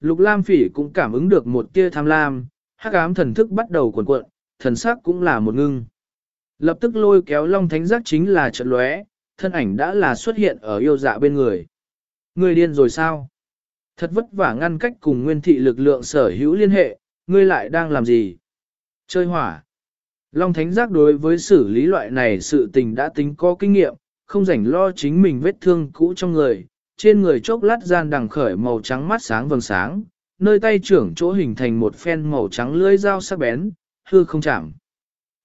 Lục Lam Phỉ cũng cảm ứng được một tia tham lam, hắc ám thần thức bắt đầu cuộn cuộn, thần sắc cũng là một ngưng. Lập tức lôi kéo Long Thánh giác chính là chợt lóe, thân ảnh đã là xuất hiện ở yêu dạ bên người. Ngươi điên rồi sao? Thật vất vả ngăn cách cùng nguyên thị lực lượng sở hữu liên hệ, ngươi lại đang làm gì? Chơi hỏa. Long Thánh giác đối với xử lý loại này sự tình đã tính có kinh nghiệm, không rảnh lo chính mình vết thương cũ trong người, trên người chốc lát gian đằng khởi màu trắng mắt sáng vầng sáng, nơi tay trưởng chỗ hình thành một phen màu trắng lưỡi dao sắc bén, hư không chạm.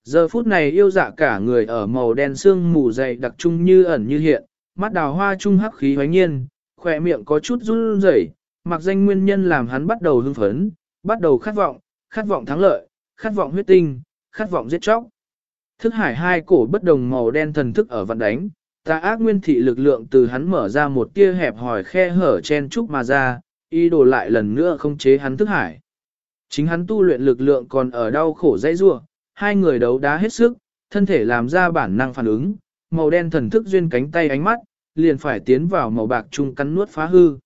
Giờ phút này yêu dạ cả người ở màu đen xương mù dày đặc trung như ẩn như hiện, mắt đào hoa trung hắc khí hoánh nhiên, khỏe miệng có chút run rẩy, mặc danh nguyên nhân làm hắn bắt đầu hưng phấn, bắt đầu khát vọng, khát vọng thắng lợi, khát vọng huyết tinh, khát vọng giết chóc. Thức hải hai cổ bất đồng màu đen thần thức ở vận đánh, tà ác nguyên thị lực lượng từ hắn mở ra một tia hẹp hỏi khe hở chen chúc mà ra, y đồ lại lần nữa không chế hắn thức hải. Chính hắn tu luyện lực lượng còn ở đau khổ dây rua, hai người đấu đá hết sức, thân thể làm ra bản năng phản ứng, màu đen thần thức duyên cánh tay ánh mắt, liền phải tiến vào màu bạc chung cắn nuốt phá hư.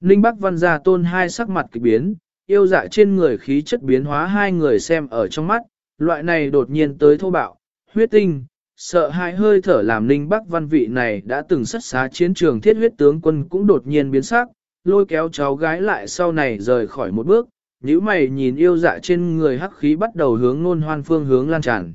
Ninh Bắc Văn gia tôn hai sắc mặt kỳ biến, yêu dạ trên người khí chất biến hóa hai người xem ở trong mắt, loại này đột nhiên tới thô bạo, huyết tinh, sợ hãi hơi thở làm Ninh Bắc Văn vị này đã từng xuất xá chiến trường thiết huyết tướng quân cũng đột nhiên biến sắc, lôi kéo cháu gái lại sau này rời khỏi một bước, nếu mày nhìn yêu dạ trên người hắc khí bắt đầu hướng nôn hoan phương hướng lan tràn.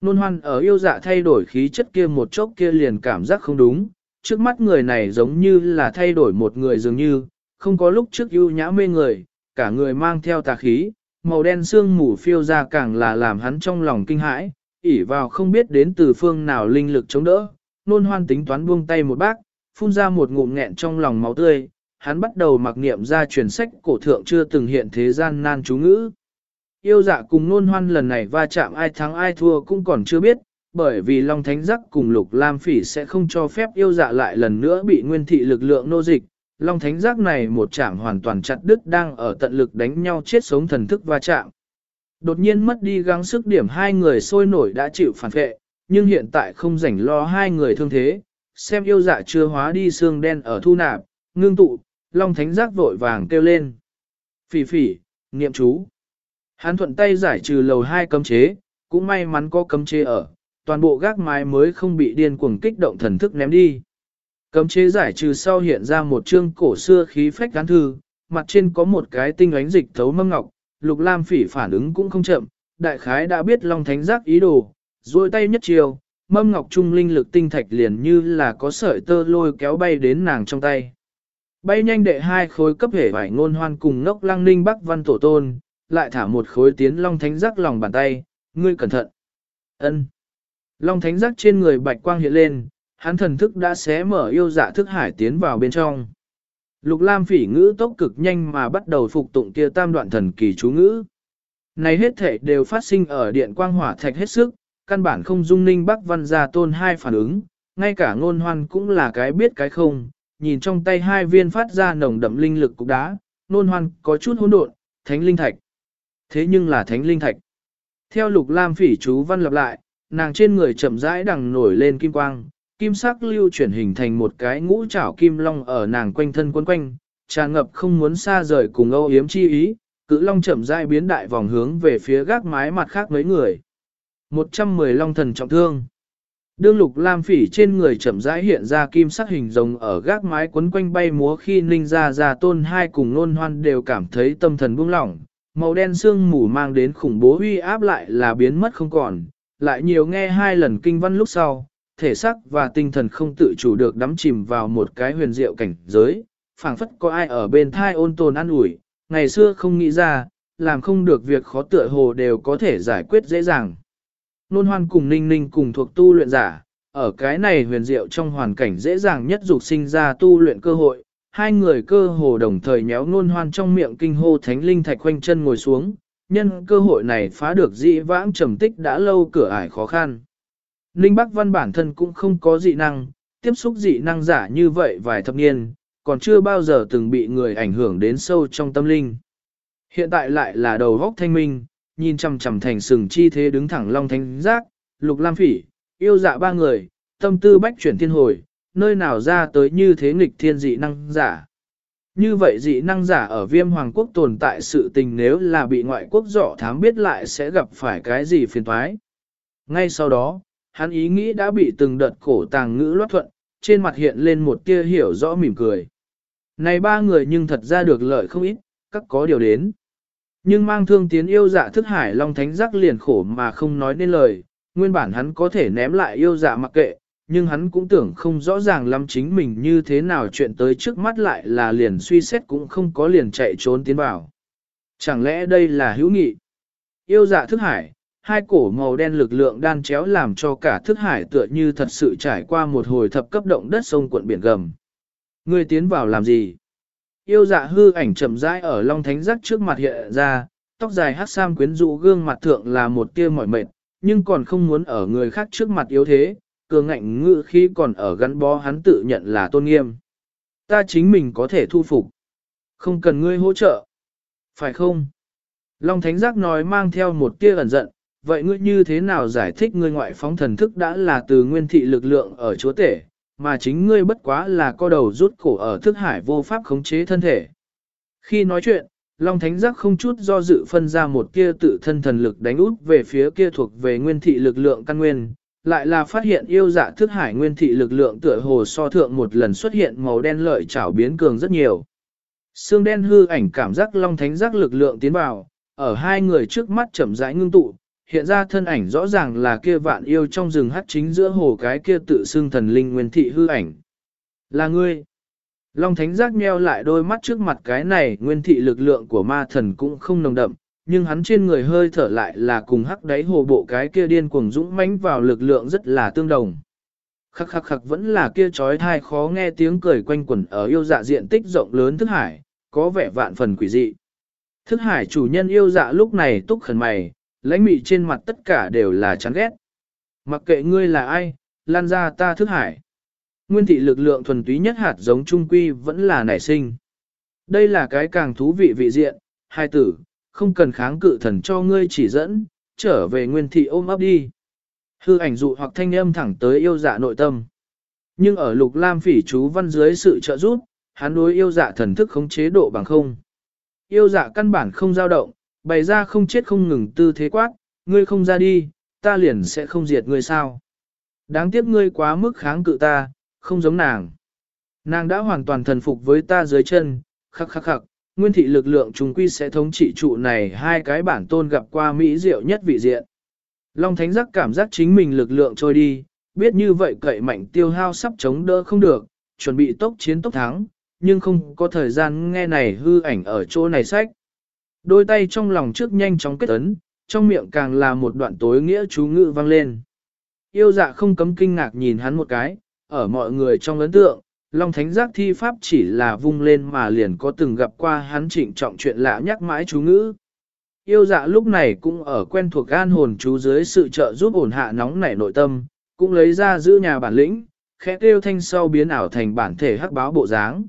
Nôn hoan ở yêu dạ thay đổi khí chất kia một chốc kia liền cảm giác không đúng, trước mắt người này giống như là thay đổi một người dường như, không có lúc trước ưu nhã mê người, cả người mang theo tà khí, màu đen xương mù phiêu ra càng là làm hắn trong lòng kinh hãi, ỉ vào không biết đến từ phương nào linh lực chống đỡ, nôn hoan tính toán buông tay một bác, phun ra một ngụm nghẹn trong lòng máu tươi, hắn bắt đầu mặc niệm ra truyền sách cổ thượng chưa từng hiện thế gian nan chú ngữ. Yêu dạ cùng nôn hoan lần này va chạm ai thắng ai thua cũng còn chưa biết, bởi vì Long Thánh Giác cùng Lục Lam Phỉ sẽ không cho phép yêu dạ lại lần nữa bị nguyên thị lực lượng nô dịch. Long Thánh Giác này một chạm hoàn toàn chặt đứt đang ở tận lực đánh nhau chết sống thần thức va chạm. Đột nhiên mất đi gắng sức điểm hai người sôi nổi đã chịu phản vệ, nhưng hiện tại không rảnh lo hai người thương thế, xem yêu dạ chưa hóa đi xương đen ở thu nạp, ngưng tụ, Long Thánh Giác vội vàng kêu lên. Phỉ phỉ, niệm chú. Hắn thuận tay giải trừ lầu hai cấm chế, cũng may mắn có cấm chế ở, toàn bộ gác mái mới không bị điên cuồng kích động thần thức ném đi. Cấm chế giải trừ sau hiện ra một chương cổ xưa khí phách gán thư, mặt trên có một cái tinh ánh dịch thấu mâm ngọc, lục lam phỉ phản ứng cũng không chậm, đại khái đã biết Long Thánh Giác ý đồ, duỗi tay nhất chiều, mâm ngọc trung linh lực tinh thạch liền như là có sợi tơ lôi kéo bay đến nàng trong tay. Bay nhanh đệ hai khối cấp hệ vải ngôn hoan cùng ngốc lăng ninh bắc văn tổ tôn, lại thả một khối tiến long thánh giác lòng bàn tay, ngươi cẩn thận. ân Long thánh giác trên người bạch quang hiện lên, hắn thần thức đã xé mở yêu dạ thức hải tiến vào bên trong. Lục lam phỉ ngữ tốc cực nhanh mà bắt đầu phục tụng kia tam đoạn thần kỳ chú ngữ. Này hết thể đều phát sinh ở điện quang hỏa thạch hết sức, căn bản không dung ninh bắc văn gia tôn hai phản ứng, ngay cả ngôn hoan cũng là cái biết cái không, nhìn trong tay hai viên phát ra nồng đậm linh lực cục đá, nôn hoan có chút hỗn độn, thánh linh thạch. Thế nhưng là thánh linh thạch. Theo lục lam phỉ chú văn lập lại, nàng trên người chậm rãi đằng nổi lên kim quang, kim sắc lưu chuyển hình thành một cái ngũ trảo kim long ở nàng quanh thân quấn quanh, tràn ngập không muốn xa rời cùng âu yếm chi ý, cự long chậm rãi biến đại vòng hướng về phía gác mái mặt khác mấy người. 110 long thần trọng thương. Đương lục lam phỉ trên người chậm rãi hiện ra kim sắc hình rồng ở gác mái quấn quanh bay múa khi ninh ra ra tôn hai cùng nôn hoan đều cảm thấy tâm thần buông lỏng, màu đen sương mù mang đến khủng bố uy áp lại là biến mất không còn, lại nhiều nghe hai lần kinh văn lúc sau, thể xác và tinh thần không tự chủ được đắm chìm vào một cái huyền diệu cảnh giới, phảng phất có ai ở bên thai ôn tồn an ủi, ngày xưa không nghĩ ra, làm không được việc khó tựa hồ đều có thể giải quyết dễ dàng. Nôn hoan cùng ninh ninh cùng thuộc tu luyện giả, ở cái này huyền diệu trong hoàn cảnh dễ dàng nhất dục sinh ra tu luyện cơ hội, hai người cơ hồ đồng thời nhéo nôn hoan trong miệng kinh hô thánh linh thạch quanh chân ngồi xuống, nhân cơ hội này phá được dị vãng trầm tích đã lâu cửa ải khó khăn. Ninh Bắc Văn bản thân cũng không có dị năng, tiếp xúc dị năng giả như vậy vài thập niên, còn chưa bao giờ từng bị người ảnh hưởng đến sâu trong tâm linh. Hiện tại lại là đầu góc thanh minh, nhìn chằm chằm thành sừng chi thế đứng thẳng long thánh giác, lục lam phỉ, yêu dạ ba người, tâm tư bách chuyển thiên hồi, nơi nào ra tới như thế nghịch thiên dị năng giả. Như vậy dị năng giả ở viêm hoàng quốc tồn tại sự tình nếu là bị ngoại quốc dọ thám biết lại sẽ gặp phải cái gì phiền toái. Ngay sau đó, hắn ý nghĩ đã bị từng đợt cổ tàng ngữ loát thuận, trên mặt hiện lên một tia hiểu rõ mỉm cười. Này ba người nhưng thật ra được lợi không ít, các có điều đến. Nhưng mang thương tiến yêu dạ thức hải long thánh giác liền khổ mà không nói nên lời, nguyên bản hắn có thể ném lại yêu dạ mặc kệ, nhưng hắn cũng tưởng không rõ ràng lắm chính mình như thế nào chuyện tới trước mắt lại là liền suy xét cũng không có liền chạy trốn tiến vào. Chẳng lẽ đây là hữu nghị? Yêu dạ thức hải, hai cổ màu đen lực lượng đan chéo làm cho cả thức hải tựa như thật sự trải qua một hồi thập cấp động đất sông cuộn biển gầm. Ngươi tiến vào làm gì? Yêu dạ hư ảnh chậm rãi ở Long Thánh Giác trước mặt hiện ra, tóc dài hát sam quyến rũ gương mặt thượng là một tia mỏi mệt, nhưng còn không muốn ở người khác trước mặt yếu thế, cường ngạnh ngự khi còn ở gắn bó hắn tự nhận là tôn nghiêm. Ta chính mình có thể thu phục. Không cần ngươi hỗ trợ. Phải không? Long Thánh Giác nói mang theo một tia ẩn giận, vậy ngươi như thế nào giải thích ngươi ngoại phóng thần thức đã là từ nguyên thị lực lượng ở chúa tể, mà chính ngươi bất quá là co đầu rút cổ ở thức hải vô pháp khống chế thân thể. Khi nói chuyện, Long Thánh Giác không chút do dự phân ra một kia tự thân thần lực đánh út về phía kia thuộc về nguyên thị lực lượng căn nguyên, lại là phát hiện yêu dạ thức hải nguyên thị lực lượng tựa hồ so thượng một lần xuất hiện màu đen lợi chảo biến cường rất nhiều. Sương đen hư ảnh cảm giác Long Thánh Giác lực lượng tiến vào, ở hai người trước mắt chậm rãi ngưng tụ, hiện ra thân ảnh rõ ràng là kia vạn yêu trong rừng hắt chính giữa hồ cái kia tự xưng thần linh nguyên thị hư ảnh. Là ngươi. Long Thánh Giác nheo lại đôi mắt trước mặt cái này nguyên thị lực lượng của ma thần cũng không nồng đậm, nhưng hắn trên người hơi thở lại là cùng hắc đáy hồ bộ cái kia điên cuồng dũng mãnh vào lực lượng rất là tương đồng. Khắc khắc khắc vẫn là kia trói thai khó nghe tiếng cười quanh quẩn ở yêu dạ diện tích rộng lớn thức hải, có vẻ vạn phần quỷ dị. Thức hải chủ nhân yêu dạ lúc này túc khẩn mày, lãnh mị trên mặt tất cả đều là chán ghét. Mặc kệ ngươi là ai, lan ra ta thức hải. Nguyên thị lực lượng thuần túy nhất hạt giống trung quy vẫn là nảy sinh. Đây là cái càng thú vị vị diện, hai tử, không cần kháng cự thần cho ngươi chỉ dẫn, trở về nguyên thị ôm ấp đi. Hư ảnh dụ hoặc thanh âm thẳng tới yêu dạ nội tâm. Nhưng ở lục lam phỉ chú văn dưới sự trợ giúp, hắn đối yêu dạ thần thức khống chế độ bằng không. Yêu dạ căn bản không dao động, bày ra không chết không ngừng tư thế quát, ngươi không ra đi, ta liền sẽ không diệt ngươi sao. Đáng tiếc ngươi quá mức kháng cự ta, không giống nàng. Nàng đã hoàn toàn thần phục với ta dưới chân, khắc khắc khắc, nguyên thị lực lượng chúng quy sẽ thống trị trụ này hai cái bản tôn gặp qua mỹ diệu nhất vị diện. Long Thánh giác cảm giác chính mình lực lượng trôi đi, biết như vậy cậy mạnh tiêu hao sắp chống đỡ không được, chuẩn bị tốc chiến tốc thắng, nhưng không có thời gian nghe này hư ảnh ở chỗ này sách. Đôi tay trong lòng trước nhanh chóng kết ấn, trong miệng càng là một đoạn tối nghĩa chú ngữ vang lên. Yêu dạ không cấm kinh ngạc nhìn hắn một cái, ở mọi người trong ấn tượng, Long Thánh Giác thi pháp chỉ là vung lên mà liền có từng gặp qua hắn trịnh trọng chuyện lạ nhắc mãi chú ngữ. Yêu dạ lúc này cũng ở quen thuộc gan hồn chú dưới sự trợ giúp ổn hạ nóng nảy nội tâm, cũng lấy ra giữ nhà bản lĩnh, khẽ kêu thanh sau biến ảo thành bản thể hắc báo bộ dáng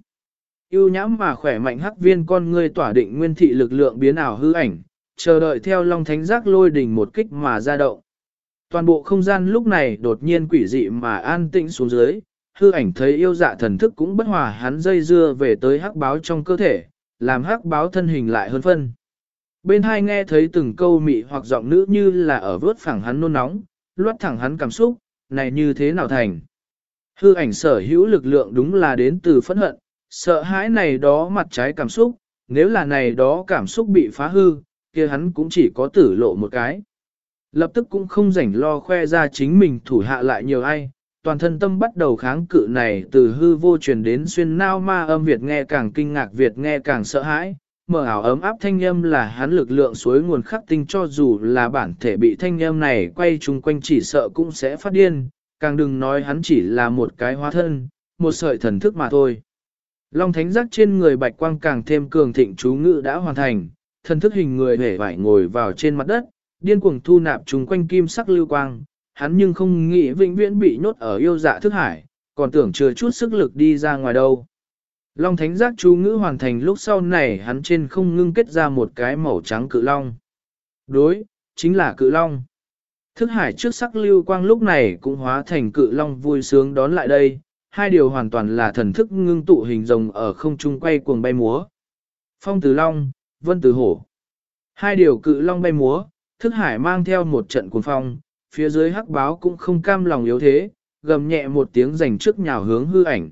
ưu nhãm mà khỏe mạnh hắc viên con ngươi tỏa định nguyên thị lực lượng biến ảo hư ảnh, chờ đợi theo Long Thánh Giác lôi đỉnh một kích mà ra động. Toàn bộ không gian lúc này đột nhiên quỷ dị mà an tĩnh xuống dưới, hư ảnh thấy yêu dạ thần thức cũng bất hòa hắn dây dưa về tới hắc báo trong cơ thể, làm hắc báo thân hình lại hơn phân. Bên hai nghe thấy từng câu mị hoặc giọng nữ như là ở vớt phẳng hắn nôn nóng, luốt thẳng hắn cảm xúc, này như thế nào thành. Hư ảnh sở hữu lực lượng đúng là đến từ phẫn hận, sợ hãi này đó mặt trái cảm xúc, nếu là này đó cảm xúc bị phá hư, kia hắn cũng chỉ có tử lộ một cái. Lập tức cũng không rảnh lo khoe ra chính mình thủ hạ lại nhiều ai, toàn thân tâm bắt đầu kháng cự này từ hư vô truyền đến xuyên nao ma âm Việt nghe càng kinh ngạc Việt nghe càng sợ hãi, mở ảo ấm áp thanh âm là hắn lực lượng suối nguồn khắc tinh cho dù là bản thể bị thanh âm này quay chung quanh chỉ sợ cũng sẽ phát điên, càng đừng nói hắn chỉ là một cái hóa thân, một sợi thần thức mà thôi. Long thánh giác trên người bạch quang càng thêm cường thịnh chú ngự đã hoàn thành, thần thức hình người hể vải ngồi vào trên mặt đất, điên cuồng thu nạp chung quanh kim sắc lưu quang, hắn nhưng không nghĩ vĩnh viễn bị nhốt ở yêu dạ thức hải, còn tưởng chưa chút sức lực đi ra ngoài đâu. Long thánh giác chú ngữ hoàn thành lúc sau này hắn trên không ngưng kết ra một cái màu trắng cự long. Đối, chính là cự long. Thức hải trước sắc lưu quang lúc này cũng hóa thành cự long vui sướng đón lại đây, hai điều hoàn toàn là thần thức ngưng tụ hình rồng ở không trung quay cuồng bay múa. Phong từ long, vân từ hổ. Hai điều cự long bay múa, thức hải mang theo một trận cuồng phong, phía dưới hắc báo cũng không cam lòng yếu thế, gầm nhẹ một tiếng dành trước nhào hướng hư ảnh.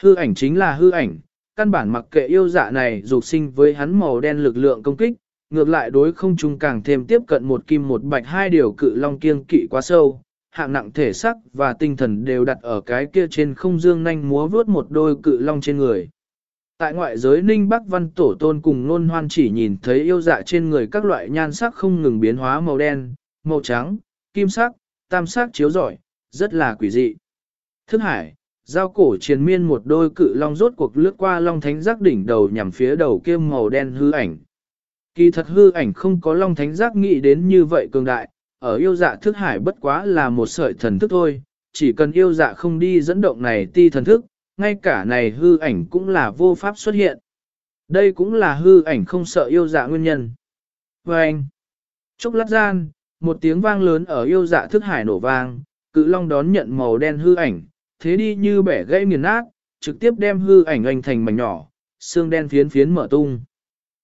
Hư ảnh chính là hư ảnh, căn bản mặc kệ yêu dạ này dục sinh với hắn màu đen lực lượng công kích, ngược lại đối không trung càng thêm tiếp cận một kim một bạch hai điều cự long kiêng kỵ quá sâu, hạng nặng thể sắc và tinh thần đều đặt ở cái kia trên không dương nhanh múa vướt một đôi cự long trên người. Tại ngoại giới Ninh Bắc Văn Tổ Tôn cùng Nôn Hoan chỉ nhìn thấy yêu dạ trên người các loại nhan sắc không ngừng biến hóa màu đen, màu trắng, kim sắc, tam sắc chiếu rọi, rất là quỷ dị. Thức hải, giao cổ triền miên một đôi cự long rốt cuộc lướt qua long thánh giác đỉnh đầu nhằm phía đầu kia màu đen hư ảnh. Kỳ thật hư ảnh không có long thánh giác nghĩ đến như vậy cường đại, ở yêu dạ thức hải bất quá là một sợi thần thức thôi, chỉ cần yêu dạ không đi dẫn động này ti thần thức, ngay cả này hư ảnh cũng là vô pháp xuất hiện. Đây cũng là hư ảnh không sợ yêu dạ nguyên nhân. Và anh, chốc lát gian, một tiếng vang lớn ở yêu dạ thức hải nổ vang, cự long đón nhận màu đen hư ảnh, thế đi như bẻ gãy nghiền nát, trực tiếp đem hư ảnh anh thành mảnh nhỏ, xương đen phiến phiến mở tung.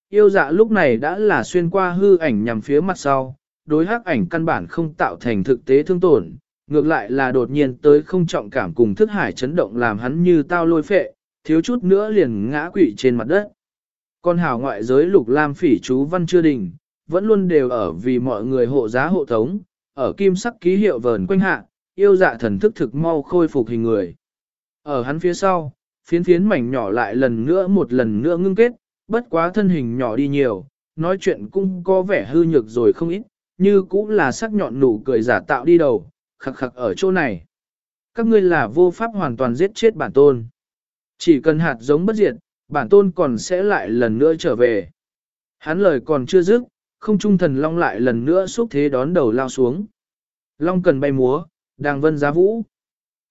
Yêu dạ lúc này đã là xuyên qua hư ảnh nhằm phía mặt sau, đối hắc ảnh căn bản không tạo thành thực tế thương tổn, ngược lại là đột nhiên tới không trọng cảm cùng thức hải chấn động làm hắn như tao lôi phệ, thiếu chút nữa liền ngã quỵ trên mặt đất. Con hào ngoại giới lục lam phỉ chú văn chưa đình, vẫn luôn đều ở vì mọi người hộ giá hộ tống, ở kim sắc ký hiệu vờn quanh hạ, yêu dạ thần thức thực mau khôi phục hình người. Ở hắn phía sau, phiến phiến mảnh nhỏ lại lần nữa một lần nữa ngưng kết, bất quá thân hình nhỏ đi nhiều, nói chuyện cũng có vẻ hư nhược rồi không ít, như cũng là sắc nhọn nụ cười giả tạo đi đầu, khắc khắc ở chỗ này. Các ngươi là vô pháp hoàn toàn giết chết bản tôn. Chỉ cần hạt giống bất diệt, bản tôn còn sẽ lại lần nữa trở về. Hắn lời còn chưa dứt, không trung thần long lại lần nữa xúc thế đón đầu lao xuống. Long cần bay múa, đang vân giá vũ.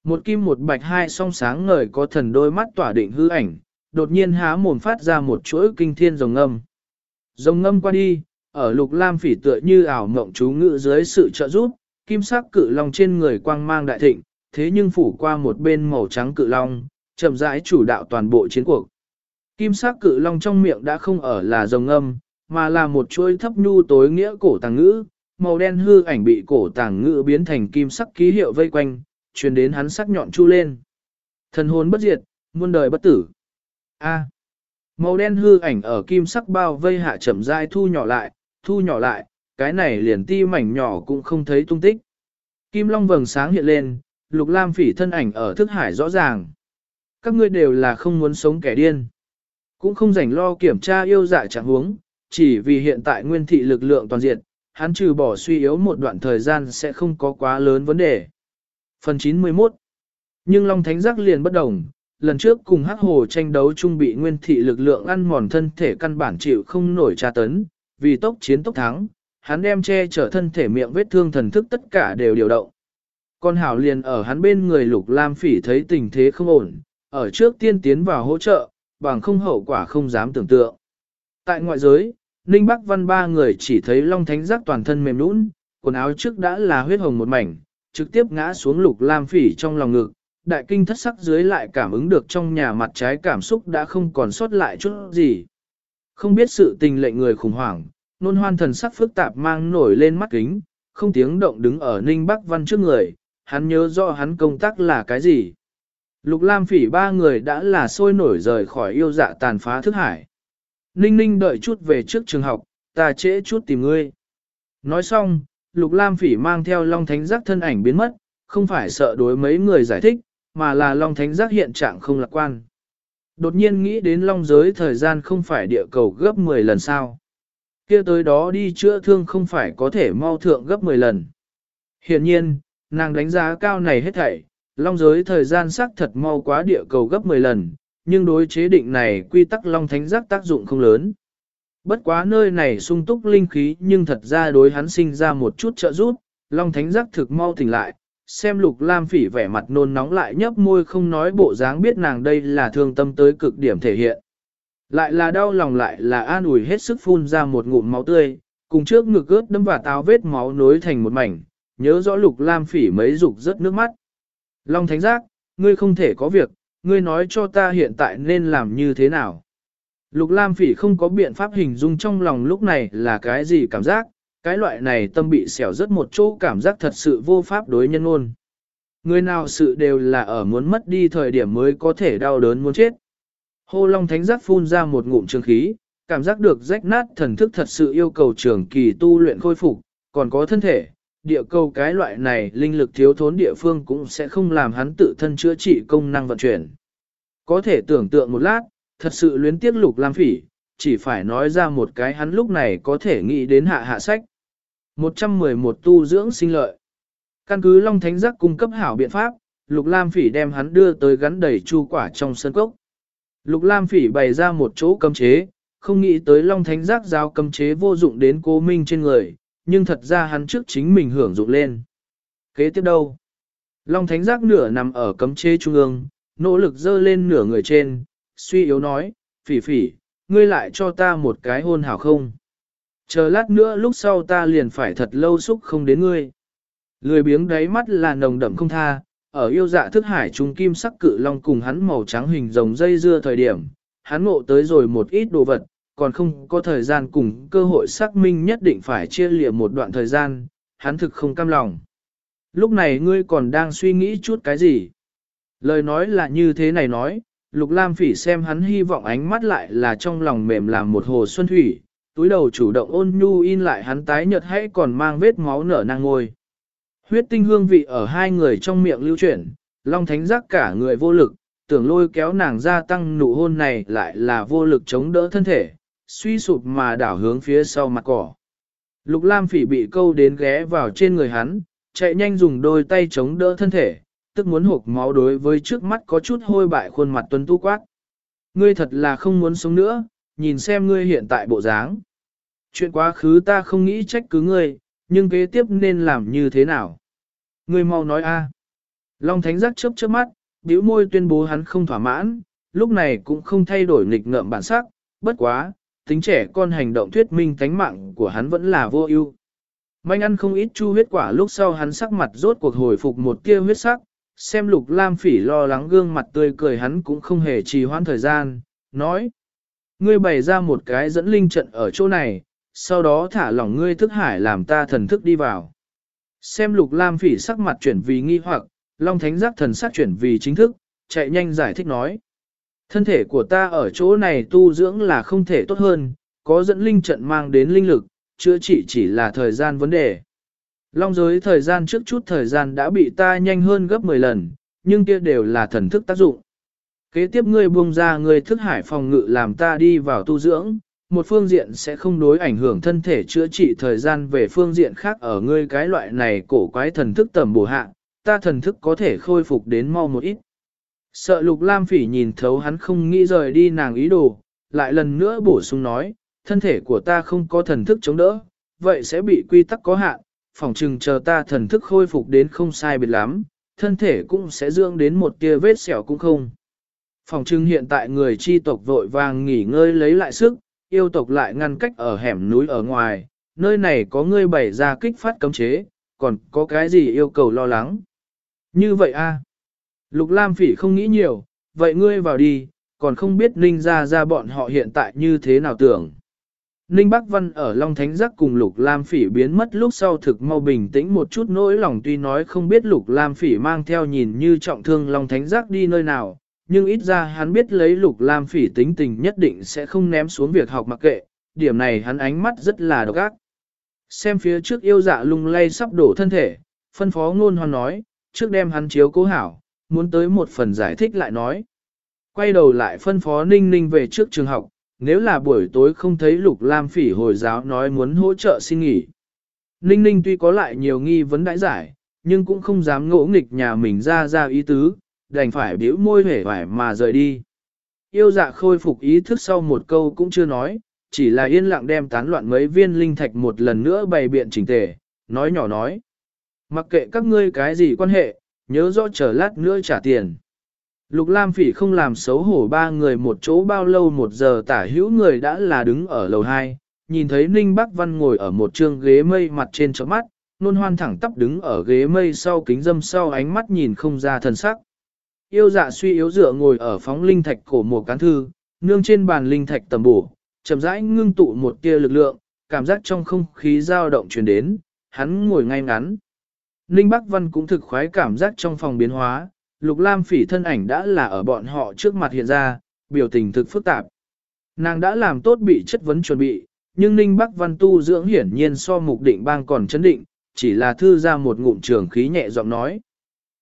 Một kim một bạch hai song sáng ngời có thần đôi mắt tỏa định hư ảnh, đột nhiên há mồm phát ra một chuỗi kinh thiên rồng ngâm. Rồng ngâm qua đi, ở lục lam phỉ tựa như ảo mộng chú ngữ dưới sự trợ giúp, kim sắc cự long trên người quang mang đại thịnh, thế nhưng phủ qua một bên màu trắng cự long, chậm rãi chủ đạo toàn bộ chiến cuộc. Kim sắc cự long trong miệng đã không ở là rồng âm, mà là một chuỗi thấp nhu tối nghĩa cổ tàng ngữ, màu đen hư ảnh bị cổ tàng ngữ biến thành kim sắc ký hiệu vây quanh, truyền đến hắn sắc nhọn chu lên. Thần hồn bất diệt, muôn đời bất tử. A. Màu đen hư ảnh ở kim sắc bao vây hạ chậm rãi thu nhỏ lại, thu nhỏ lại, cái này liền ti mảnh nhỏ cũng không thấy tung tích. Kim long vầng sáng hiện lên, lục lam phỉ thân ảnh ở thức hải rõ ràng. Các ngươi đều là không muốn sống kẻ điên. Cũng không rảnh lo kiểm tra yêu dạ trạng huống, chỉ vì hiện tại nguyên thị lực lượng toàn diện, hắn trừ bỏ suy yếu một đoạn thời gian sẽ không có quá lớn vấn đề. Phần 91 Nhưng Long Thánh Giác liền bất đồng, lần trước cùng Hắc Hồ tranh đấu chung bị nguyên thị lực lượng ăn mòn thân thể căn bản chịu không nổi tra tấn, vì tốc chiến tốc thắng, hắn đem che chở thân thể miệng vết thương thần thức tất cả đều điều động. Con hảo liền ở hắn bên người lục lam phỉ thấy tình thế không ổn, ở trước tiên tiến vào hỗ trợ, bằng không hậu quả không dám tưởng tượng. Tại ngoại giới, Ninh Bắc Văn ba người chỉ thấy Long Thánh giác toàn thân mềm nũng, quần áo trước đã là huyết hồng một mảnh, trực tiếp ngã xuống lục lam phỉ trong lòng ngực, đại kinh thất sắc dưới lại cảm ứng được trong nhà mặt trái cảm xúc đã không còn sót lại chút gì. Không biết sự tình lệnh người khủng hoảng, nôn hoan thần sắc phức tạp mang nổi lên mắt kính, không tiếng động đứng ở Ninh Bắc Văn trước người, hắn nhớ rõ hắn công tác là cái gì. Lục Lam phỉ ba người đã là sôi nổi rời khỏi yêu dạ tàn phá thức hải. Ninh ninh đợi chút về trước trường học, ta trễ chút tìm ngươi. Nói xong, Lục Lam phỉ mang theo Long Thánh Giác thân ảnh biến mất, không phải sợ đối mấy người giải thích, mà là Long Thánh Giác hiện trạng không lạc quan. Đột nhiên nghĩ đến Long giới thời gian không phải địa cầu gấp 10 lần sao kia tới đó đi chữa thương không phải có thể mau thượng gấp 10 lần. Hiện nhiên, nàng đánh giá cao này hết thảy, long giới thời gian xác thật mau quá địa cầu gấp 10 lần, nhưng đối chế định này quy tắc long thánh giác tác dụng không lớn. Bất quá nơi này sung túc linh khí nhưng thật ra đối hắn sinh ra một chút trợ giúp, long thánh giác thực mau tỉnh lại, xem lục lam phỉ vẻ mặt nôn nóng lại nhấp môi không nói bộ dáng biết nàng đây là thương tâm tới cực điểm thể hiện. Lại là đau lòng lại là an ủi hết sức phun ra một ngụm máu tươi, cùng trước ngực ướt đâm và táo vết máu nối thành một mảnh, nhớ rõ lục lam phỉ mấy dục rất nước mắt. Long thánh giác, ngươi không thể có việc, ngươi nói cho ta hiện tại nên làm như thế nào. Lục Lam Phỉ không có biện pháp hình dung trong lòng lúc này là cái gì cảm giác, cái loại này tâm bị xẻo rất một chỗ cảm giác thật sự vô pháp đối nhân ôn. Người nào sự đều là ở muốn mất đi thời điểm mới có thể đau đớn muốn chết. Hô Long Thánh giác phun ra một ngụm trường khí, cảm giác được rách nát thần thức thật sự yêu cầu trường kỳ tu luyện khôi phục, còn có thân thể, địa cầu cái loại này linh lực thiếu thốn địa phương cũng sẽ không làm hắn tự thân chữa trị công năng vận chuyển. Có thể tưởng tượng một lát, thật sự luyến tiếc lục lam phỉ, chỉ phải nói ra một cái hắn lúc này có thể nghĩ đến hạ hạ sách. 111 tu dưỡng sinh lợi. Căn cứ Long Thánh Giác cung cấp hảo biện pháp, Lục Lam Phỉ đem hắn đưa tới gắn đầy chu quả trong sân cốc. Lục Lam Phỉ bày ra một chỗ cấm chế, không nghĩ tới Long Thánh Giác giao cấm chế vô dụng đến Cố Minh trên người, nhưng thật ra hắn trước chính mình hưởng dụng lên. Kế tiếp đâu? Long Thánh Giác nửa nằm ở cấm chế trung ương, nỗ lực dơ lên nửa người trên, suy yếu nói, "Phỉ Phỉ, ngươi lại cho ta một cái hôn hảo không?" Chờ lát nữa lúc sau ta liền phải thật lâu xúc không đến ngươi. Lười biếng đáy mắt là nồng đậm không tha, ở yêu dạ thức hải trung kim sắc cự long cùng hắn màu trắng hình rồng dây dưa thời điểm, hắn ngộ tới rồi một ít đồ vật, còn không có thời gian cùng cơ hội xác minh nhất định phải chia lìa một đoạn thời gian, hắn thực không cam lòng. Lúc này ngươi còn đang suy nghĩ chút cái gì? Lời nói là như thế này nói, Lục Lam Phỉ xem hắn hy vọng ánh mắt lại là trong lòng mềm làm một hồ xuân thủy, túi đầu chủ động ôn nhu in lại hắn tái nhợt hãy còn mang vết máu nở nang ngôi. Huyết tinh hương vị ở hai người trong miệng lưu chuyển, Long Thánh giác cả người vô lực, tưởng lôi kéo nàng gia tăng nụ hôn này lại là vô lực chống đỡ thân thể, suy sụp mà đảo hướng phía sau mặt cỏ. Lục Lam Phỉ bị câu đến ghé vào trên người hắn, chạy nhanh dùng đôi tay chống đỡ thân thể, tức muốn hộc máu đối với trước mắt có chút hôi bại khuôn mặt tuấn tu quát. Ngươi thật là không muốn sống nữa, nhìn xem ngươi hiện tại bộ dáng. Chuyện quá khứ ta không nghĩ trách cứ ngươi, nhưng kế tiếp nên làm như thế nào? Ngươi mau nói a. À. Long Thánh giác chớp chớp mắt, bĩu môi tuyên bố hắn không thỏa mãn, lúc này cũng không thay đổi nghịch ngợm bản sắc, bất quá, tính trẻ con hành động thuyết minh tánh mạng của hắn vẫn là vô ưu. Manh ăn không ít chu huyết quả lúc sau hắn sắc mặt rốt cuộc hồi phục một tia huyết sắc, xem lục lam phỉ lo lắng gương mặt tươi cười hắn cũng không hề trì hoãn thời gian, nói. Ngươi bày ra một cái dẫn linh trận ở chỗ này, sau đó thả lỏng ngươi thức hải làm ta thần thức đi vào. Xem lục lam phỉ sắc mặt chuyển vì nghi hoặc, long thánh giác thần sắc chuyển vì chính thức, chạy nhanh giải thích nói. Thân thể của ta ở chỗ này tu dưỡng là không thể tốt hơn, có dẫn linh trận mang đến linh lực, chữa trị chỉ là thời gian vấn đề. Long giới thời gian trước chút thời gian đã bị ta nhanh hơn gấp 10 lần, nhưng kia đều là thần thức tác dụng. Kế tiếp ngươi buông ra ngươi thức hải phòng ngự làm ta đi vào tu dưỡng, một phương diện sẽ không đối ảnh hưởng thân thể chữa trị thời gian về phương diện khác ở ngươi cái loại này cổ quái thần thức tầm bổ hạ, ta thần thức có thể khôi phục đến mau một ít. Sợ lục lam phỉ nhìn thấu hắn không nghĩ rời đi nàng ý đồ, lại lần nữa bổ sung nói, thân thể của ta không có thần thức chống đỡ, vậy sẽ bị quy tắc có hạn, phòng trừng chờ ta thần thức khôi phục đến không sai biệt lắm, thân thể cũng sẽ dưỡng đến một tia vết sẹo cũng không. Phòng trưng hiện tại người chi tộc vội vàng nghỉ ngơi lấy lại sức, yêu tộc lại ngăn cách ở hẻm núi ở ngoài, nơi này có ngươi bày ra kích phát cấm chế, còn có cái gì yêu cầu lo lắng. Như vậy a Lục Lam Phỉ không nghĩ nhiều, vậy ngươi vào đi, còn không biết Ninh gia gia bọn họ hiện tại như thế nào tưởng. Ninh Bắc Văn ở Long Thánh Giác cùng Lục Lam Phỉ biến mất lúc sau thực mau bình tĩnh một chút nỗi lòng tuy nói không biết Lục Lam Phỉ mang theo nhìn như trọng thương Long Thánh Giác đi nơi nào, nhưng ít ra hắn biết lấy Lục Lam Phỉ tính tình nhất định sẽ không ném xuống việc học mặc kệ, điểm này hắn ánh mắt rất là độc ác. Xem phía trước yêu dạ lung lay sắp đổ thân thể, phân phó ngôn hoan nói, trước đem hắn chiếu cố hảo, muốn tới một phần giải thích lại nói. Quay đầu lại phân phó ninh ninh về trước trường học, nếu là buổi tối không thấy Lục Lam Phỉ hồi giáo nói muốn hỗ trợ xin nghỉ. Ninh ninh tuy có lại nhiều nghi vấn đãi giải, nhưng cũng không dám ngỗ nghịch nhà mình ra ra ý tứ, đành phải biểu môi hể vải mà rời đi. Yêu dạ khôi phục ý thức sau một câu cũng chưa nói, chỉ là yên lặng đem tán loạn mấy viên linh thạch một lần nữa bày biện chỉnh tề, nói nhỏ nói. Mặc kệ các ngươi cái gì quan hệ, nhớ rõ chờ lát nữa trả tiền. Lục Lam Phỉ không làm xấu hổ ba người một chỗ bao lâu một giờ tả hữu người đã là đứng ở lầu 2, nhìn thấy Ninh Bắc Văn ngồi ở một trương ghế mây mặt trên chóp mắt, nôn hoan thẳng tắp đứng ở ghế mây sau kính dâm sau ánh mắt nhìn không ra thần sắc. Yêu dạ suy yếu dựa ngồi ở phóng linh thạch cổ một cán thư, nương trên bàn linh thạch tầm bổ, chậm rãi ngưng tụ một tia lực lượng, cảm giác trong không khí dao động truyền đến, hắn ngồi ngay ngắn. Ninh Bắc Văn cũng thực khoái cảm giác trong phòng biến hóa, Lục Lam Phỉ thân ảnh đã là ở bọn họ trước mặt hiện ra, biểu tình thực phức tạp. Nàng đã làm tốt bị chất vấn chuẩn bị, nhưng Ninh Bắc Văn tu dưỡng hiển nhiên so mục định bang còn chấn định, chỉ là thư ra một ngụm trường khí nhẹ giọng nói.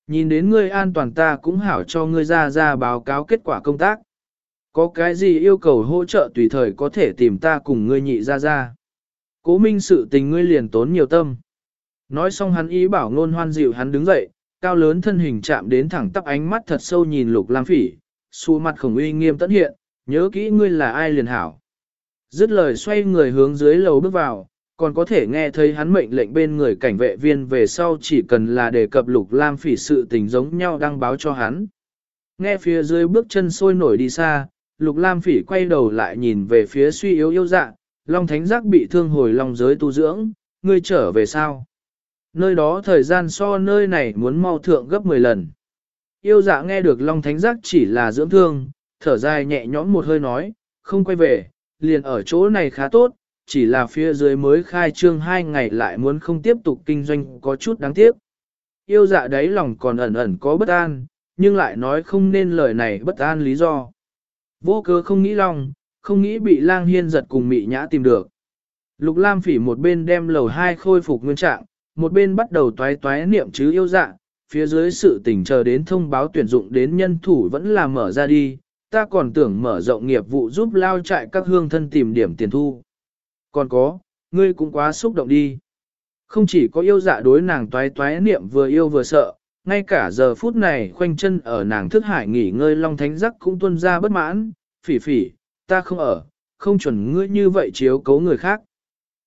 Nhìn đến ngươi an toàn ta cũng hảo cho ngươi ra ra báo cáo kết quả công tác. Có cái gì yêu cầu hỗ trợ tùy thời có thể tìm ta cùng ngươi nhị ra ra. Cố minh sự tình ngươi liền tốn nhiều tâm. Nói xong hắn ý bảo ngôn hoan dịu hắn đứng dậy, cao lớn thân hình chạm đến thẳng tắp ánh mắt thật sâu nhìn lục lam phỉ, xua mặt khổng uy nghiêm tất hiện, nhớ kỹ ngươi là ai liền hảo. Dứt lời xoay người hướng dưới lầu bước vào, còn có thể nghe thấy hắn mệnh lệnh bên người cảnh vệ viên về sau chỉ cần là đề cập lục lam phỉ sự tình giống nhau đăng báo cho hắn. Nghe phía dưới bước chân sôi nổi đi xa, lục lam phỉ quay đầu lại nhìn về phía suy yếu yêu dạ, long thánh giác bị thương hồi long giới tu dưỡng, ngươi trở về sao? Nơi đó thời gian so nơi này muốn mau thượng gấp 10 lần. Yêu dạ nghe được long thánh giác chỉ là dưỡng thương, thở dài nhẹ nhõm một hơi nói, không quay về, liền ở chỗ này khá tốt, chỉ là phía dưới mới khai trương hai ngày lại muốn không tiếp tục kinh doanh có chút đáng tiếc. Yêu dạ đấy lòng còn ẩn ẩn có bất an, nhưng lại nói không nên lời này bất an lý do. Vô cớ không nghĩ lòng, không nghĩ bị lang hiên giật cùng mị nhã tìm được. Lục Lam phỉ một bên đem lầu hai khôi phục nguyên trạng, một bên bắt đầu toái toái niệm chứ yêu dạ, phía dưới sự tình chờ đến thông báo tuyển dụng đến nhân thủ vẫn là mở ra đi, ta còn tưởng mở rộng nghiệp vụ giúp lao trại các hương thân tìm điểm tiền thu. Còn có, ngươi cũng quá xúc động đi. Không chỉ có yêu dạ đối nàng toái toái niệm vừa yêu vừa sợ, ngay cả giờ phút này khoanh chân ở nàng thức hải nghỉ ngơi long thánh giác cũng tuân ra bất mãn, phỉ phỉ, ta không ở, không chuẩn ngươi như vậy chiếu cấu người khác.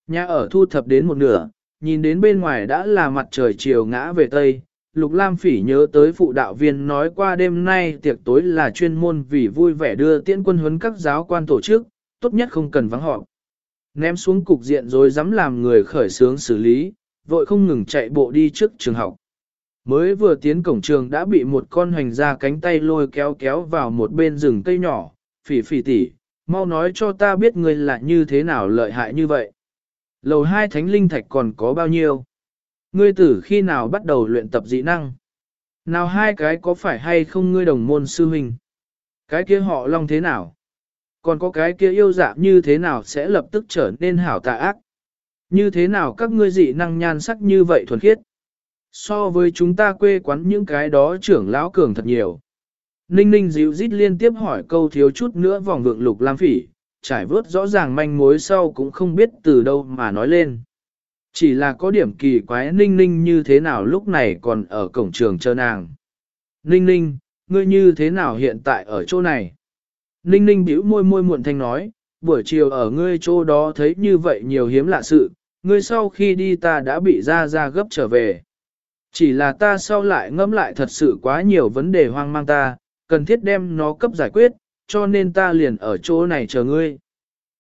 Nhà ở thu thập đến một nửa, nhìn đến bên ngoài đã là mặt trời chiều ngã về Tây, Lục Lam Phỉ nhớ tới phụ đạo viên nói qua đêm nay tiệc tối là chuyên môn vì vui vẻ đưa tiễn quân huấn các giáo quan tổ chức, tốt nhất không cần vắng họp. Ném xuống cục diện rồi dám làm người khởi sướng xử lý, vội không ngừng chạy bộ đi trước trường học. Mới vừa tiến cổng trường đã bị một con hoành ra cánh tay lôi kéo kéo vào một bên rừng cây nhỏ, phỉ phỉ tỉ, mau nói cho ta biết ngươi là như thế nào lợi hại như vậy. Lầu hai thánh linh thạch còn có bao nhiêu? Ngươi tử khi nào bắt đầu luyện tập dị năng? Nào hai cái có phải hay không ngươi đồng môn sư huynh? Cái kia họ long thế nào? Còn có cái kia yêu dạ như thế nào sẽ lập tức trở nên hảo tà ác? Như thế nào các ngươi dị năng nhan sắc như vậy thuần khiết? So với chúng ta quê quán những cái đó trưởng lão cường thật nhiều. Ninh ninh dịu dít liên tiếp hỏi câu thiếu chút nữa vòng vượng lục lam phỉ, trải vớt rõ ràng manh mối sau cũng không biết từ đâu mà nói lên. Chỉ là có điểm kỳ quái ninh ninh như thế nào lúc này còn ở cổng trường chờ nàng. Ninh ninh, ngươi như thế nào hiện tại ở chỗ này? Ninh ninh bĩu môi môi muộn thanh nói, buổi chiều ở ngươi chỗ đó thấy như vậy nhiều hiếm lạ sự, ngươi sau khi đi ta đã bị ra ra gấp trở về. Chỉ là ta sau lại ngẫm lại thật sự quá nhiều vấn đề hoang mang ta, cần thiết đem nó cấp giải quyết, cho nên ta liền ở chỗ này chờ ngươi.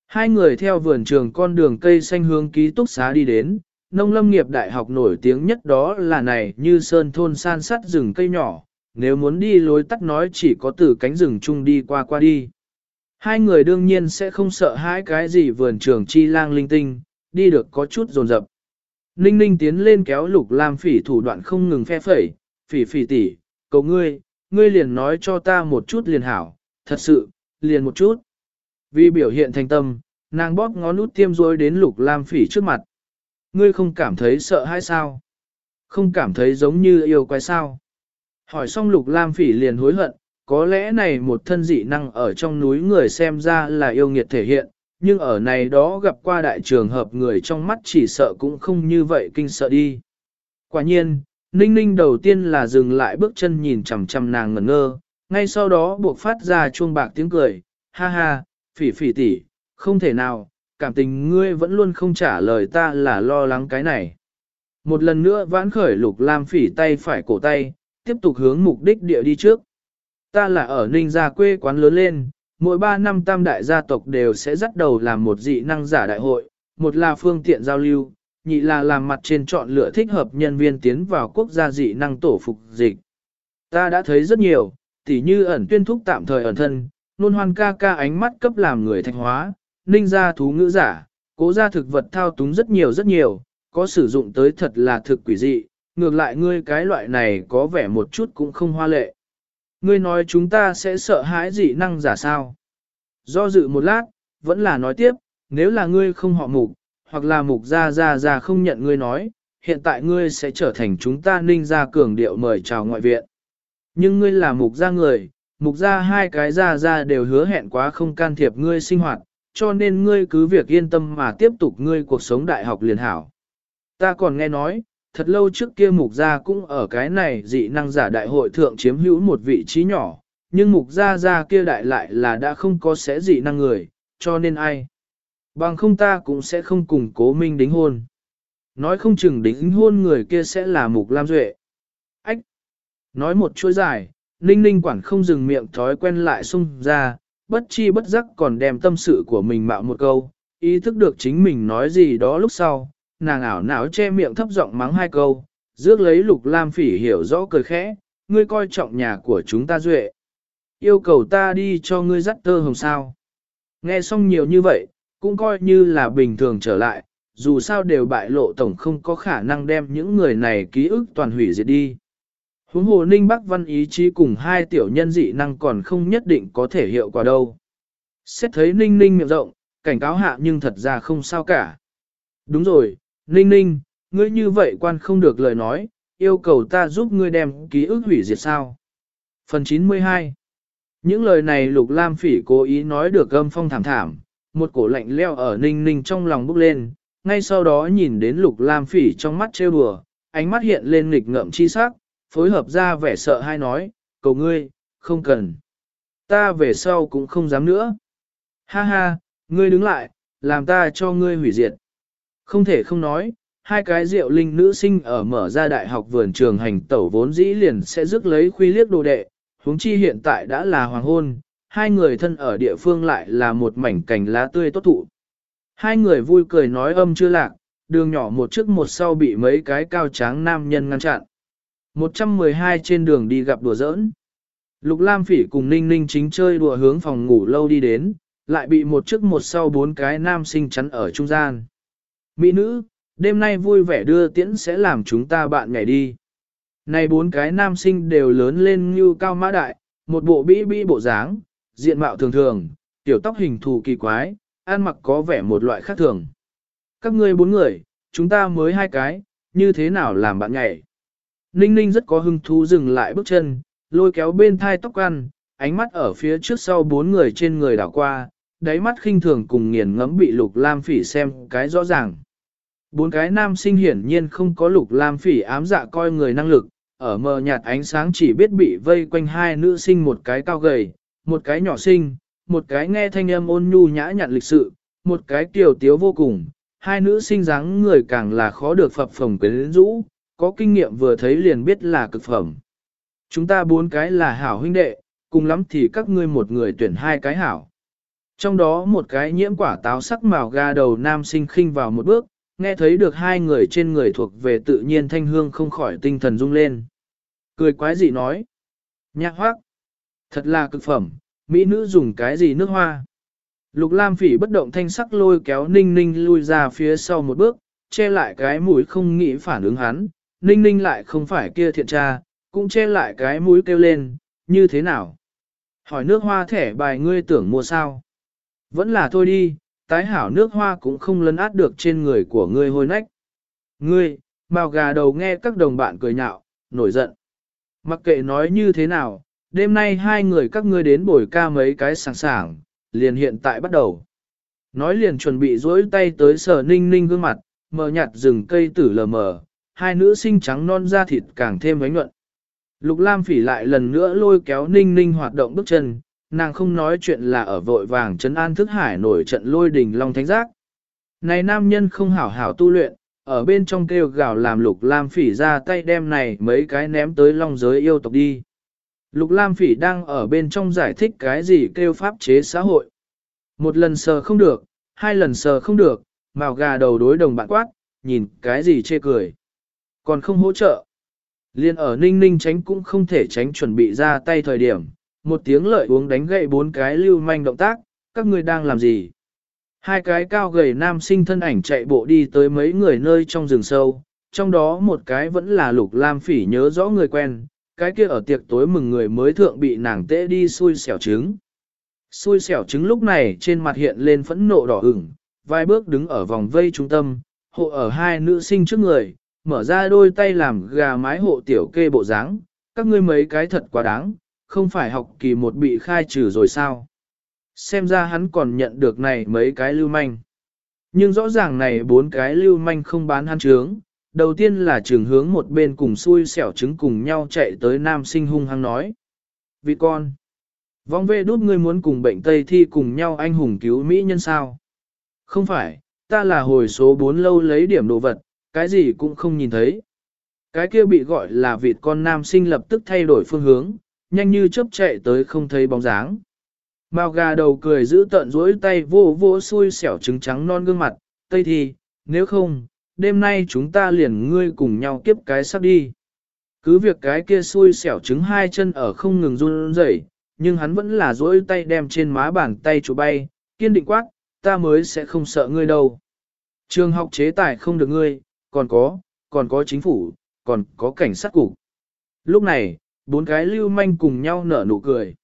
Hai người theo vườn trường con đường cây xanh hướng ký túc xá đi đến, nông lâm nghiệp đại học nổi tiếng nhất đó là này như sơn thôn san sắt rừng cây nhỏ, nếu muốn đi lối tắt nói chỉ có từ cánh rừng chung đi qua qua đi. Hai người đương nhiên sẽ không sợ hãi cái gì vườn trường chi lang linh tinh, đi được có chút rồn rập. Ninh ninh tiến lên kéo lục lam phỉ thủ đoạn không ngừng phe phẩy, phỉ phỉ tỉ, cầu ngươi, ngươi liền nói cho ta một chút liền hảo, thật sự, liền một chút. Vì biểu hiện thành tâm, nàng bóp ngón út tiêm rối đến lục lam phỉ trước mặt. Ngươi không cảm thấy sợ hay sao? Không cảm thấy giống như yêu quái sao? Hỏi xong lục lam phỉ liền hối hận, có lẽ này một thân dị năng ở trong núi người xem ra là yêu nghiệt thể hiện, nhưng ở này đó gặp qua đại trường hợp người trong mắt chỉ sợ cũng không như vậy kinh sợ đi. Quả nhiên, Ninh Ninh đầu tiên là dừng lại bước chân nhìn chằm chằm nàng ngẩn ngơ, ngay sau đó buộc phát ra chuông bạc tiếng cười, ha ha, phỉ phỉ tỉ, không thể nào, cảm tình ngươi vẫn luôn không trả lời ta là lo lắng cái này. Một lần nữa vãn khởi lục lam phỉ tay phải cổ tay, tiếp tục hướng mục đích địa đi trước. Ta là ở Ninh gia quê quán lớn lên, mỗi ba năm tam đại gia tộc đều sẽ dắt đầu làm một dị năng giả đại hội, một là phương tiện giao lưu, nhị là làm mặt trên chọn lựa thích hợp nhân viên tiến vào quốc gia dị năng tổ phục dịch. Ta đã thấy rất nhiều, tỉ như ẩn tuyên thúc tạm thời ẩn thân, nôn hoan ca ca ánh mắt cấp làm người thạch hóa, ninh gia thú ngữ giả, cố gia thực vật thao túng rất nhiều rất nhiều, có sử dụng tới thật là thực quỷ dị, ngược lại ngươi cái loại này có vẻ một chút cũng không hoa lệ. Ngươi nói chúng ta sẽ sợ hãi dị năng giả sao? Do dự một lát, vẫn là nói tiếp, nếu là ngươi không họ mục, hoặc là mục ra ra ra không nhận ngươi nói, hiện tại ngươi sẽ trở thành chúng ta ninh ra cường điệu mời chào ngoại viện. Nhưng ngươi là mục gia người, mục gia hai cái ra ra đều hứa hẹn quá không can thiệp ngươi sinh hoạt, cho nên ngươi cứ việc yên tâm mà tiếp tục ngươi cuộc sống đại học liền hảo. Ta còn nghe nói, thật lâu trước kia mục gia cũng ở cái này dị năng giả đại hội thượng chiếm hữu một vị trí nhỏ, nhưng mục gia gia kia đại lại là đã không có sẽ dị năng người, cho nên ai. Bằng không ta cũng sẽ không cùng cố minh đính hôn. Nói không chừng đính hôn người kia sẽ là mục lam duệ. Ách! Nói một chuỗi dài, ninh ninh quản không dừng miệng thói quen lại xung ra, bất chi bất giác còn đem tâm sự của mình mạo một câu, ý thức được chính mình nói gì đó lúc sau, nàng ảo não che miệng thấp giọng mắng hai câu, rước lấy lục lam phỉ hiểu rõ cười khẽ, ngươi coi trọng nhà của chúng ta duệ. Yêu cầu ta đi cho ngươi dắt tơ hồng sao. Nghe xong nhiều như vậy, cũng coi như là bình thường trở lại, dù sao đều bại lộ tổng không có khả năng đem những người này ký ức toàn hủy diệt đi. Huống hồ Ninh Bắc Văn ý chí cùng hai tiểu nhân dị năng còn không nhất định có thể hiệu quả đâu. Xét thấy Ninh Ninh miệng rộng, cảnh cáo hạ nhưng thật ra không sao cả. Đúng rồi, Ninh Ninh, ngươi như vậy quan không được lời nói, yêu cầu ta giúp ngươi đem ký ức hủy diệt sao. Phần 92 Những lời này Lục Lam Phỉ cố ý nói được âm phong thảm thảm, một cổ lạnh leo ở Ninh Ninh trong lòng bốc lên, ngay sau đó nhìn đến Lục Lam Phỉ trong mắt trêu đùa, ánh mắt hiện lên nghịch ngợm chi sắc, phối hợp ra vẻ sợ hay nói, cầu ngươi, không cần. Ta về sau cũng không dám nữa. Ha ha, ngươi đứng lại, làm ta cho ngươi hủy diệt. Không thể không nói, hai cái rượu linh nữ sinh ở mở ra đại học vườn trường hành tẩu vốn dĩ liền sẽ rước lấy khuy liếc đồ đệ, huống chi hiện tại đã là hoàng hôn, hai người thân ở địa phương lại là một mảnh cành lá tươi tốt thụ. Hai người vui cười nói âm chưa lạc, đường nhỏ một trước một sau bị mấy cái cao tráng nam nhân ngăn chặn. 112 trên đường đi gặp đùa giỡn. Lục Lam Phỉ cùng Ninh Ninh chính chơi đùa hướng phòng ngủ lâu đi đến, lại bị một trước một sau bốn cái nam sinh chắn ở trung gian. Mỹ nữ, đêm nay vui vẻ đưa tiễn sẽ làm chúng ta bạn ngày đi. Này bốn cái nam sinh đều lớn lên như cao mã đại, một bộ bĩ bĩ bộ dáng, diện mạo thường thường, tiểu tóc hình thù kỳ quái, ăn mặc có vẻ một loại khác thường. Các ngươi bốn người, chúng ta mới hai cái, như thế nào làm bạn nhảy? Ninh ninh rất có hứng thú dừng lại bước chân, lôi kéo bên thai tóc ăn, ánh mắt ở phía trước sau bốn người trên người đảo qua, đáy mắt khinh thường cùng nghiền ngẫm bị lục lam phỉ xem cái rõ ràng. Bốn cái nam sinh hiển nhiên không có lục lam phỉ ám dạ coi người năng lực, ở mờ nhạt ánh sáng chỉ biết bị vây quanh hai nữ sinh một cái cao gầy, một cái nhỏ sinh, một cái nghe thanh âm ôn nhu nhã nhặn lịch sự, một cái kiều tiếu vô cùng, hai nữ sinh dáng người càng là khó được phập phồng quyến rũ, có kinh nghiệm vừa thấy liền biết là cực phẩm. Chúng ta bốn cái là hảo huynh đệ, cùng lắm thì các ngươi một người tuyển hai cái hảo. Trong đó một cái nhiễm quả táo sắc màu ga đầu nam sinh khinh vào một bước, nghe thấy được hai người trên người thuộc về tự nhiên thanh hương không khỏi tinh thần rung lên. Cười quái gì nói. Nhạc hoác. Thật là cực phẩm, mỹ nữ dùng cái gì nước hoa. Lục Lam Phỉ bất động thanh sắc lôi kéo Ninh Ninh lui ra phía sau một bước, che lại cái mũi không nghĩ phản ứng hắn, Ninh Ninh lại không phải kia thiện tra, cũng che lại cái mũi kêu lên, như thế nào? Hỏi nước hoa thẻ bài ngươi tưởng mua sao? Vẫn là thôi đi, tái hảo nước hoa cũng không lấn át được trên người của ngươi hôi nách. Ngươi, màu gà đầu nghe các đồng bạn cười nhạo, nổi giận. Mặc kệ nói như thế nào, đêm nay hai người các ngươi đến bồi ca mấy cái sẵn sàng, liền hiện tại bắt đầu. Nói liền chuẩn bị duỗi tay tới sờ ninh ninh gương mặt, mờ nhạt rừng cây tử lờ mờ, hai nữ sinh trắng non da thịt càng thêm ánh nhuận. Lục Lam phỉ lại lần nữa lôi kéo ninh ninh hoạt động bước chân, nàng không nói chuyện là ở vội vàng trấn an thức hải nổi trận lôi đình long thánh giác. Này nam nhân không hảo hảo tu luyện, ở bên trong kêu gào làm lục lam phỉ ra tay đem này mấy cái ném tới long giới yêu tộc đi. Lục lam phỉ đang ở bên trong giải thích cái gì kêu pháp chế xã hội. Một lần sờ không được, hai lần sờ không được, màu gà đầu đối đồng bạn quát, nhìn cái gì chê cười. Còn không hỗ trợ. Liên ở ninh ninh tránh cũng không thể tránh chuẩn bị ra tay thời điểm, một tiếng lợi uống đánh gậy bốn cái lưu manh động tác, các ngươi đang làm gì? Hai cái cao gầy nam sinh thân ảnh chạy bộ đi tới mấy người nơi trong rừng sâu, trong đó một cái vẫn là lục lam phỉ nhớ rõ người quen, cái kia ở tiệc tối mừng người mới thượng bị nàng tễ đi xui xẻo trứng. Xui xẻo trứng lúc này trên mặt hiện lên phẫn nộ đỏ ửng, vài bước đứng ở vòng vây trung tâm, hộ ở hai nữ sinh trước người, mở ra đôi tay làm gà mái hộ tiểu kê bộ dáng, các ngươi mấy cái thật quá đáng, không phải học kỳ một bị khai trừ rồi sao? Xem ra hắn còn nhận được này mấy cái lưu manh. Nhưng rõ ràng này bốn cái lưu manh không bán hắn trướng. Đầu tiên là trường hướng một bên cùng xui xẻo trứng cùng nhau chạy tới nam sinh hung hăng nói. Vị con, vong về đút ngươi muốn cùng bệnh Tây thi cùng nhau anh hùng cứu Mỹ nhân sao? Không phải, ta là hồi số 4 lâu lấy điểm đồ vật, cái gì cũng không nhìn thấy. Cái kia bị gọi là vịt con nam sinh lập tức thay đổi phương hướng, nhanh như chớp chạy tới không thấy bóng dáng. Mao gà đầu cười giữ tận rỗi tay vô vô xui xẻo trứng trắng non gương mặt, tây thì, nếu không, đêm nay chúng ta liền ngươi cùng nhau kiếp cái sắp đi. Cứ việc cái kia xui xẻo trứng hai chân ở không ngừng run rẩy, nhưng hắn vẫn là rỗi tay đem trên má bàn tay chủ bay, kiên định quát, ta mới sẽ không sợ ngươi đâu. Trường học chế tài không được ngươi, còn có, còn có chính phủ, còn có cảnh sát cục. Lúc này, bốn cái lưu manh cùng nhau nở nụ cười.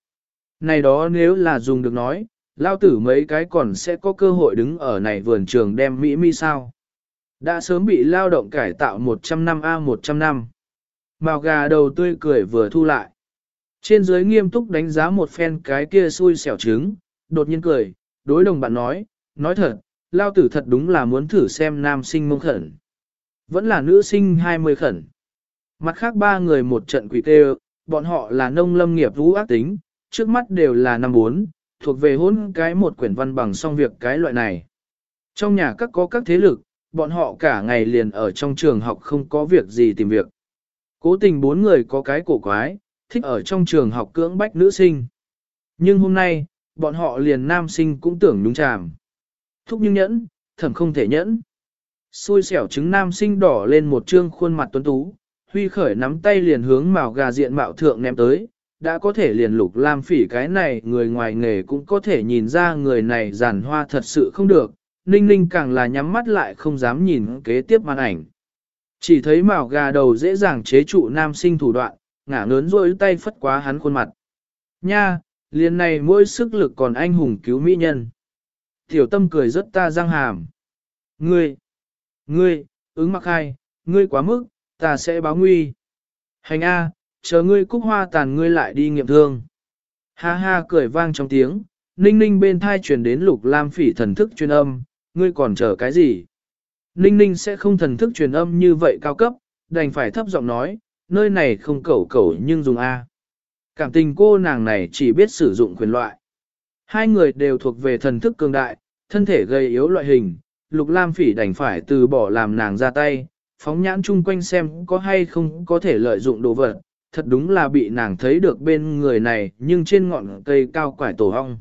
Này đó nếu là dùng được nói, lao tử mấy cái còn sẽ có cơ hội đứng ở này vườn trường đem Mỹ mi sao. Đã sớm bị lao động cải tạo 100 năm A 100 năm. Màu gà đầu tươi cười vừa thu lại. Trên dưới nghiêm túc đánh giá một phen cái kia xui xẻo trứng, đột nhiên cười, đối đồng bạn nói, nói thật, lao tử thật đúng là muốn thử xem nam sinh mông khẩn. Vẫn là nữ sinh 20 khẩn. Mặt khác ba người một trận quỷ tê bọn họ là nông lâm nghiệp vũ ác tính, trước mắt đều là năm bốn, thuộc về hôn cái một quyển văn bằng xong việc cái loại này. Trong nhà các có các thế lực, bọn họ cả ngày liền ở trong trường học không có việc gì tìm việc. Cố tình bốn người có cái cổ quái, thích ở trong trường học cưỡng bách nữ sinh. Nhưng hôm nay, bọn họ liền nam sinh cũng tưởng đúng chàm. Thúc nhưng nhẫn, thẩm không thể nhẫn. Xui xẻo trứng nam sinh đỏ lên một trương khuôn mặt tuấn tú, huy khởi nắm tay liền hướng màu gà diện mạo thượng ném tới, đã có thể liền lục lam phỉ cái này người ngoài nghề cũng có thể nhìn ra người này giản hoa thật sự không được, ninh ninh càng là nhắm mắt lại không dám nhìn kế tiếp màn ảnh. Chỉ thấy màu gà đầu dễ dàng chế trụ nam sinh thủ đoạn, ngả ngớn rôi tay phất quá hắn khuôn mặt. Nha, liền này mỗi sức lực còn anh hùng cứu mỹ nhân. Tiểu tâm cười rất ta răng hàm. Ngươi, ngươi, ứng mặc hai, ngươi quá mức, ta sẽ báo nguy. Hành A, chờ ngươi cúc hoa tàn ngươi lại đi nghiệm thương. Ha ha cười vang trong tiếng, ninh ninh bên thai truyền đến lục lam phỉ thần thức truyền âm, ngươi còn chờ cái gì? Ninh ninh sẽ không thần thức truyền âm như vậy cao cấp, đành phải thấp giọng nói, nơi này không cẩu cẩu nhưng dùng A. Cảm tình cô nàng này chỉ biết sử dụng quyền loại. Hai người đều thuộc về thần thức cường đại, thân thể gầy yếu loại hình, lục lam phỉ đành phải từ bỏ làm nàng ra tay, phóng nhãn chung quanh xem có hay không có thể lợi dụng đồ vật, thật đúng là bị nàng thấy được bên người này nhưng trên ngọn cây cao quải tổ hong.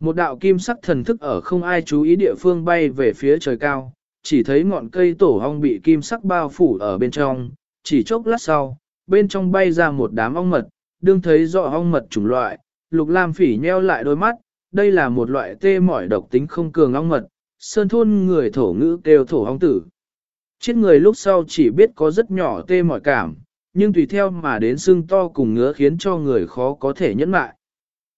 Một đạo kim sắc thần thức ở không ai chú ý địa phương bay về phía trời cao, chỉ thấy ngọn cây tổ hong bị kim sắc bao phủ ở bên trong, chỉ chốc lát sau, bên trong bay ra một đám ong mật, đương thấy rõ ong mật chủng loại, lục lam phỉ nheo lại đôi mắt, đây là một loại tê mỏi độc tính không cường ong mật, sơn thôn người thổ ngữ kêu thổ ong tử. Chết người lúc sau chỉ biết có rất nhỏ tê mỏi cảm, nhưng tùy theo mà đến xương to cùng ngứa khiến cho người khó có thể nhẫn lại.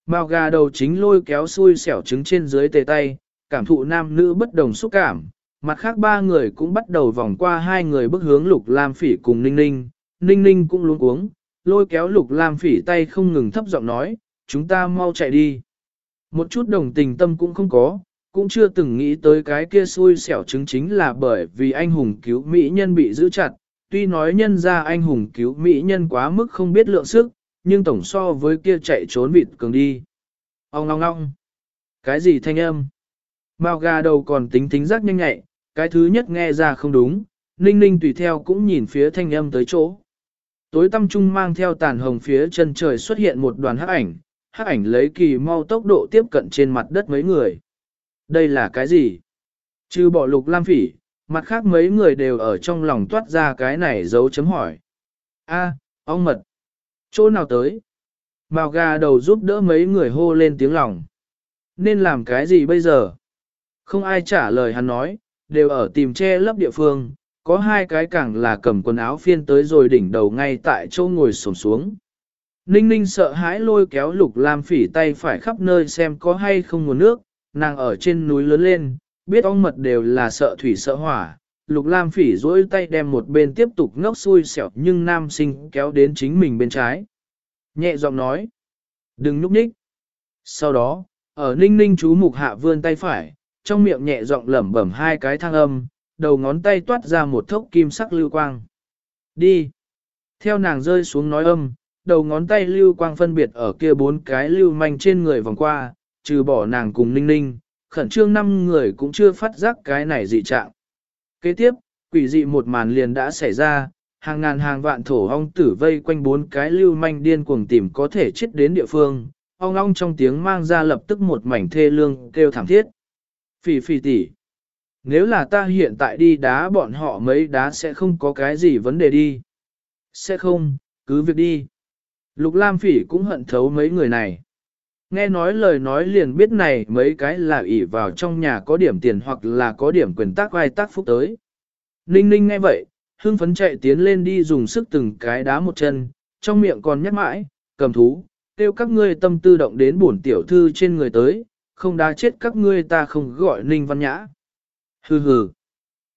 Mao gà đầu chính lôi kéo xui xẻo trứng trên dưới tề tay, cảm thụ nam nữ bất đồng xúc cảm. Mặt khác ba người cũng bắt đầu vòng qua hai người bước hướng lục lam phỉ cùng ninh ninh, ninh ninh cũng luống cuống, lôi kéo lục lam phỉ tay không ngừng thấp giọng nói, chúng ta mau chạy đi. Một chút đồng tình tâm cũng không có, cũng chưa từng nghĩ tới cái kia xui xẻo trứng chính là bởi vì anh hùng cứu mỹ nhân bị giữ chặt, tuy nói nhân ra anh hùng cứu mỹ nhân quá mức không biết lượng sức, nhưng tổng so với kia chạy trốn vịt cường đi. Ông ngong ngong. Cái gì thanh âm? Mao gà đầu còn tính tính giác nhanh nhạy, cái thứ nhất nghe ra không đúng, ninh ninh tùy theo cũng nhìn phía thanh âm tới chỗ. Tối tâm trung mang theo tàn hồng phía chân trời xuất hiện một đoàn hắc ảnh, hắc ảnh lấy kỳ mau tốc độ tiếp cận trên mặt đất mấy người. Đây là cái gì? Trừ bỏ lục lam phỉ, mặt khác mấy người đều ở trong lòng toát ra cái này dấu chấm hỏi. A, ong mật. Chỗ nào tới? Màu gà đầu giúp đỡ mấy người hô lên tiếng lòng. Nên làm cái gì bây giờ? Không ai trả lời hắn nói, đều ở tìm che lấp địa phương, có hai cái càng là cầm quần áo phiên tới rồi đỉnh đầu ngay tại chỗ ngồi xổm xuống. Ninh ninh sợ hãi lôi kéo lục lam phỉ tay phải khắp nơi xem có hay không nguồn nước, nàng ở trên núi lớn lên, biết ong mật đều là sợ thủy sợ hỏa. Lục lam phỉ duỗi tay đem một bên tiếp tục ngốc xui xẻo nhưng nam sinh kéo đến chính mình bên trái. Nhẹ giọng nói, đừng núp nhích. Sau đó, ở ninh ninh chú mục hạ vươn tay phải, trong miệng nhẹ giọng lẩm bẩm hai cái thang âm, đầu ngón tay toát ra một thốc kim sắc lưu quang. Đi. Theo nàng rơi xuống nói âm, đầu ngón tay lưu quang phân biệt ở kia bốn cái lưu manh trên người vòng qua, trừ bỏ nàng cùng ninh ninh, khẩn trương năm người cũng chưa phát giác cái này dị trạng. Kế tiếp, quỷ dị một màn liền đã xảy ra, hàng ngàn hàng vạn thổ ong tử vây quanh bốn cái lưu manh điên cuồng tìm có thể chết đến địa phương, ong ong trong tiếng mang ra lập tức một mảnh thê lương kêu thảm thiết. Phỉ phỉ tỉ. Nếu là ta hiện tại đi đá bọn họ mấy đá sẽ không có cái gì vấn đề đi. Sẽ không, cứ việc đi. Lục Lam Phỉ cũng hận thấu mấy người này. Nghe nói lời nói liền biết này mấy cái là ỷ vào trong nhà có điểm tiền hoặc là có điểm quyền tác vai tác phúc tới. Ninh ninh nghe vậy, hưng phấn chạy tiến lên đi dùng sức từng cái đá một chân, trong miệng còn nhắc mãi, cầm thú, kêu các ngươi tâm tư động đến bổn tiểu thư trên người tới, không đá chết các ngươi ta không gọi ninh văn nhã. Hừ hừ,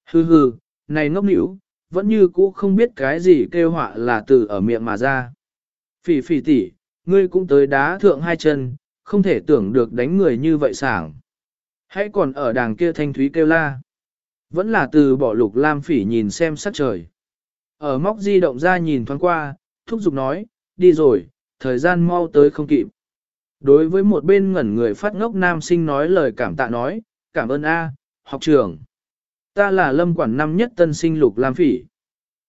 hừ hừ, này ngốc nỉu, vẫn như cũ không biết cái gì kêu họa là từ ở miệng mà ra. Phỉ phỉ tỉ, ngươi cũng tới đá thượng hai chân, không thể tưởng được đánh người như vậy sảng. Hãy còn ở đàng kia thanh thúy kêu la. Vẫn là từ bỏ lục lam phỉ nhìn xem sắc trời. Ở móc di động ra nhìn thoáng qua, thúc giục nói, đi rồi, thời gian mau tới không kịp. Đối với một bên ngẩn người phát ngốc nam sinh nói lời cảm tạ nói, cảm ơn A, học trưởng. Ta là lâm quản năm nhất tân sinh lục lam phỉ.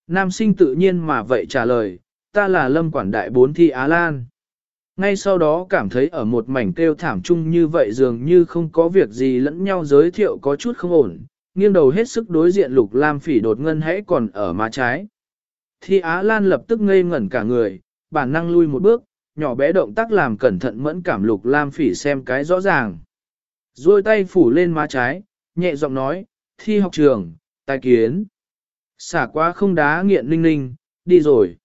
Nam sinh tự nhiên mà vậy trả lời, ta là lâm quản đại bốn thi Á Lan. Ngay sau đó cảm thấy ở một mảnh kêu thảm chung như vậy dường như không có việc gì lẫn nhau giới thiệu có chút không ổn, nghiêng đầu hết sức đối diện lục lam phỉ đột ngân hãy còn ở má trái. Thi Á Lan lập tức ngây ngẩn cả người, bản năng lui một bước, nhỏ bé động tác làm cẩn thận mẫn cảm lục lam phỉ xem cái rõ ràng. Rồi tay phủ lên má trái, nhẹ giọng nói, thi học trường, tài kiến. Xả quá không đá nghiện ninh ninh, đi rồi.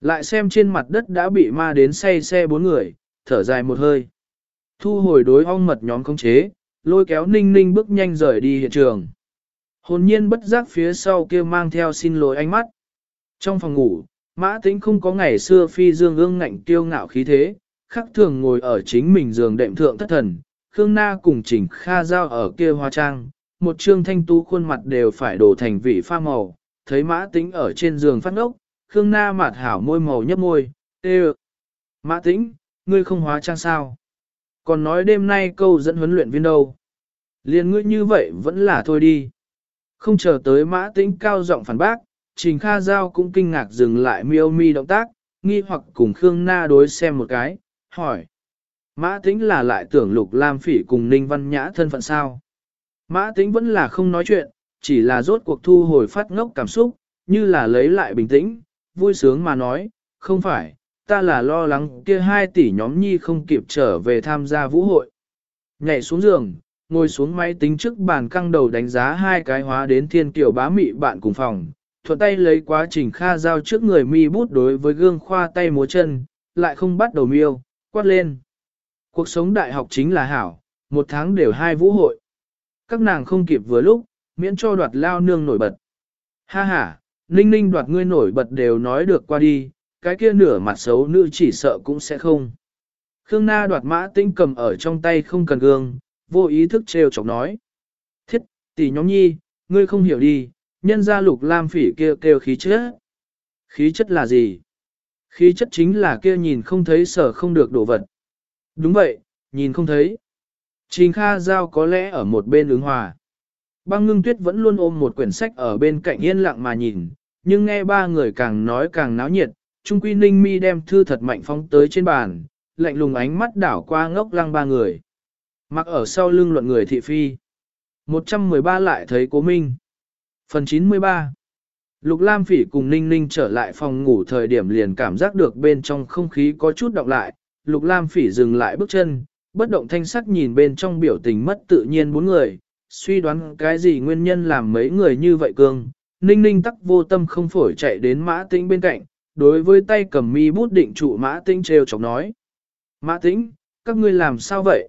Lại xem trên mặt đất đã bị ma đến say xe bốn người, thở dài một hơi. Thu hồi đối ong mật nhóm không chế, lôi kéo ninh ninh bước nhanh rời đi hiện trường. Hồn nhiên bất giác phía sau kia mang theo xin lỗi ánh mắt. Trong phòng ngủ, mã tĩnh không có ngày xưa phi dương ương ngạnh tiêu ngạo khí thế, khắc thường ngồi ở chính mình giường đệm thượng thất thần, Khương Na cùng Trình Kha Giao ở kia hoa trang, một trương thanh tú khuôn mặt đều phải đổ thành vị pha màu, thấy mã tĩnh ở trên giường phát ngốc, Khương Na mặt hảo môi màu nhấp môi, tê Mã tĩnh, ngươi không hóa trang sao? Còn nói đêm nay câu dẫn huấn luyện viên đâu? Liên ngươi như vậy vẫn là thôi đi. Không chờ tới mã tĩnh cao giọng phản bác, Trình Kha Giao cũng kinh ngạc dừng lại miêu mi động tác, nghi hoặc cùng Khương Na đối xem một cái, hỏi. Mã tĩnh là lại tưởng lục lam phỉ cùng Ninh Văn Nhã thân phận sao? Mã tĩnh vẫn là không nói chuyện, chỉ là rốt cuộc thu hồi phát ngốc cảm xúc, như là lấy lại bình tĩnh, vui sướng mà nói, không phải, ta là lo lắng kia hai tỷ nhóm nhi không kịp trở về tham gia vũ hội. Nhảy xuống giường, ngồi xuống máy tính trước bàn căng đầu đánh giá hai cái hóa đến thiên kiểu bá mị bạn cùng phòng, thuận tay lấy quá trình kha giao trước người mi bút đối với gương khoa tay múa chân, lại không bắt đầu miêu, quát lên. Cuộc sống đại học chính là hảo, một tháng đều hai vũ hội. Các nàng không kịp vừa lúc, miễn cho đoạt lao nương nổi bật. Ha ha, ninh ninh đoạt ngươi nổi bật đều nói được qua đi, cái kia nửa mặt xấu nữ chỉ sợ cũng sẽ không. Khương Na đoạt mã tinh cầm ở trong tay không cần gương, vô ý thức trêu chọc nói. Thiết, tỷ nhóm nhi, ngươi không hiểu đi, nhân gia lục lam phỉ kia kêu khí chất. Khí chất là gì? Khí chất chính là kia nhìn không thấy sở không được đồ vật. Đúng vậy, nhìn không thấy. Trình Kha Giao có lẽ ở một bên ứng hòa. Băng ngưng tuyết vẫn luôn ôm một quyển sách ở bên cạnh yên lặng mà nhìn, nhưng nghe ba người càng nói càng náo nhiệt, Trung Quy Ninh Mi đem thư thật mạnh phóng tới trên bàn, lạnh lùng ánh mắt đảo qua ngốc lăng ba người. Mặc ở sau lưng luận người thị phi. 113 lại thấy cố minh. Phần 93 Lục Lam Phỉ cùng Ninh Ninh trở lại phòng ngủ thời điểm liền cảm giác được bên trong không khí có chút động lại, Lục Lam Phỉ dừng lại bước chân, bất động thanh sắc nhìn bên trong biểu tình mất tự nhiên bốn người, suy đoán cái gì nguyên nhân làm mấy người như vậy cương. Ninh Ninh tắc vô tâm không phổi chạy đến Mã Tĩnh bên cạnh, đối với tay cầm mi bút định trụ Mã Tĩnh trêu chọc nói: "Mã Tĩnh, các ngươi làm sao vậy?"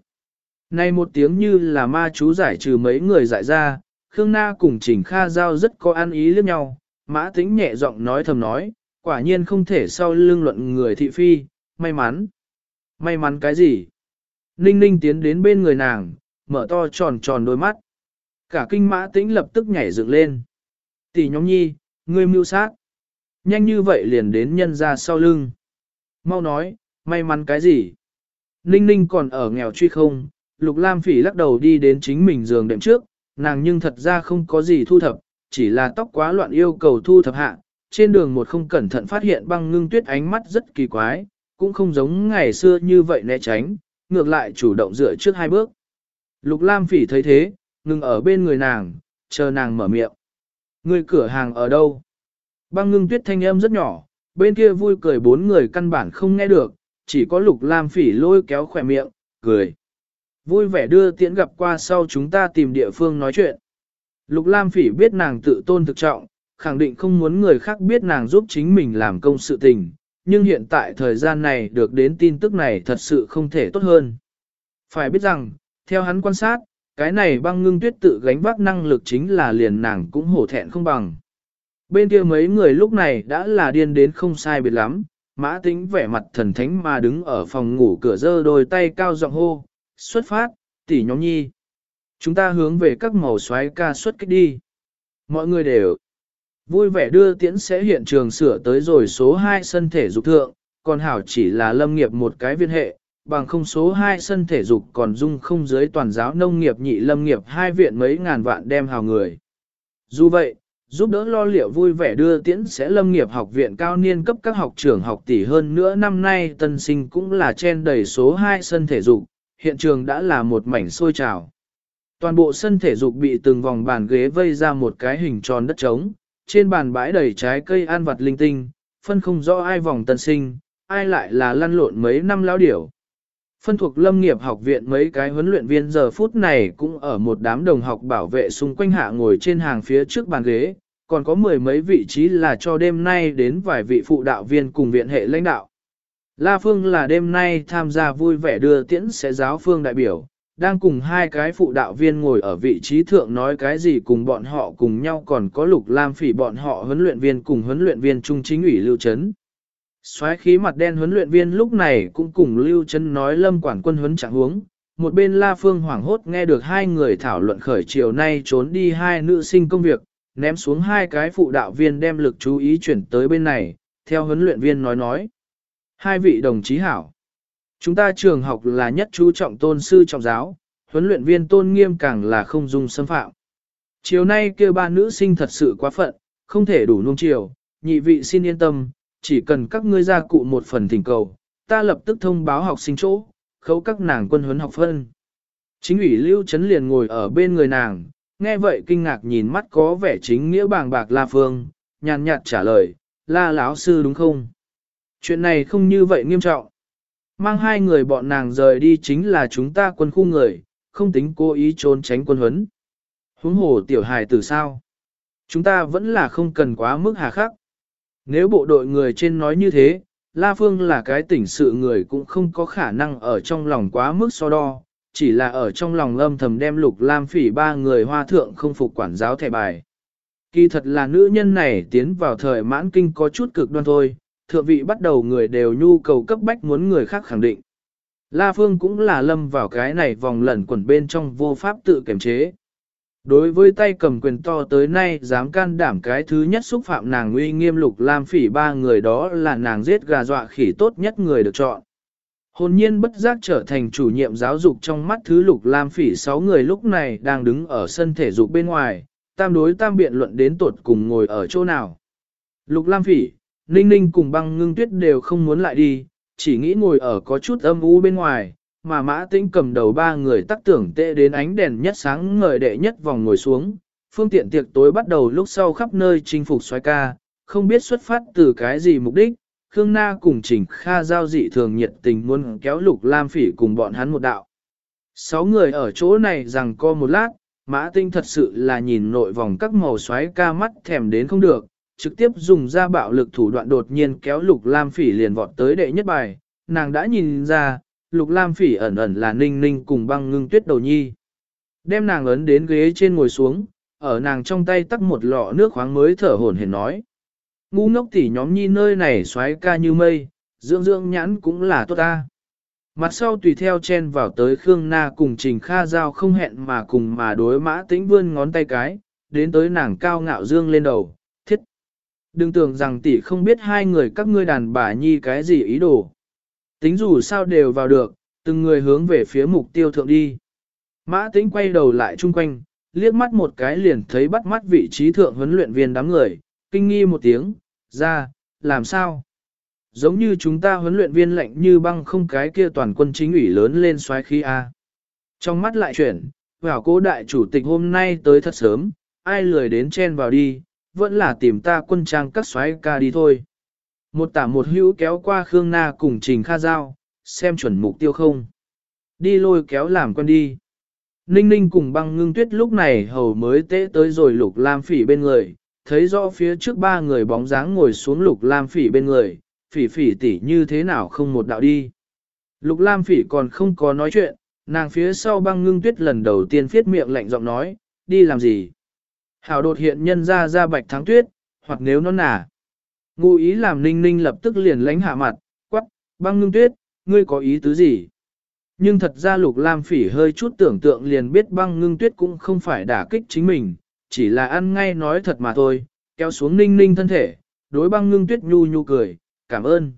Này một tiếng như là ma chú giải trừ mấy người giải ra, Khương Na cùng Trình Kha Giao rất có ăn ý liếc nhau, Mã Tĩnh nhẹ giọng nói thầm nói, quả nhiên không thể sau lưng luận người thị phi, may mắn. May mắn cái gì? Ninh ninh tiến đến bên người nàng, mở to tròn tròn đôi mắt. Cả kinh mã tĩnh lập tức nhảy dựng lên. Tỷ nhóm nhi, ngươi mưu sát. Nhanh như vậy liền đến nhân ra sau lưng. Mau nói, may mắn cái gì? Ninh ninh còn ở nghèo truy không, Lục Lam Phỉ lắc đầu đi đến chính mình giường đệm trước, nàng nhưng thật ra không có gì thu thập, chỉ là tóc quá loạn yêu cầu thu thập hạ. Trên đường một không cẩn thận phát hiện băng ngưng tuyết ánh mắt rất kỳ quái, cũng không giống ngày xưa như vậy né tránh, ngược lại chủ động dựa trước hai bước. Lục Lam Phỉ thấy thế, ngừng ở bên người nàng, chờ nàng mở miệng. Người cửa hàng ở đâu? Băng ngưng tuyết thanh âm rất nhỏ, bên kia vui cười bốn người căn bản không nghe được, chỉ có Lục Lam Phỉ lôi kéo khỏe miệng, cười. Vui vẻ đưa tiễn gặp qua sau chúng ta tìm địa phương nói chuyện. Lục Lam Phỉ biết nàng tự tôn thực trọng, khẳng định không muốn người khác biết nàng giúp chính mình làm công sự tình, nhưng hiện tại thời gian này được đến tin tức này thật sự không thể tốt hơn. Phải biết rằng, theo hắn quan sát, cái này băng ngưng tuyết tự gánh vác năng lực chính là liền nàng cũng hổ thẹn không bằng. Bên kia mấy người lúc này đã là điên đến không sai biệt lắm, mã tính vẻ mặt thần thánh mà đứng ở phòng ngủ cửa dơ đôi tay cao giọng hô, xuất phát, tỷ nhóm nhi. Chúng ta hướng về các màu xoáy ca xuất kích đi. Mọi người đều vui vẻ đưa tiễn sẽ hiện trường sửa tới rồi số 2 sân thể dục thượng, còn hảo chỉ là lâm nghiệp một cái viên hệ, bằng không số 2 sân thể dục còn dung không dưới toàn giáo nông nghiệp nhị lâm nghiệp hai viện mấy ngàn vạn đem hào người. Dù vậy, giúp đỡ lo liệu vui vẻ đưa tiễn sẽ lâm nghiệp học viện cao niên cấp các học trưởng học tỷ hơn nữa năm nay tân sinh cũng là chen đầy số 2 sân thể dục, hiện trường đã là một mảnh sôi trào. Toàn bộ sân thể dục bị từng vòng bàn ghế vây ra một cái hình tròn đất trống, trên bàn bãi đầy trái cây ăn vặt linh tinh, phân không rõ ai vòng tân sinh, ai lại là lăn lộn mấy năm lão điểu. Phân thuộc lâm nghiệp học viện mấy cái huấn luyện viên giờ phút này cũng ở một đám đồng học bảo vệ xung quanh hạ ngồi trên hàng phía trước bàn ghế, còn có mười mấy vị trí là cho đêm nay đến vài vị phụ đạo viên cùng viện hệ lãnh đạo. La Phương là đêm nay tham gia vui vẻ đưa tiễn sẽ giáo phương đại biểu, đang cùng hai cái phụ đạo viên ngồi ở vị trí thượng nói cái gì cùng bọn họ cùng nhau còn có lục lam phỉ bọn họ huấn luyện viên cùng huấn luyện viên trung chính ủy lưu chấn. Xoáy khí mặt đen huấn luyện viên lúc này cũng cùng lưu chấn nói lâm quản quân huấn trạng huống. Một bên La Phương hoảng hốt nghe được hai người thảo luận khởi chiều nay trốn đi hai nữ sinh công việc, ném xuống hai cái phụ đạo viên đem lực chú ý chuyển tới bên này, theo huấn luyện viên nói nói. Hai vị đồng chí hảo. Chúng ta trường học là nhất chú trọng tôn sư trọng giáo, huấn luyện viên tôn nghiêm càng là không dung xâm phạm. Chiều nay kêu ba nữ sinh thật sự quá phận, không thể đủ nuông chiều, nhị vị xin yên tâm, chỉ cần các ngươi ra cụ một phần thỉnh cầu, ta lập tức thông báo học sinh chỗ, khấu các nàng quân huấn học phân. Chính ủy Lưu Trấn liền ngồi ở bên người nàng, nghe vậy kinh ngạc nhìn mắt có vẻ chính nghĩa bàng bạc La Phương, nhàn nhạt trả lời, La lão sư đúng không? Chuyện này không như vậy nghiêm trọng. Mang hai người bọn nàng rời đi chính là chúng ta quân khu người, không tính cố ý trốn tránh quân huấn. Huống hồ tiểu hài từ sao? Chúng ta vẫn là không cần quá mức hà khắc. Nếu bộ đội người trên nói như thế, La Phương là cái tỉnh sự người cũng không có khả năng ở trong lòng quá mức so đo, chỉ là ở trong lòng âm thầm đem lục lam phỉ ba người hoa thượng không phục quản giáo thẻ bài. Kỳ thật là nữ nhân này tiến vào thời mãn kinh có chút cực đoan thôi, thượng vị bắt đầu người đều nhu cầu cấp bách muốn người khác khẳng định. La Phương cũng là lâm vào cái này vòng lẩn quẩn bên trong vô pháp tự kiểm chế. Đối với tay cầm quyền to tới nay dám can đảm cái thứ nhất xúc phạm nàng uy nghiêm lục lam phỉ ba người đó là nàng giết gà dọa khỉ tốt nhất người được chọn. Hồn nhiên bất giác trở thành chủ nhiệm giáo dục trong mắt thứ lục lam phỉ sáu người lúc này đang đứng ở sân thể dục bên ngoài, tam đối tam biện luận đến tuột cùng ngồi ở chỗ nào. Lục lam phỉ, ninh ninh cùng băng ngưng tuyết đều không muốn lại đi, chỉ nghĩ ngồi ở có chút âm u bên ngoài, mà mã tĩnh cầm đầu ba người tắc tưởng tệ đến ánh đèn nhất sáng ngời đệ nhất vòng ngồi xuống, phương tiện tiệc tối bắt đầu lúc sau khắp nơi chinh phục xoay ca, không biết xuất phát từ cái gì mục đích, Khương Na cùng Trình Kha giao dị thường nhiệt tình muốn kéo Lục Lam Phỉ cùng bọn hắn một đạo. Sáu người ở chỗ này rằng co một lát, Mã Tinh thật sự là nhìn nội vòng các màu xoáy ca mắt thèm đến không được, trực tiếp dùng ra bạo lực thủ đoạn đột nhiên kéo Lục Lam Phỉ liền vọt tới đệ nhất bài, nàng đã nhìn ra, Lục Lam Phỉ ẩn ẩn là Ninh Ninh cùng băng ngưng tuyết đầu nhi. Đem nàng ấn đến ghế trên ngồi xuống, ở nàng trong tay tắt một lọ nước khoáng mới thở hổn hển nói. Ngu ngốc tỷ nhóm nhi nơi này xoáy ca như mây, dưỡng dưỡng nhãn cũng là tốt ta. Mặt sau tùy theo chen vào tới Khương Na cùng Trình Kha Giao không hẹn mà cùng mà đối mã tĩnh vươn ngón tay cái, đến tới nàng cao ngạo dương lên đầu, thiết. Đừng tưởng rằng tỷ không biết hai người các ngươi đàn bà nhi cái gì ý đồ. Tính dù sao đều vào được, từng người hướng về phía mục tiêu thượng đi. Mã tĩnh quay đầu lại chung quanh, liếc mắt một cái liền thấy bắt mắt vị trí thượng huấn luyện viên đám người, kinh nghi một tiếng, ra, làm sao? Giống như chúng ta huấn luyện viên lệnh như băng không cái kia toàn quân chính ủy lớn lên xoáy khí A. Trong mắt lại chuyển, vào cố đại chủ tịch hôm nay tới thật sớm, ai lười đến chen vào đi, vẫn là tìm ta quân trang các xoáy ca đi thôi. Một tả một hữu kéo qua Khương Na cùng Trình Kha Giao, xem chuẩn mục tiêu không. Đi lôi kéo làm quen đi. Ninh ninh cùng băng ngưng tuyết lúc này hầu mới tế tới rồi lục lam phỉ bên người, thấy rõ phía trước ba người bóng dáng ngồi xuống lục lam phỉ bên người, phỉ phỉ tỉ như thế nào không một đạo đi. Lục lam phỉ còn không có nói chuyện, nàng phía sau băng ngưng tuyết lần đầu tiên phiết miệng lạnh giọng nói, đi làm gì. Hảo đột hiện nhân ra ra bạch thắng tuyết, hoặc nếu nó nả. Ngụ ý làm ninh ninh lập tức liền lánh hạ mặt, quắc, băng ngưng tuyết, ngươi có ý tứ gì? Nhưng thật ra lục lam phỉ hơi chút tưởng tượng liền biết băng ngưng tuyết cũng không phải đả kích chính mình, chỉ là ăn ngay nói thật mà thôi, kéo xuống ninh ninh thân thể, đối băng ngưng tuyết nhu nhu cười, cảm ơn.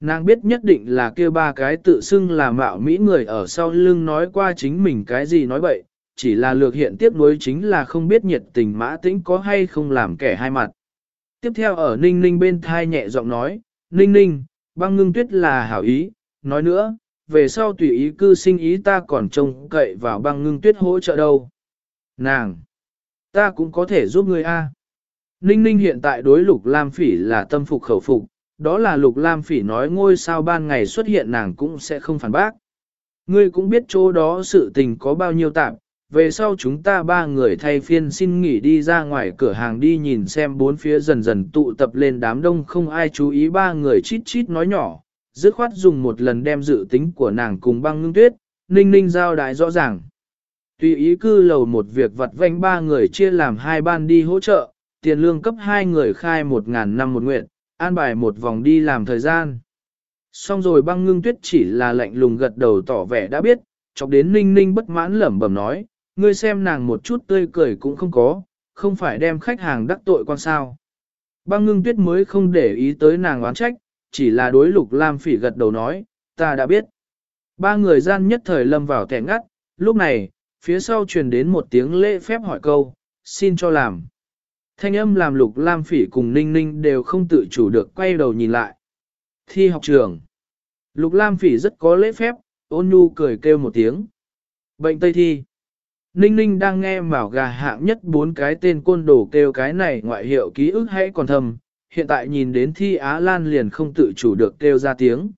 Nàng biết nhất định là kia ba cái tự xưng là mạo mỹ người ở sau lưng nói qua chính mình cái gì nói bậy, chỉ là lược hiện tiếp nối chính là không biết nhiệt tình mã tĩnh có hay không làm kẻ hai mặt. Tiếp theo ở ninh ninh bên thai nhẹ giọng nói, ninh ninh, băng ngưng tuyết là hảo ý, nói nữa, về sau tùy ý cư sinh ý ta còn trông cậy vào băng ngưng tuyết hỗ trợ đâu. Nàng! Ta cũng có thể giúp ngươi a. Ninh ninh hiện tại đối lục lam phỉ là tâm phục khẩu phục, đó là lục lam phỉ nói ngôi sao ban ngày xuất hiện nàng cũng sẽ không phản bác. Ngươi cũng biết chỗ đó sự tình có bao nhiêu tạm, về sau chúng ta ba người thay phiên xin nghỉ đi ra ngoài cửa hàng đi nhìn xem bốn phía dần dần tụ tập lên đám đông không ai chú ý ba người chít chít nói nhỏ, dứt khoát dùng một lần đem dự tính của nàng cùng băng ngưng tuyết, ninh ninh giao đại rõ ràng. Tùy ý cư lầu một việc vặt vanh ba người chia làm hai ban đi hỗ trợ, tiền lương cấp hai người khai một ngàn năm một nguyện, an bài một vòng đi làm thời gian. Xong rồi băng ngưng tuyết chỉ là lạnh lùng gật đầu tỏ vẻ đã biết, chọc đến ninh ninh bất mãn lẩm bẩm nói, ngươi xem nàng một chút tươi cười cũng không có, không phải đem khách hàng đắc tội quan sao. Băng ngưng tuyết mới không để ý tới nàng oán trách, chỉ là đối lục lam phỉ gật đầu nói, ta đã biết. Ba người gian nhất thời lâm vào kẻ ngắt, lúc này, phía sau truyền đến một tiếng lễ phép hỏi câu, xin cho làm. Thanh âm làm lục lam phỉ cùng ninh ninh đều không tự chủ được quay đầu nhìn lại. Thi học trường. Lục lam phỉ rất có lễ phép, ôn nhu cười kêu một tiếng. Bệnh tây thi. Ninh ninh đang nghe mảo gà hạng nhất bốn cái tên côn đồ kêu cái này ngoại hiệu ký ức hãy còn thầm, hiện tại nhìn đến Thi Á Lan liền không tự chủ được kêu ra tiếng.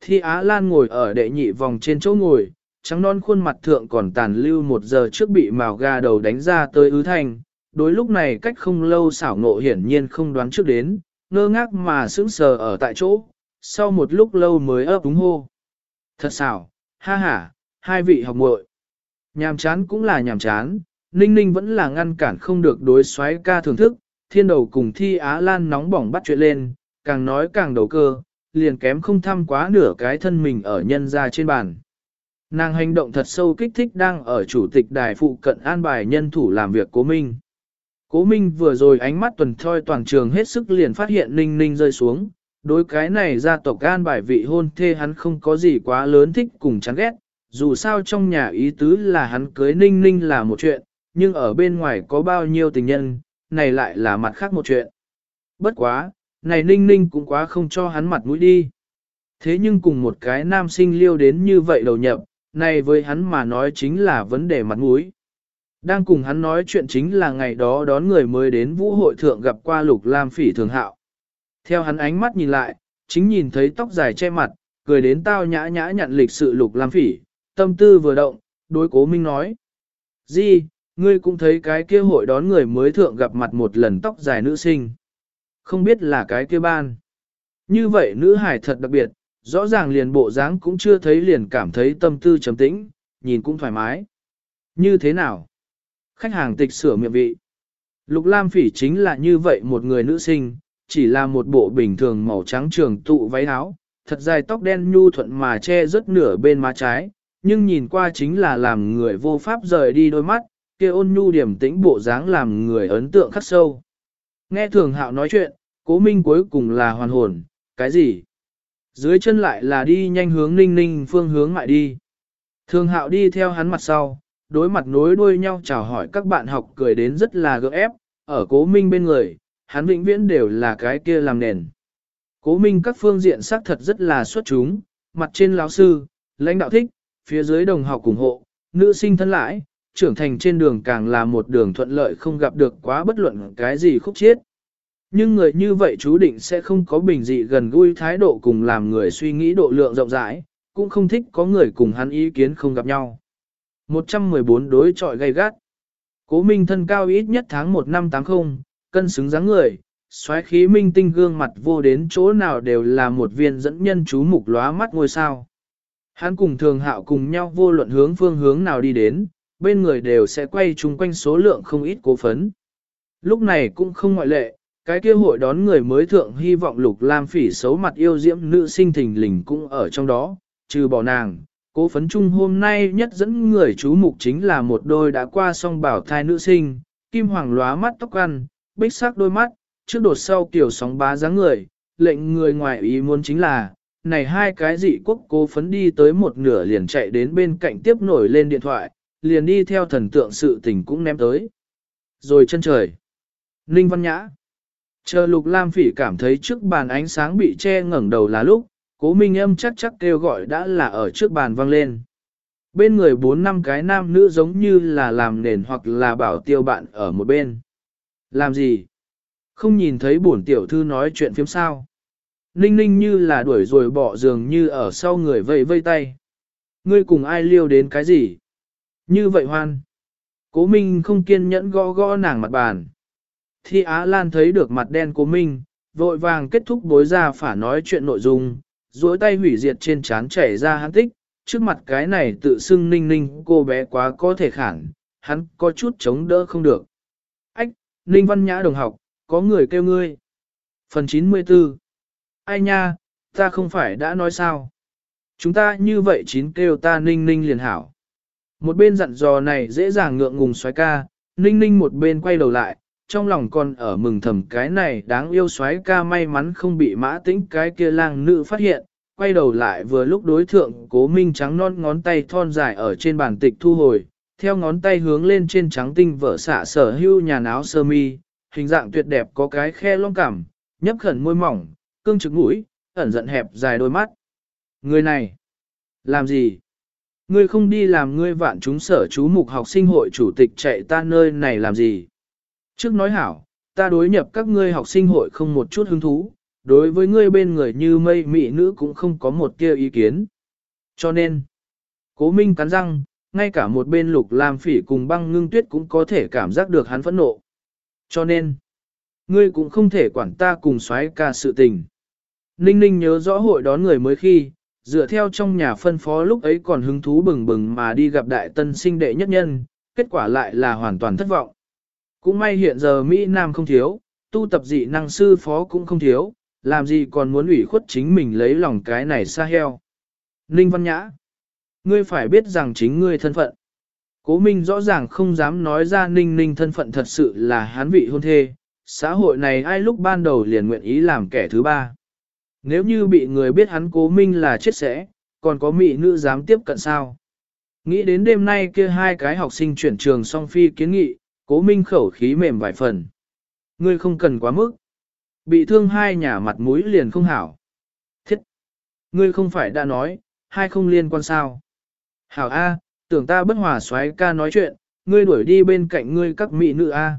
Thi Á Lan ngồi ở đệ nhị vòng trên chỗ ngồi, trắng non khuôn mặt thượng còn tàn lưu một giờ trước bị màu gà đầu đánh ra tới ứ thành. Đối lúc này cách không lâu xảo ngộ hiển nhiên không đoán trước đến, ngơ ngác mà sững sờ ở tại chỗ, sau một lúc lâu mới ấp úng hô. Thật xảo, ha ha, hai vị học muội Nhàm chán cũng là nhàm chán, Ninh Ninh vẫn là ngăn cản không được đối xoáy ca thưởng thức, thiên đầu cùng thi Á Lan nóng bỏng bắt chuyện lên, càng nói càng đầu cơ, liền kém không thăm quá nửa cái thân mình ở nhân ra trên bàn. Nàng hành động thật sâu kích thích đang ở chủ tịch đài phụ cận an bài nhân thủ làm việc cố minh. Cố minh vừa rồi ánh mắt tuần thoi toàn trường hết sức liền phát hiện ninh ninh rơi xuống, đối cái này gia tộc an bài vị hôn thê hắn không có gì quá lớn thích cùng chán ghét, dù sao trong nhà ý tứ là hắn cưới ninh ninh là một chuyện, nhưng ở bên ngoài có bao nhiêu tình nhân, này lại là mặt khác một chuyện. Bất quá, này ninh ninh cũng quá không cho hắn mặt mũi đi. Thế nhưng cùng một cái nam sinh liêu đến như vậy đầu nhập, này với hắn mà nói chính là vấn đề mặt mũi. Đang cùng hắn nói chuyện chính là ngày đó đón người mới đến vũ hội thượng gặp qua lục lam phỉ thường hạo. Theo hắn ánh mắt nhìn lại, chính nhìn thấy tóc dài che mặt, cười đến tao nhã nhã nhận lịch sự lục lam phỉ, tâm tư vừa động, đối cố minh nói. Di, ngươi cũng thấy cái kia hội đón người mới thượng gặp mặt một lần tóc dài nữ sinh. Không biết là cái kia ban. Như vậy nữ hải thật đặc biệt, rõ ràng liền bộ dáng cũng chưa thấy liền cảm thấy tâm tư trầm tĩnh, nhìn cũng thoải mái. Như thế nào? Khách hàng tịch sửa miệng vị. Lục Lam Phỉ chính là như vậy một người nữ sinh, chỉ là một bộ bình thường màu trắng trường tụ váy áo, thật dài tóc đen nhu thuận mà che rất nửa bên má trái, nhưng nhìn qua chính là làm người vô pháp rời đi đôi mắt, kia ôn nhu điểm tĩnh bộ dáng làm người ấn tượng khắc sâu. Nghe Thường Hạo nói chuyện, Cố Minh cuối cùng là hoàn hồn, cái gì? Dưới chân lại là đi nhanh hướng ninh ninh phương hướng mại đi. Thường Hạo đi theo hắn mặt sau, đối mặt nối đuôi nhau chào hỏi các bạn học cười đến rất là gỡ ép, ở Cố Minh bên người, hắn vĩnh viễn đều là cái kia làm nền. Cố Minh các phương diện xác thật rất là xuất chúng, mặt trên lão sư, lãnh đạo thích, phía dưới đồng học ủng hộ, nữ sinh thân lãi, trưởng thành trên đường càng là một đường thuận lợi không gặp được quá bất luận cái gì khúc chiết. Nhưng người như vậy chú định sẽ không có bình dị gần gũi thái độ cùng làm người suy nghĩ độ lượng rộng rãi, cũng không thích có người cùng hắn ý kiến không gặp nhau. 114 đối trọi gay gắt. Cố Minh thân cao ít nhất tháng 1 năm 80, cân xứng dáng người, xoáy khí minh tinh gương mặt vô đến chỗ nào đều là một viên dẫn nhân chú mục lóa mắt ngôi sao. Hắn cùng thường hạo cùng nhau vô luận hướng phương hướng nào đi đến, bên người đều sẽ quay chung quanh số lượng không ít cố phấn. Lúc này cũng không ngoại lệ, cái kia hội đón người mới thượng hy vọng lục lam phỉ xấu mặt yêu diễm nữ sinh thình lình cũng ở trong đó, trừ bỏ nàng. Cố phấn chung hôm nay nhất dẫn người chú mục chính là một đôi đã qua song bảo thai nữ sinh, kim hoàng lóa mắt tóc ăn, bích sắc đôi mắt, trước đột sau kiểu sóng bá dáng người, lệnh người ngoài ý muốn chính là, này hai cái dị quốc cố phấn đi tới một nửa liền chạy đến bên cạnh tiếp nổi lên điện thoại, liền đi theo thần tượng sự tình cũng ném tới. Rồi chân trời. Ninh Văn Nhã. Chờ Lục Lam Phỉ cảm thấy trước bàn ánh sáng bị che ngẩng đầu là lúc, Cố Minh Âm chắc chắc kêu gọi đã là ở trước bàn vang lên. Bên người bốn năm cái nam nữ giống như là làm nền hoặc là bảo tiêu bạn ở một bên. Làm gì? Không nhìn thấy bổn tiểu thư nói chuyện phiếm sao? Ninh ninh như là đuổi rồi bỏ giường như ở sau người vây vây tay. Ngươi cùng ai liêu đến cái gì? Như vậy hoan. Cố Minh không kiên nhẫn gõ gõ nàng mặt bàn. Thi Á Lan thấy được mặt đen cố Minh, vội vàng kết thúc bối ra phả nói chuyện nội dung, duỗi tay hủy diệt trên trán chảy ra hắn tích, trước mặt cái này tự xưng ninh ninh cô bé quá có thể khản, hắn có chút chống đỡ không được. Ách, Ninh Văn Nhã đồng học, có người kêu ngươi. Phần 94 Ai nha, ta không phải đã nói sao. Chúng ta như vậy chín kêu ta ninh ninh liền hảo. Một bên dặn dò này dễ dàng ngượng ngùng xoái ca, ninh ninh một bên quay đầu lại, trong lòng còn ở mừng thầm cái này đáng yêu xoái ca may mắn không bị mã tĩnh cái kia lang nữ phát hiện, quay đầu lại vừa lúc đối thượng cố minh trắng non ngón tay thon dài ở trên bàn tịch thu hồi, theo ngón tay hướng lên trên trắng tinh vỡ xạ sở hưu nhà áo sơ mi, hình dạng tuyệt đẹp có cái khe long cảm, nhấp khẩn môi mỏng, cương trực mũi, ẩn giận hẹp dài đôi mắt. Người này, làm gì? Ngươi không đi làm ngươi vạn chúng sở chú mục học sinh hội chủ tịch chạy ta nơi này làm gì? Trước nói hảo, ta đối nhập các ngươi học sinh hội không một chút hứng thú, đối với ngươi bên người như mây mị nữ cũng không có một kia ý kiến. Cho nên, cố minh cắn răng, ngay cả một bên lục làm phỉ cùng băng ngưng tuyết cũng có thể cảm giác được hắn phẫn nộ. Cho nên, ngươi cũng không thể quản ta cùng xoáy ca sự tình. Ninh ninh nhớ rõ hội đón người mới khi, dựa theo trong nhà phân phó lúc ấy còn hứng thú bừng bừng mà đi gặp đại tân sinh đệ nhất nhân, kết quả lại là hoàn toàn thất vọng. Cũng may hiện giờ Mỹ Nam không thiếu, tu tập dị năng sư phó cũng không thiếu, làm gì còn muốn ủy khuất chính mình lấy lòng cái này xa heo. Ninh Văn Nhã, ngươi phải biết rằng chính ngươi thân phận. Cố Minh rõ ràng không dám nói ra Ninh Ninh thân phận thật sự là hán vị hôn thê, xã hội này ai lúc ban đầu liền nguyện ý làm kẻ thứ ba. Nếu như bị người biết hắn Cố Minh là chết sẽ, còn có mỹ nữ dám tiếp cận sao. Nghĩ đến đêm nay kia hai cái học sinh chuyển trường song phi kiến nghị, Cố Minh khẩu khí mềm vài phần. Ngươi không cần quá mức. Bị thương hai nhà mặt mũi liền không hảo. Thiết! Ngươi không phải đã nói, hai không liên quan sao. Hảo A, tưởng ta bất hòa xoáy ca nói chuyện, ngươi đuổi đi bên cạnh ngươi các mỹ nữ a.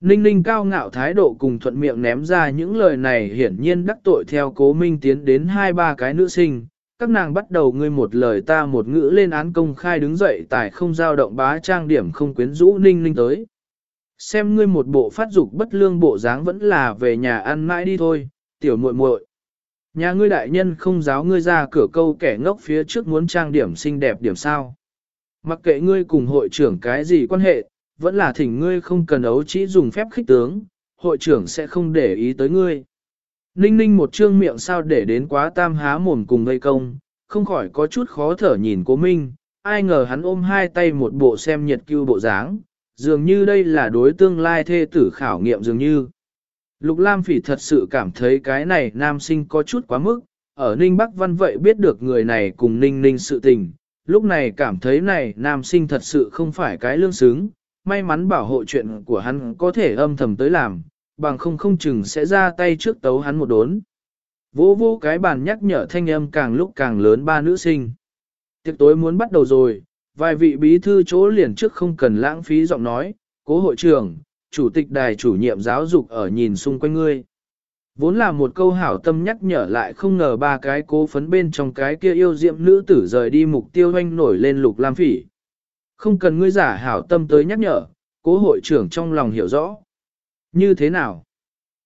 Ninh ninh cao ngạo thái độ cùng thuận miệng ném ra những lời này hiển nhiên đắc tội theo cố minh tiến đến hai ba cái nữ sinh. Các nàng bắt đầu ngươi một lời ta một ngữ lên án công khai đứng dậy tại không giao động bá trang điểm không quyến rũ ninh ninh tới. Xem ngươi một bộ phát dục bất lương bộ dáng vẫn là về nhà ăn mãi đi thôi, tiểu muội muội. Nhà ngươi đại nhân không giáo ngươi ra cửa câu kẻ ngốc phía trước muốn trang điểm xinh đẹp điểm sao. Mặc kệ ngươi cùng hội trưởng cái gì quan hệ, vẫn là thỉnh ngươi không cần ấu chỉ dùng phép khích tướng, hội trưởng sẽ không để ý tới ngươi. Ninh ninh một trương miệng sao để đến quá tam há mồm cùng gây công, không khỏi có chút khó thở nhìn cố minh, ai ngờ hắn ôm hai tay một bộ xem nhiệt cưu bộ dáng, dường như đây là đối tương lai thê tử khảo nghiệm dường như. Lục Lam Phỉ thật sự cảm thấy cái này nam sinh có chút quá mức, ở Ninh Bắc Văn vậy biết được người này cùng Ninh Ninh sự tình, lúc này cảm thấy này nam sinh thật sự không phải cái lương xứng, may mắn bảo hộ chuyện của hắn có thể âm thầm tới làm, bằng không không chừng sẽ ra tay trước tấu hắn một đốn. Vô vô cái bàn nhắc nhở thanh âm càng lúc càng lớn ba nữ sinh. Tiệc tối muốn bắt đầu rồi, vài vị bí thư chỗ liền trước không cần lãng phí giọng nói, cố hội trưởng, chủ tịch đài chủ nhiệm giáo dục ở nhìn xung quanh ngươi. Vốn là một câu hảo tâm nhắc nhở lại không ngờ ba cái cố phấn bên trong cái kia yêu diệm nữ tử rời đi mục tiêu hoanh nổi lên lục lam phỉ. Không cần ngươi giả hảo tâm tới nhắc nhở, cố hội trưởng trong lòng hiểu rõ. Như thế nào?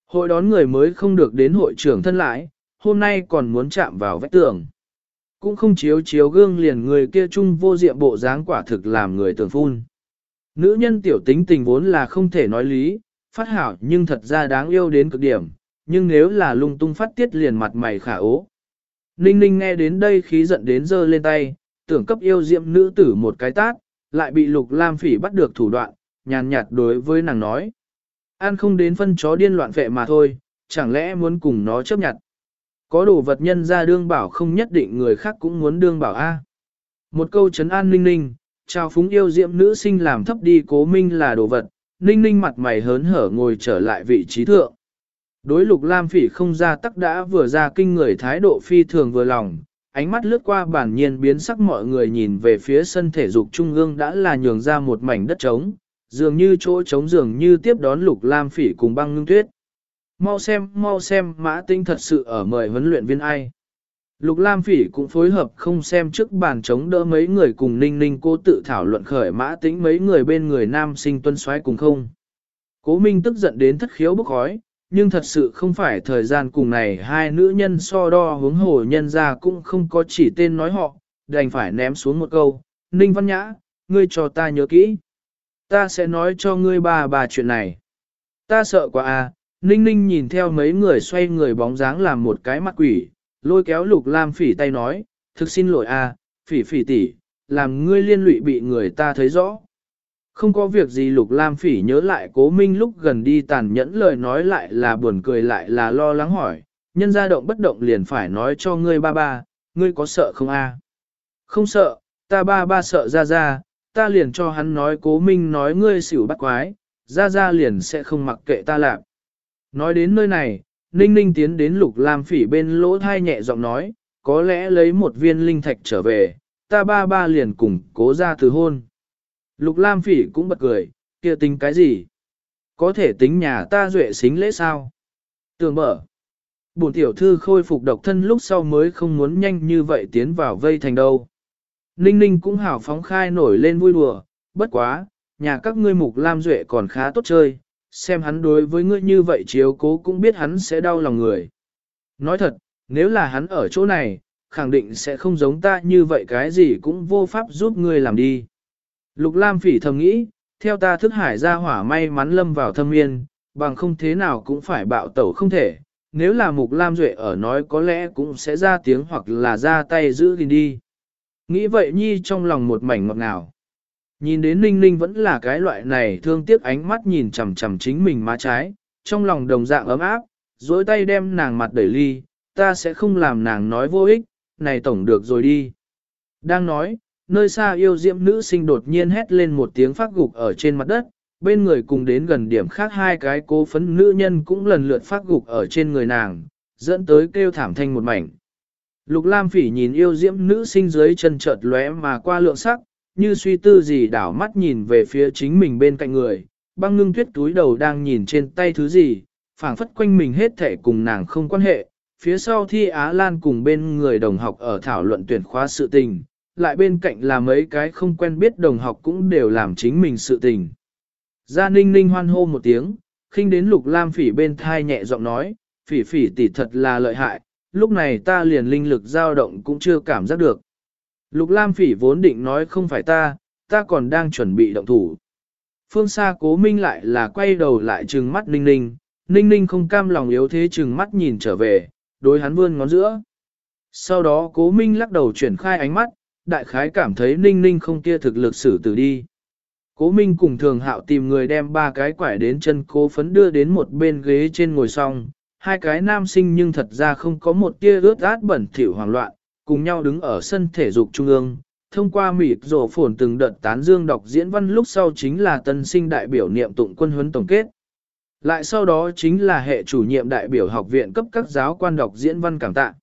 Hội đón người mới không được đến hội trưởng thân lại, hôm nay còn muốn chạm vào vách tường. Cũng không chiếu chiếu gương liền người kia chung vô diện bộ dáng quả thực làm người tưởng phun. Nữ nhân tiểu tính tình vốn là không thể nói lý, phát hảo nhưng thật ra đáng yêu đến cực điểm, nhưng nếu là lung tung phát tiết liền mặt mày khả ố. Ninh ninh nghe đến đây khí giận đến giơ lên tay, tưởng cấp yêu diệm nữ tử một cái tát, lại bị lục lam phỉ bắt được thủ đoạn, nhàn nhạt đối với nàng nói. An không đến phân chó điên loạn vệ mà thôi, chẳng lẽ muốn cùng nó chấp nhận. Có đồ vật nhân ra đương bảo không nhất định người khác cũng muốn đương bảo A. Một câu chấn an ninh ninh, chào phúng yêu diệm nữ sinh làm thấp đi cố minh là đồ vật, ninh ninh mặt mày hớn hở ngồi trở lại vị trí thượng. Đối lục lam phỉ không ra tắc đã vừa ra kinh người thái độ phi thường vừa lòng, ánh mắt lướt qua bản nhiên biến sắc mọi người nhìn về phía sân thể dục trung ương đã là nhường ra một mảnh đất trống, dường như chỗ trống dường như tiếp đón lục lam phỉ cùng băng ngưng tuyết. Mau xem, mau xem, mã tinh thật sự ở mời huấn luyện viên ai. Lục Lam Phỉ cũng phối hợp không xem trước bàn chống đỡ mấy người cùng Ninh Ninh cô tự thảo luận khởi mã tính mấy người bên người nam sinh tuân xoáy cùng không. Cố Minh tức giận đến thất khiếu bức khói, nhưng thật sự không phải thời gian cùng này hai nữ nhân so đo hướng hồ nhân ra cũng không có chỉ tên nói họ, đành phải ném xuống một câu, Ninh Văn Nhã, ngươi cho ta nhớ kỹ. Ta sẽ nói cho ngươi bà bà chuyện này. Ta sợ quá à, Ninh Ninh nhìn theo mấy người xoay người bóng dáng làm một cái mặt quỷ, lôi kéo lục lam phỉ tay nói, thực xin lỗi à, phỉ phỉ tỷ, làm ngươi liên lụy bị người ta thấy rõ. Không có việc gì lục lam phỉ nhớ lại cố minh lúc gần đi tàn nhẫn lời nói lại là buồn cười lại là lo lắng hỏi, nhân gia động bất động liền phải nói cho ngươi ba ba, ngươi có sợ không a? Không sợ, ta ba ba sợ ra ra, ta liền cho hắn nói cố minh nói ngươi xỉu bắt quái, ra ra liền sẽ không mặc kệ ta làm. Nói đến nơi này, Ninh Ninh tiến đến Lục Lam Phỉ bên lỗ thai nhẹ giọng nói, có lẽ lấy một viên linh thạch trở về, ta ba ba liền cùng cố gia từ hôn. Lục Lam Phỉ cũng bật cười, kia tính cái gì? Có thể tính nhà ta duệ xính lễ sao? Tường mở. Bổn tiểu thư khôi phục độc thân lúc sau mới không muốn nhanh như vậy tiến vào vây thành đâu. Ninh Ninh cũng hào phóng khai nổi lên vui đùa, bất quá, nhà các ngươi mục Lam Duệ còn khá tốt chơi, xem hắn đối với ngươi như vậy chiếu cố cũng biết hắn sẽ đau lòng người. Nói thật, nếu là hắn ở chỗ này, khẳng định sẽ không giống ta như vậy cái gì cũng vô pháp giúp ngươi làm đi. Lục Lam phỉ thầm nghĩ, theo ta thức hải ra hỏa may mắn lâm vào thâm yên, bằng không thế nào cũng phải bạo tẩu không thể. Nếu là Mục Lam Duệ ở nói có lẽ cũng sẽ ra tiếng hoặc là ra tay giữ gìn đi. Nghĩ vậy Nhi trong lòng một mảnh ngọt ngào. Nhìn đến Ninh Ninh vẫn là cái loại này thương tiếc ánh mắt nhìn chằm chằm chính mình má trái, trong lòng đồng dạng ấm áp, dối tay đem nàng mặt đẩy ly, ta sẽ không làm nàng nói vô ích, này tổng được rồi đi. Đang nói, nơi xa yêu diễm nữ sinh đột nhiên hét lên một tiếng phát gục ở trên mặt đất, bên người cùng đến gần điểm khác hai cái cố phấn nữ nhân cũng lần lượt phát gục ở trên người nàng, dẫn tới kêu thảm thanh một mảnh. Lục Lam Phỉ nhìn yêu diễm nữ sinh dưới chân chợt lóe mà qua lượng sắc, như suy tư gì đảo mắt nhìn về phía chính mình bên cạnh người, băng ngưng tuyết túi đầu đang nhìn trên tay thứ gì, phảng phất quanh mình hết thể cùng nàng không quan hệ, phía sau thi Á Lan cùng bên người đồng học ở thảo luận tuyển khóa sự tình, lại bên cạnh là mấy cái không quen biết đồng học cũng đều làm chính mình sự tình. Gia Ninh Ninh hoan hô một tiếng, khinh đến Lục Lam Phỉ bên thai nhẹ giọng nói, "Phỉ Phỉ tỷ thật là lợi hại, lúc này ta liền linh lực dao động cũng chưa cảm giác được." Lục Lam Phỉ vốn định nói không phải ta, ta còn đang chuẩn bị động thủ. Phương xa Cố Minh lại là quay đầu lại trừng mắt Ninh Ninh, Ninh Ninh không cam lòng yếu thế trừng mắt nhìn trở về, đối hắn vươn ngón giữa. Sau đó Cố Minh lắc đầu chuyển khai ánh mắt, đại khái cảm thấy Ninh Ninh không kia thực lực xử tử đi. Cố Minh cùng thường hạo tìm người đem ba cái quải đến chân cố phấn đưa đến một bên ghế trên ngồi xong, hai cái nam sinh nhưng thật ra không có một tia ướt át bẩn thỉu hoảng loạn, cùng nhau đứng ở sân thể dục trung ương, thông qua mịt rổ phồn từng đợt tán dương đọc diễn văn lúc sau chính là tân sinh đại biểu niệm tụng quân huấn tổng kết. Lại sau đó chính là hệ chủ nhiệm đại biểu học viện cấp các giáo quan đọc diễn văn cảm tạ.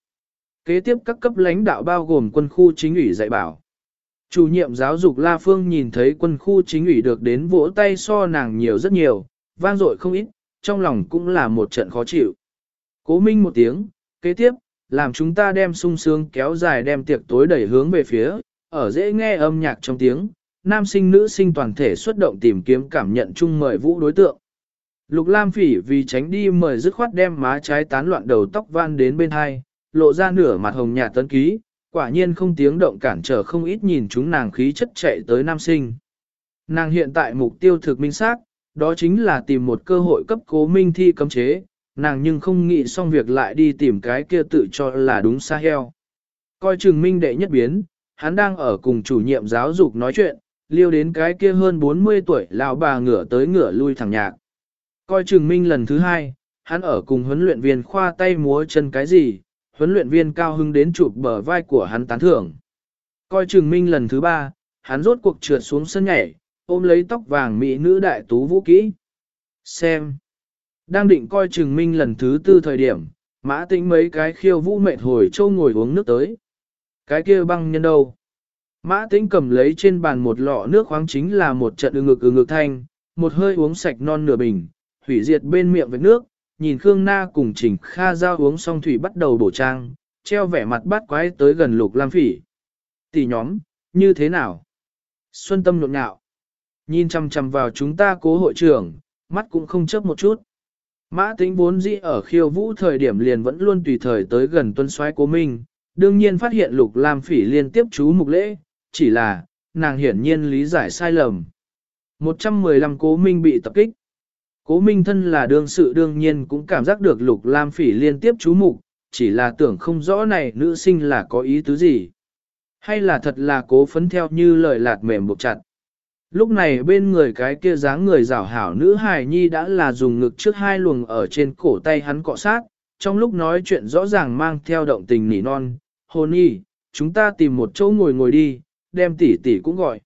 Kế tiếp các cấp lãnh đạo bao gồm quân khu chính ủy dạy bảo. Chủ nhiệm giáo dục La Phương nhìn thấy quân khu chính ủy được đến vỗ tay so nàng nhiều rất nhiều, vang dội không ít, trong lòng cũng là một trận khó chịu. Cố minh một tiếng, kế tiếp, làm chúng ta đem sung sướng kéo dài đem tiệc tối đẩy hướng về phía, ở dễ nghe âm nhạc trong tiếng, nam sinh nữ sinh toàn thể xuất động tìm kiếm cảm nhận chung mời vũ đối tượng. Lục Lam Phỉ vì tránh đi mời dứt khoát đem má trái tán loạn đầu tóc van đến bên hai, lộ ra nửa mặt hồng nhạt tấn ký, quả nhiên không tiếng động cản trở không ít nhìn chúng nàng khí chất chạy tới nam sinh. Nàng hiện tại mục tiêu thực minh xác, đó chính là tìm một cơ hội cấp cố minh thi cấm chế, nàng nhưng không nghĩ xong việc lại đi tìm cái kia tự cho là đúng xa heo. Coi chừng minh đệ nhất biến, hắn đang ở cùng chủ nhiệm giáo dục nói chuyện, liêu đến cái kia hơn 40 tuổi lão bà ngửa tới ngửa lui thẳng nhạc. Coi chừng minh lần thứ hai, hắn ở cùng huấn luyện viên khoa tay múa chân cái gì, huấn luyện viên cao hưng đến chụp bờ vai của hắn tán thưởng. Coi Trừng minh lần thứ ba, hắn rốt cuộc trượt xuống sân nhảy, ôm lấy tóc vàng mỹ nữ đại tú vũ kỹ. Xem. Đang định coi Trừng minh lần thứ tư thời điểm, mã tĩnh mấy cái khiêu vũ mệt hồi châu ngồi uống nước tới. Cái kia băng nhân đâu? Mã tĩnh cầm lấy trên bàn một lọ nước khoáng chính là một trận ư ngực ư ngực thanh, một hơi uống sạch non nửa bình, hủy diệt bên miệng với nước, nhìn Khương Na cùng Trình Kha Giao uống xong thủy bắt đầu bổ trang, treo vẻ mặt bắt quái tới gần lục lam phỉ. Tỷ nhóm, như thế nào? Xuân tâm nhộn nhạo. Nhìn chăm chăm vào chúng ta cố hội trưởng, mắt cũng không chớp một chút. Mã tính vốn dĩ ở khiêu vũ thời điểm liền vẫn luôn tùy thời tới gần tuân soái cố minh, đương nhiên phát hiện lục lam phỉ liên tiếp chú mục lễ, chỉ là, nàng hiển nhiên lý giải sai lầm. 115 cố minh bị tập kích. Cố minh thân là đương sự đương nhiên cũng cảm giác được lục lam phỉ liên tiếp chú mục, chỉ là tưởng không rõ này nữ sinh là có ý tứ gì. Hay là thật là cố phấn theo như lời lạt mềm buộc chặt. Lúc này bên người cái kia dáng người rảo hảo nữ hài nhi đã là dùng ngực trước hai luồng ở trên cổ tay hắn cọ sát, trong lúc nói chuyện rõ ràng mang theo động tình nỉ non, hồn nhi, chúng ta tìm một chỗ ngồi ngồi đi, đem tỷ tỷ cũng gọi.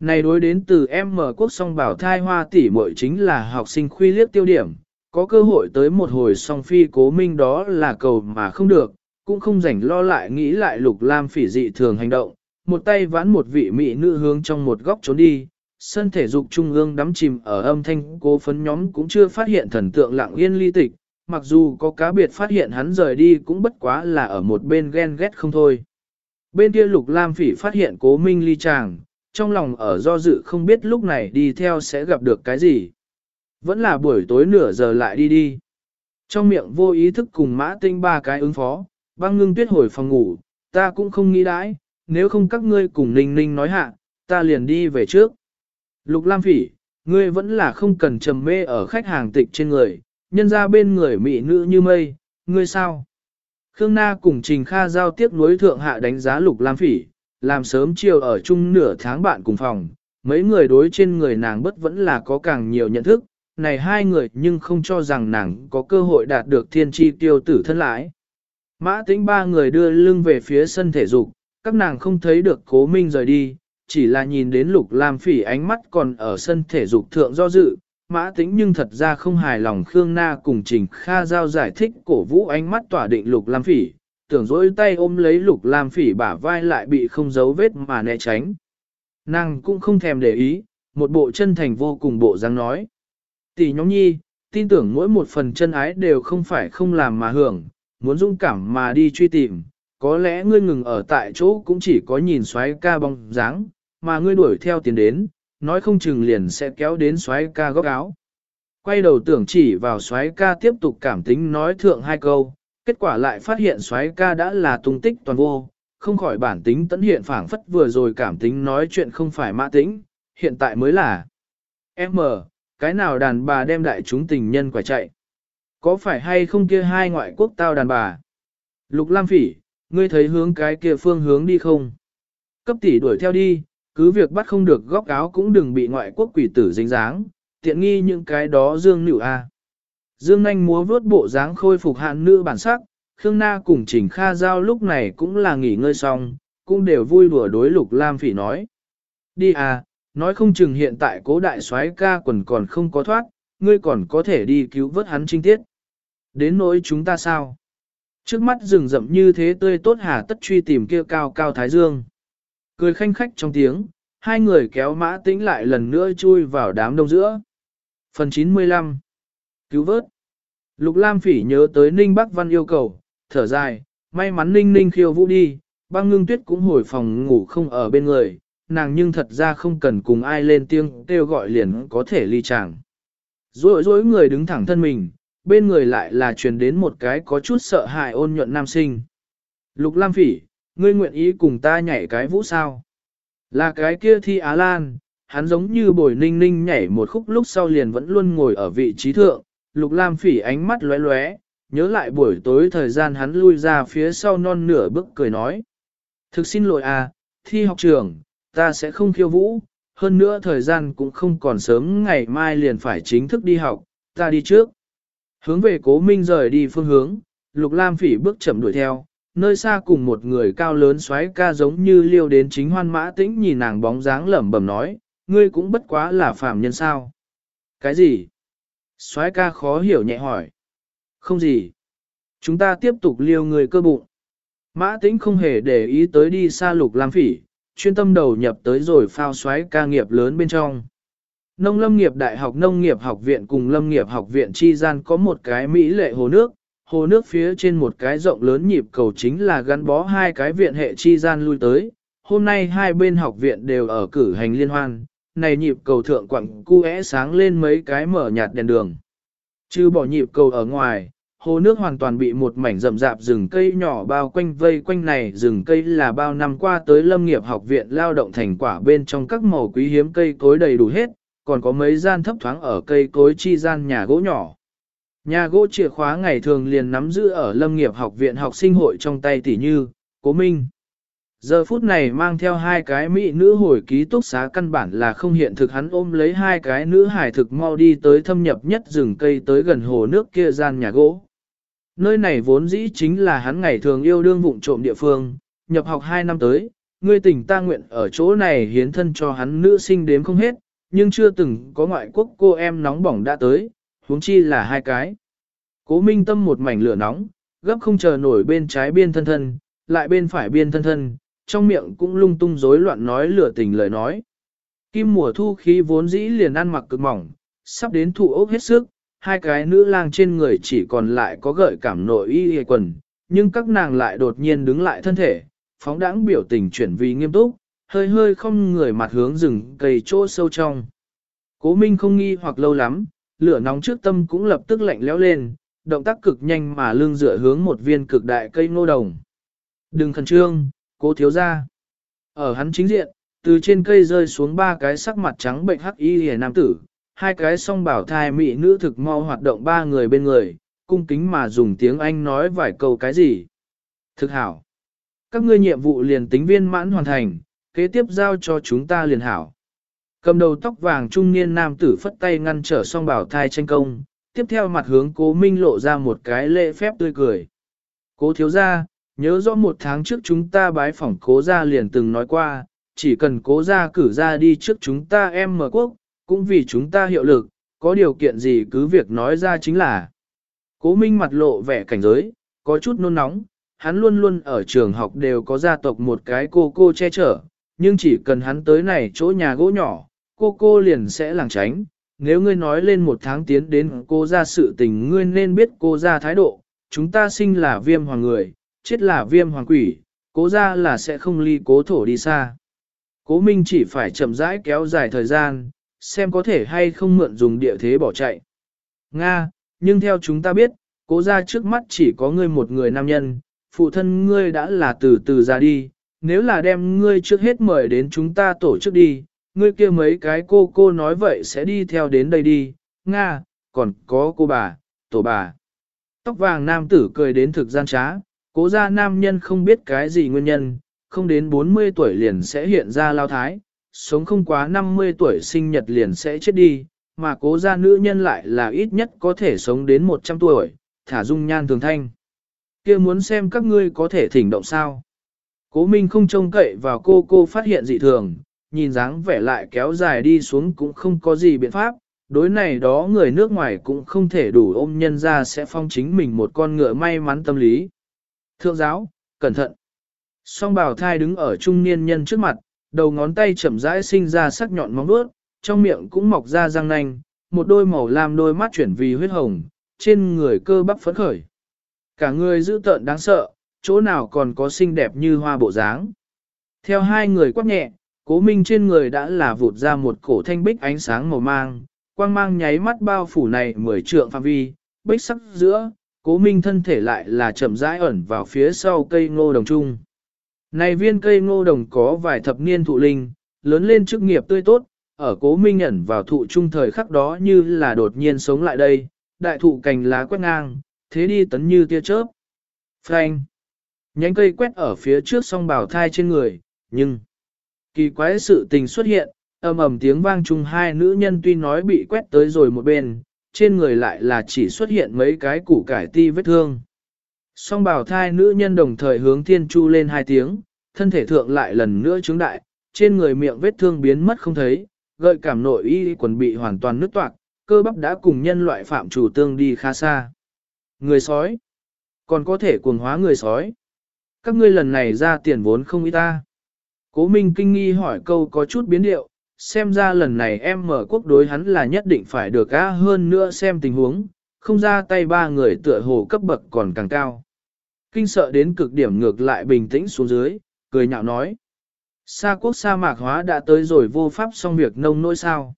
Này đối đến từ em mở quốc song bảo thai hoa tỷ muội chính là học sinh khuy liếc tiêu điểm, có cơ hội tới một hồi song phi cố minh đó là cầu mà không được, cũng không rảnh lo lại nghĩ lại lục lam phỉ dị thường hành động, một tay vãn một vị mỹ nữ hướng trong một góc trốn đi, sân thể dục trung ương đắm chìm ở âm thanh cố phấn nhóm cũng chưa phát hiện thần tượng lặng yên ly tịch, mặc dù có cá biệt phát hiện hắn rời đi cũng bất quá là ở một bên ghen ghét không thôi. Bên kia lục lam phỉ phát hiện cố minh ly chàng, trong lòng ở do dự không biết lúc này đi theo sẽ gặp được cái gì. Vẫn là buổi tối nửa giờ lại đi đi. Trong miệng vô ý thức cùng mã tinh ba cái ứng phó, băng ngưng tuyết hồi phòng ngủ, ta cũng không nghĩ đãi, nếu không các ngươi cùng ninh ninh nói hạ, ta liền đi về trước. Lục Lam Phỉ, ngươi vẫn là không cần trầm mê ở khách hàng tịch trên người, nhân ra bên người mỹ nữ như mây, ngươi sao? Khương Na cùng Trình Kha giao tiếp nối thượng hạ đánh giá Lục Lam Phỉ, làm sớm chiều ở chung nửa tháng bạn cùng phòng, mấy người đối trên người nàng bất vẫn là có càng nhiều nhận thức, này hai người nhưng không cho rằng nàng có cơ hội đạt được thiên tri tiêu tử thân lãi. Mã tính ba người đưa lưng về phía sân thể dục, các nàng không thấy được cố minh rời đi, chỉ là nhìn đến lục lam phỉ ánh mắt còn ở sân thể dục thượng do dự. Mã tính nhưng thật ra không hài lòng Khương Na cùng Trình Kha Giao giải thích cổ vũ ánh mắt tỏa định lục lam phỉ, tưởng dỗi tay ôm lấy lục lam phỉ bả vai lại bị không giấu vết mà né tránh. Nàng cũng không thèm để ý, một bộ chân thành vô cùng bộ dáng nói. Tỷ nhóm nhi, tin tưởng mỗi một phần chân ái đều không phải không làm mà hưởng, muốn dũng cảm mà đi truy tìm, có lẽ ngươi ngừng ở tại chỗ cũng chỉ có nhìn xoáy ca bóng dáng, mà ngươi đuổi theo tiền đến, nói không chừng liền sẽ kéo đến xoáy ca góc áo. Quay đầu tưởng chỉ vào xoáy ca tiếp tục cảm tính nói thượng hai câu, kết quả lại phát hiện xoáy ca đã là tung tích toàn vô, không khỏi bản tính tấn hiện phảng phất vừa rồi cảm tính nói chuyện không phải mã tính, hiện tại mới là M, cái nào đàn bà đem đại chúng tình nhân quả chạy. Có phải hay không kia hai ngoại quốc tao đàn bà? Lục Lam Phỉ, ngươi thấy hướng cái kia phương hướng đi không? Cấp tỷ đuổi theo đi, cứ việc bắt không được góc áo cũng đừng bị ngoại quốc quỷ tử dính dáng, tiện nghi những cái đó dương nịu a. Dương Anh múa vớt bộ dáng khôi phục hạn nữ bản sắc, Khương Na cùng Trình Kha Giao lúc này cũng là nghỉ ngơi xong, cũng đều vui đùa đối Lục Lam Phỉ nói. Đi à, nói không chừng hiện tại cố đại soái ca quần còn không có thoát, ngươi còn có thể đi cứu vớt hắn trinh tiết. Đến nỗi chúng ta sao? Trước mắt rừng rậm như thế tươi tốt hà tất truy tìm kia cao cao thái dương. Cười khanh khách trong tiếng, hai người kéo mã tĩnh lại lần nữa chui vào đám đông giữa. Phần 95 Cứu vớt Lục Lam Phỉ nhớ tới Ninh Bắc Văn yêu cầu, thở dài, may mắn Ninh Ninh khiêu vũ đi, băng ngưng tuyết cũng hồi phòng ngủ không ở bên người, nàng nhưng thật ra không cần cùng ai lên tiếng kêu gọi liền có thể ly chàng. Rũi rũi người đứng thẳng thân mình, bên người lại là truyền đến một cái có chút sợ hãi ôn nhuận nam sinh. Lục Lam Phỉ, ngươi nguyện ý cùng ta nhảy cái vũ sao? Là cái kia thi Á Lan, hắn giống như bồi ninh ninh nhảy một khúc lúc sau liền vẫn luôn ngồi ở vị trí thượng, Lục Lam Phỉ ánh mắt lóe lóe, nhớ lại buổi tối thời gian hắn lui ra phía sau non nửa bước cười nói. Thực xin lỗi à, thi học trường, ta sẽ không khiêu vũ, hơn nữa thời gian cũng không còn sớm ngày mai liền phải chính thức đi học, ta đi trước. Hướng về cố minh rời đi phương hướng, Lục Lam Phỉ bước chậm đuổi theo, nơi xa cùng một người cao lớn xoáy ca giống như liêu đến chính hoan mã tĩnh nhìn nàng bóng dáng lẩm bẩm nói, ngươi cũng bất quá là phàm nhân sao. Cái gì? Xoáy ca khó hiểu nhẹ hỏi. Không gì. Chúng ta tiếp tục liêu người cơ bụng. Mã tĩnh không hề để ý tới đi xa lục lam phỉ, chuyên tâm đầu nhập tới rồi phao xoáy ca nghiệp lớn bên trong. Nông lâm nghiệp đại học nông nghiệp học viện cùng lâm nghiệp học viện chi gian có một cái mỹ lệ hồ nước, hồ nước phía trên một cái rộng lớn nhịp cầu chính là gắn bó hai cái viện hệ chi gian lui tới. Hôm nay hai bên học viện đều ở cử hành liên hoan, này nhịp cầu thượng quặng cu é sáng lên mấy cái mở nhạt đèn đường. Chứ bỏ nhịp cầu ở ngoài, hồ nước hoàn toàn bị một mảnh rậm rạp rừng cây nhỏ bao quanh vây quanh này rừng cây là bao năm qua tới lâm nghiệp học viện lao động thành quả bên trong các màu quý hiếm cây cối đầy đủ hết, còn có mấy gian thấp thoáng ở cây cối chi gian nhà gỗ nhỏ. Nhà gỗ chìa khóa ngày thường liền nắm giữ ở lâm nghiệp học viện học sinh hội trong tay tỷ như, cố minh. Giờ phút này mang theo hai cái mỹ nữ hồi ký túc xá căn bản là không hiện thực hắn ôm lấy hai cái nữ hải thực mau đi tới thâm nhập nhất rừng cây tới gần hồ nước kia gian nhà gỗ. Nơi này vốn dĩ chính là hắn ngày thường yêu đương vụng trộm địa phương, nhập học hai năm tới, ngươi tỉnh ta nguyện ở chỗ này hiến thân cho hắn nữ sinh đếm không hết, nhưng chưa từng có ngoại quốc cô em nóng bỏng đã tới, huống chi là hai cái. Cố minh tâm một mảnh lửa nóng, gấp không chờ nổi bên trái biên thân thân, lại bên phải biên thân thân, trong miệng cũng lung tung rối loạn nói lửa tình lời nói. Kim mùa thu khí vốn dĩ liền ăn mặc cực mỏng, sắp đến thụ ốc hết sức, hai cái nữ lang trên người chỉ còn lại có gợi cảm nội y hề quần, nhưng các nàng lại đột nhiên đứng lại thân thể, phóng đãng biểu tình chuyển vì nghiêm túc, hơi hơi không người mặt hướng rừng cây chỗ sâu trong. Cố Minh không nghi hoặc lâu lắm, lửa nóng trước tâm cũng lập tức lạnh lẽo lên, động tác cực nhanh mà lưng dựa hướng một viên cực đại cây ngô đồng. Đừng khẩn trương, cô thiếu ra. Ở hắn chính diện, từ trên cây rơi xuống ba cái sắc mặt trắng bệnh hắc y hề nam tử, hai cái song bảo thai mỹ nữ thực mau hoạt động ba người bên người, cung kính mà dùng tiếng Anh nói vài câu cái gì. Thực hảo. Các ngươi nhiệm vụ liền tính viên mãn hoàn thành, kế tiếp giao cho chúng ta liền hảo. Cầm đầu tóc vàng trung niên nam tử phất tay ngăn trở song bảo thai tranh công, tiếp theo mặt hướng cố minh lộ ra một cái lễ phép tươi cười. Cố thiếu gia, nhớ rõ một tháng trước chúng ta bái phỏng cố gia liền từng nói qua, chỉ cần cố gia cử ra đi trước chúng ta em mở quốc, cũng vì chúng ta hiệu lực, có điều kiện gì cứ việc nói ra chính là. Cố minh mặt lộ vẻ cảnh giới, có chút nôn nóng, hắn luôn luôn ở trường học đều có gia tộc một cái cô cô che chở, nhưng chỉ cần hắn tới này chỗ nhà gỗ nhỏ, cô cô liền sẽ làng tránh. Nếu ngươi nói lên một tháng tiến đến cô ra sự tình ngươi nên biết cô ra thái độ, chúng ta sinh là viêm hoàng người, chết là viêm hoàng quỷ, cố ra là sẽ không ly cố thổ đi xa. Cố Minh chỉ phải chậm rãi kéo dài thời gian, xem có thể hay không mượn dùng địa thế bỏ chạy. Nga, nhưng theo chúng ta biết, cố ra trước mắt chỉ có ngươi một người nam nhân, phụ thân ngươi đã là từ từ ra đi, nếu là đem ngươi trước hết mời đến chúng ta tổ chức đi, ngươi kia mấy cái cô cô nói vậy sẽ đi theo đến đây đi, Nga, còn có cô bà, tổ bà. Tóc vàng nam tử cười đến thực gian trá, cố gia nam nhân không biết cái gì nguyên nhân, không đến 40 tuổi liền sẽ hiện ra lao thái, sống không quá 50 tuổi sinh nhật liền sẽ chết đi, mà cố gia nữ nhân lại là ít nhất có thể sống đến 100 tuổi, thả dung nhan thường thanh. kia muốn xem các ngươi có thể thỉnh động sao. Cố Minh không trông cậy vào cô cô phát hiện dị thường, nhìn dáng vẻ lại kéo dài đi xuống cũng không có gì biện pháp, đối này đó người nước ngoài cũng không thể đủ ôm nhân ra sẽ phong chính mình một con ngựa may mắn tâm lý. Thượng giáo, cẩn thận. Song bào thai đứng ở trung niên nhân trước mặt, đầu ngón tay chậm rãi sinh ra sắc nhọn móng vuốt, trong miệng cũng mọc ra răng nanh, một đôi màu lam đôi mắt chuyển vì huyết hồng, trên người cơ bắp phấn khởi. Cả người dữ tợn đáng sợ, chỗ nào còn có xinh đẹp như hoa bộ dáng. Theo hai người quát nhẹ, cố minh trên người đã là vụt ra một cổ thanh bích ánh sáng màu mang, quang mang nháy mắt bao phủ này mười trượng phạm vi, bích sắc giữa, cố minh thân thể lại là chậm rãi ẩn vào phía sau cây ngô đồng trung. Này viên cây ngô đồng có vài thập niên thụ linh, lớn lên chức nghiệp tươi tốt, ở cố minh ẩn vào thụ trung thời khắc đó như là đột nhiên sống lại đây, đại thụ cành lá quét ngang, thế đi tấn như tia chớp. Frank! Nhánh cây quét ở phía trước song bào thai trên người, nhưng kỳ quái sự tình xuất hiện, ầm ầm tiếng vang chung hai nữ nhân tuy nói bị quét tới rồi một bên, trên người lại là chỉ xuất hiện mấy cái củ cải ti vết thương. Song bào thai nữ nhân đồng thời hướng thiên chu lên hai tiếng, thân thể thượng lại lần nữa trướng đại, trên người miệng vết thương biến mất không thấy, gợi cảm nội y quần bị hoàn toàn nứt toạc, cơ bắp đã cùng nhân loại phạm chủ tương đi khá xa. Người sói, còn có thể cuồng hóa người sói. Các ngươi lần này ra tiền vốn không ít ta. Cố Minh kinh nghi hỏi câu có chút biến điệu, xem ra lần này em mở quốc đối hắn là nhất định phải được á hơn nữa xem tình huống, không ra tay ba người tựa hồ cấp bậc còn càng cao. Kinh sợ đến cực điểm ngược lại bình tĩnh xuống dưới, cười nhạo nói. Sa quốc sa mạc hóa đã tới rồi vô pháp xong việc nông nỗi sao.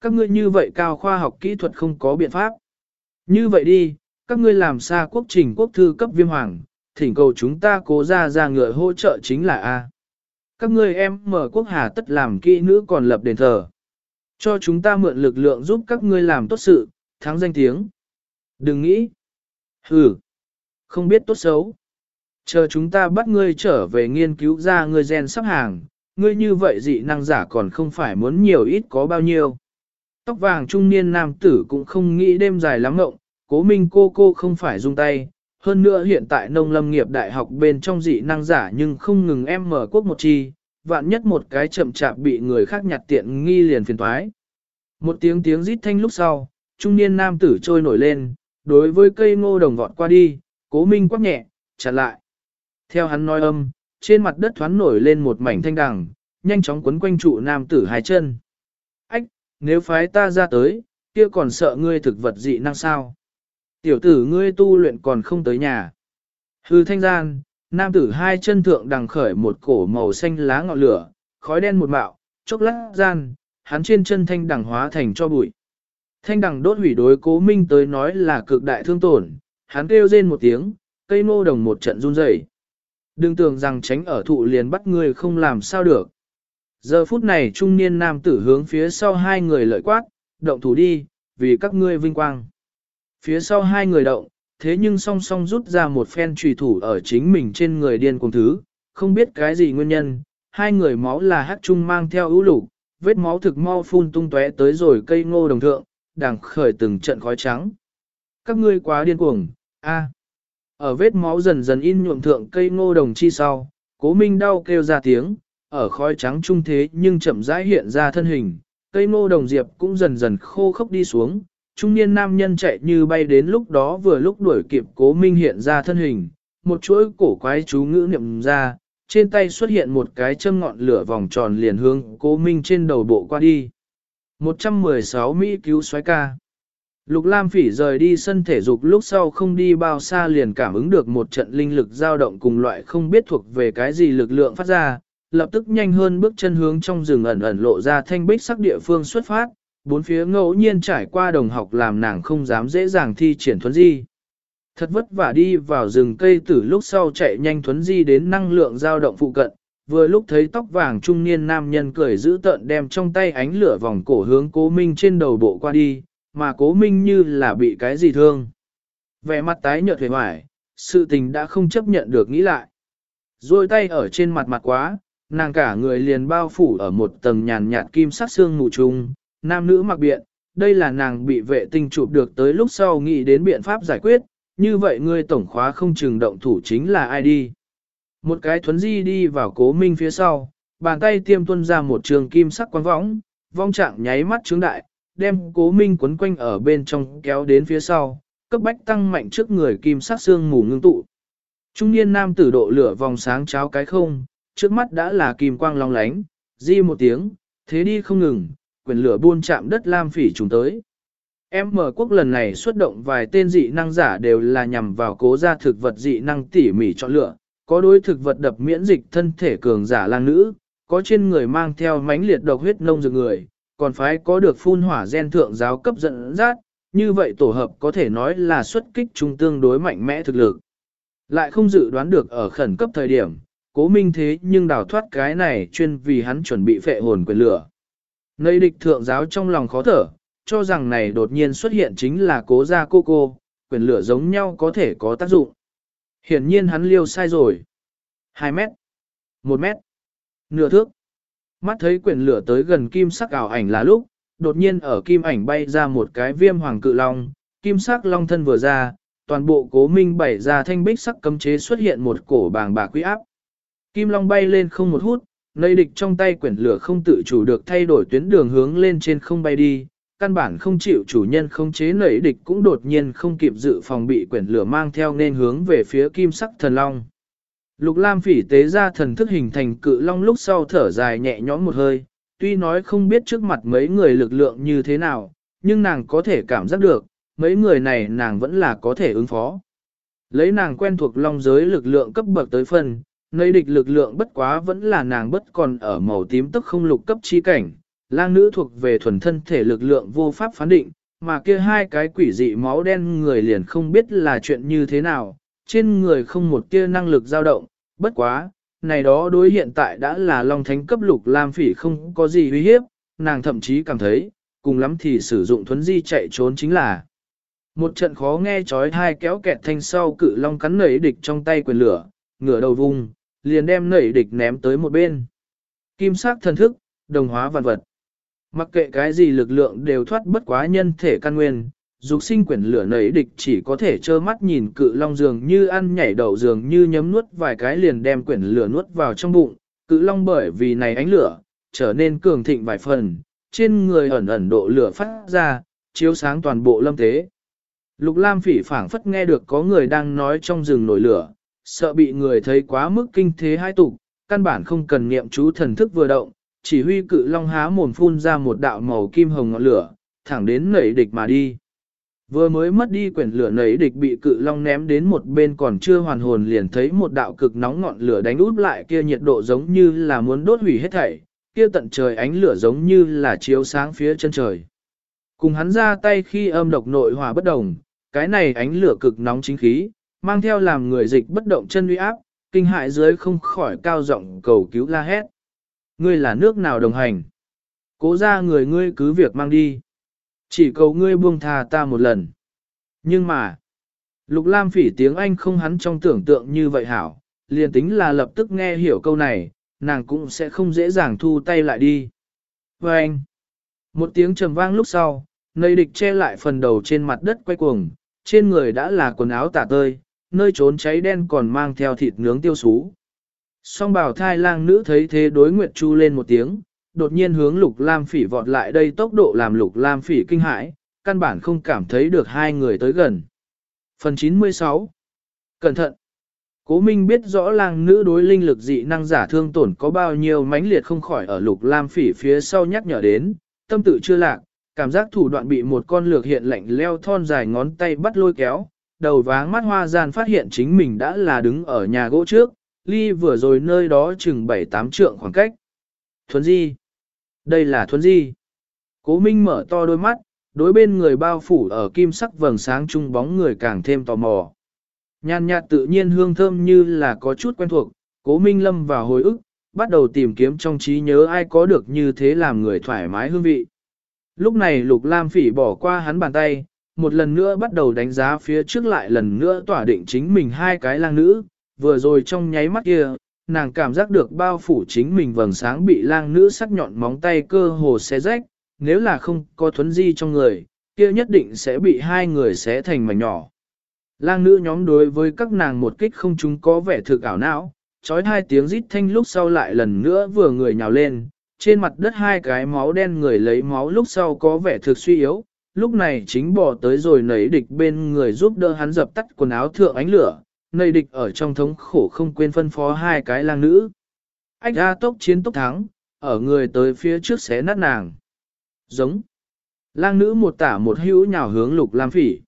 Các ngươi như vậy cao khoa học kỹ thuật không có biện pháp. Như vậy đi, các ngươi làm sa quốc trình quốc thư cấp viêm hoàng, thỉnh cầu chúng ta cố ra ra ngựa hỗ trợ chính là A. Các ngươi em mở quốc hà tất làm kỹ nữ còn lập đền thờ. Cho chúng ta mượn lực lượng giúp các ngươi làm tốt sự, thắng danh tiếng. Đừng nghĩ. Hừ. Không biết tốt xấu. Chờ chúng ta bắt ngươi trở về nghiên cứu ra ngươi gen sắp hàng, ngươi như vậy dị năng giả còn không phải muốn nhiều ít có bao nhiêu. Tóc vàng trung niên nam tử cũng không nghĩ đêm dài lắm ngộng, cố minh cô cô không phải dung tay. Hơn nữa hiện tại nông lâm nghiệp đại học bên trong dị năng giả nhưng không ngừng em mở quốc một chi, vạn nhất một cái chậm chạp bị người khác nhặt tiện nghi liền phiền thoái. Một tiếng tiếng rít thanh lúc sau, trung niên nam tử trôi nổi lên, đối với cây ngô đồng vọt qua đi, cố minh quắc nhẹ, chặn lại. Theo hắn nói âm, trên mặt đất thoáng nổi lên một mảnh thanh đằng, nhanh chóng quấn quanh trụ nam tử hai chân. Ách, nếu phái ta ra tới, kia còn sợ ngươi thực vật dị năng sao? Tiểu tử ngươi tu luyện còn không tới nhà. Hư thanh gian, nam tử hai chân thượng đằng khởi một cổ màu xanh lá ngọn lửa, khói đen một mạo, chốc lát gian, hắn trên chân thanh đằng hóa thành cho bụi. Thanh đằng đốt hủy đối cố minh tới nói là cực đại thương tổn, hắn kêu rên một tiếng, cây ngô đồng một trận run rẩy. Đừng tưởng rằng tránh ở thụ liền bắt người không làm sao được. Giờ phút này trung niên nam tử hướng phía sau hai người lợi quát, động thủ đi, vì các ngươi vinh quang. Phía sau hai người động, thế nhưng song song rút ra một phen trùy thủ ở chính mình trên người điên cùng thứ, không biết cái gì nguyên nhân, hai người máu là hắc trung mang theo ưu lục, vết máu thực mau phun tung tóe tới rồi cây ngô đồng thượng, đằng khởi từng trận khói trắng. Các ngươi quá điên cuồng, a. Ở vết máu dần dần in nhuộm thượng cây ngô đồng chi sau, cố minh đau kêu ra tiếng, ở khói trắng trung thế nhưng chậm rãi hiện ra thân hình, cây ngô đồng diệp cũng dần dần khô khốc đi xuống, trung niên nam nhân chạy như bay đến lúc đó vừa lúc đuổi kịp cố minh hiện ra thân hình, một chuỗi cổ quái chú ngữ niệm ra, trên tay xuất hiện một cái châm ngọn lửa vòng tròn liền hướng cố minh trên đầu bộ qua đi. 116 Mỹ cứu xoái ca Lục Lam Phỉ rời đi sân thể dục lúc sau không đi bao xa liền cảm ứng được một trận linh lực dao động cùng loại không biết thuộc về cái gì lực lượng phát ra, lập tức nhanh hơn bước chân hướng trong rừng ẩn ẩn lộ ra thanh bích sắc địa phương xuất phát, bốn phía ngẫu nhiên trải qua đồng học làm nàng không dám dễ dàng thi triển thuấn di. Thật vất vả đi vào rừng cây từ lúc sau chạy nhanh thuấn di đến năng lượng dao động phụ cận, vừa lúc thấy tóc vàng trung niên nam nhân cười giữ tợn đem trong tay ánh lửa vòng cổ hướng cố minh trên đầu bộ qua đi, mà cố minh như là bị cái gì thương. Vẻ mặt tái nhợt hề hoài, sự tình đã không chấp nhận được nghĩ lại. Rồi tay ở trên mặt mặt quá, nàng cả người liền bao phủ ở một tầng nhàn nhạt kim sắc xương mù trùng, nam nữ mặc biện, đây là nàng bị vệ tinh chụp được tới lúc sau nghĩ đến biện pháp giải quyết, như vậy ngươi tổng khóa không chừng động thủ chính là ai đi. Một cái thuấn di đi vào cố minh phía sau, bàn tay tiêm tuân ra một trường kim sắc quang võng, vong trạng nháy mắt trướng đại, đem cố minh quấn quanh ở bên trong kéo đến phía sau, cấp bách tăng mạnh trước người kim sắc xương mù ngưng tụ. Trung niên nam tử độ lửa vòng sáng cháo cái không, trước mắt đã là kim quang long lánh, di một tiếng, thế đi không ngừng, quyền lửa buôn chạm đất lam phỉ trùng tới. Em mở quốc lần này xuất động vài tên dị năng giả đều là nhằm vào cố gia thực vật dị năng tỉ mỉ chọn lựa, có đối thực vật đập miễn dịch thân thể cường giả lang nữ, có trên người mang theo mãnh liệt độc huyết nông dược người, còn phải có được phun hỏa gen thượng giáo cấp dẫn dắt, như vậy tổ hợp có thể nói là xuất kích trung tương đối mạnh mẽ thực lực. Lại không dự đoán được ở khẩn cấp thời điểm, cố minh thế nhưng đào thoát cái này chuyên vì hắn chuẩn bị phệ hồn quyền lửa. Nơi địch thượng giáo trong lòng khó thở, cho rằng này đột nhiên xuất hiện chính là cố gia cô cô, quyền lửa giống nhau có thể có tác dụng. Hiển nhiên hắn liêu sai rồi. 2 mét, 1 mét, nửa thước. Mắt thấy quyền lửa tới gần kim sắc ảo ảnh là lúc, đột nhiên ở kim ảnh bay ra một cái viêm hoàng cự long, kim sắc long thân vừa ra, toàn bộ cố minh bảy ra thanh bích sắc cấm chế xuất hiện một cổ bàng bạc quý áp. Kim long bay lên không một hút, nơi địch trong tay quyển lửa không tự chủ được thay đổi tuyến đường hướng lên trên không bay đi, căn bản không chịu chủ nhân không chế nảy địch cũng đột nhiên không kịp dự phòng bị quyển lửa mang theo nên hướng về phía kim sắc thần long. Lục Lam phỉ tế ra thần thức hình thành cự long lúc sau thở dài nhẹ nhõm một hơi, tuy nói không biết trước mặt mấy người lực lượng như thế nào, nhưng nàng có thể cảm giác được, mấy người này nàng vẫn là có thể ứng phó. Lấy nàng quen thuộc long giới lực lượng cấp bậc tới phần, nơi địch lực lượng bất quá vẫn là nàng bất còn ở màu tím tức không lục cấp chi cảnh, lang nữ thuộc về thuần thân thể lực lượng vô pháp phán định, mà kia hai cái quỷ dị máu đen người liền không biết là chuyện như thế nào, trên người không một tia năng lực dao động, bất quá, này đó đối hiện tại đã là long thánh cấp lục lam phỉ không có gì uy hiếp, nàng thậm chí cảm thấy, cùng lắm thì sử dụng thuấn di chạy trốn chính là. Một trận khó nghe chói tai kéo kẹt thanh sau cự long cắn nảy địch trong tay quyền lửa, ngửa đầu vung, liền đem nảy địch ném tới một bên. Kim sắc thần thức, đồng hóa vạn vật. Mặc kệ cái gì lực lượng đều thoát bất quá nhân thể căn nguyên, dục sinh quyển lửa nảy địch chỉ có thể trơ mắt nhìn cự long dường như ăn nhảy đậu dường như nhấm nuốt vài cái liền đem quyển lửa nuốt vào trong bụng, cự long bởi vì này ánh lửa, trở nên cường thịnh vài phần, trên người ẩn ẩn độ lửa phát ra, chiếu sáng toàn bộ lâm thế. Lục Lam phỉ phảng phất nghe được có người đang nói trong rừng nổi lửa, sợ bị người thấy quá mức kinh thế hai tục, căn bản không cần niệm chú thần thức vừa động, chỉ huy cự long há mồm phun ra một đạo màu kim hồng ngọn lửa, thẳng đến nảy địch mà đi. Vừa mới mất đi quyển lửa nảy địch bị cự long ném đến một bên còn chưa hoàn hồn liền thấy một đạo cực nóng ngọn lửa đánh út lại kia nhiệt độ giống như là muốn đốt hủy hết thảy, kia tận trời ánh lửa giống như là chiếu sáng phía chân trời. Cùng hắn ra tay khi âm độc nội hòa bất đồng, cái này ánh lửa cực nóng chính khí, mang theo làm người dịch bất động chân uy áp, kinh hại dưới không khỏi cao giọng cầu cứu la hét. Ngươi là nước nào đồng hành? Cố ra người ngươi cứ việc mang đi. Chỉ cầu ngươi buông thà ta một lần. Nhưng mà, Lục Lam phỉ tiếng Anh không hắn trong tưởng tượng như vậy hảo, liền tính là lập tức nghe hiểu câu này, nàng cũng sẽ không dễ dàng thu tay lại đi. Và anh, một tiếng trầm vang lúc sau, nơi địch che lại phần đầu trên mặt đất quay cuồng, trên người đã là quần áo tả tơi, nơi trốn cháy đen còn mang theo thịt nướng tiêu sú. Song bảo thai lang nữ thấy thế đối Nguyệt Chu lên một tiếng, đột nhiên hướng lục lam phỉ vọt lại đây tốc độ làm lục lam phỉ kinh hãi, căn bản không cảm thấy được hai người tới gần. Phần 96 Cẩn thận! Cố Minh biết rõ lang nữ đối linh lực dị năng giả thương tổn có bao nhiêu mãnh liệt không khỏi ở lục lam phỉ phía sau nhắc nhở đến, tâm tự chưa lạc, cảm giác thủ đoạn bị một con lược hiện lạnh leo thon dài ngón tay bắt lôi kéo, đầu váng mắt hoa gian phát hiện chính mình đã là đứng ở nhà gỗ trước, ly vừa rồi nơi đó chừng 7-8 trượng khoảng cách. Thuấn di? Đây là thuấn di. Cố Minh mở to đôi mắt, đối bên người bao phủ ở kim sắc vầng sáng trung bóng người càng thêm tò mò. Nhàn nhạt tự nhiên hương thơm như là có chút quen thuộc, cố Minh lâm vào hồi ức, bắt đầu tìm kiếm trong trí nhớ ai có được như thế làm người thoải mái hương vị. Lúc này Lục Lam Phỉ bỏ qua hắn bàn tay, một lần nữa bắt đầu đánh giá phía trước lại lần nữa tỏa định chính mình hai cái lang nữ, vừa rồi trong nháy mắt kia, nàng cảm giác được bao phủ chính mình vầng sáng bị lang nữ sắc nhọn móng tay cơ hồ xé rách, nếu là không có thuấn di trong người, kia nhất định sẽ bị hai người xé thành mảnh nhỏ. Lang nữ nhóm đối với các nàng một kích không chúng có vẻ thực ảo não, trói hai tiếng rít thanh lúc sau lại lần nữa vừa người nhào lên, trên mặt đất hai cái máu đen người lấy máu lúc sau có vẻ thực suy yếu, lúc này chính bỏ tới rồi nấy địch bên người giúp đỡ hắn dập tắt quần áo thượng ánh lửa, nầy địch ở trong thống khổ không quên phân phó hai cái lang nữ. Ách ra tốc chiến tốc thắng, ở người tới phía trước xé nát nàng. Giống. Lang nữ một tả một hữu nhào hướng lục lam phỉ.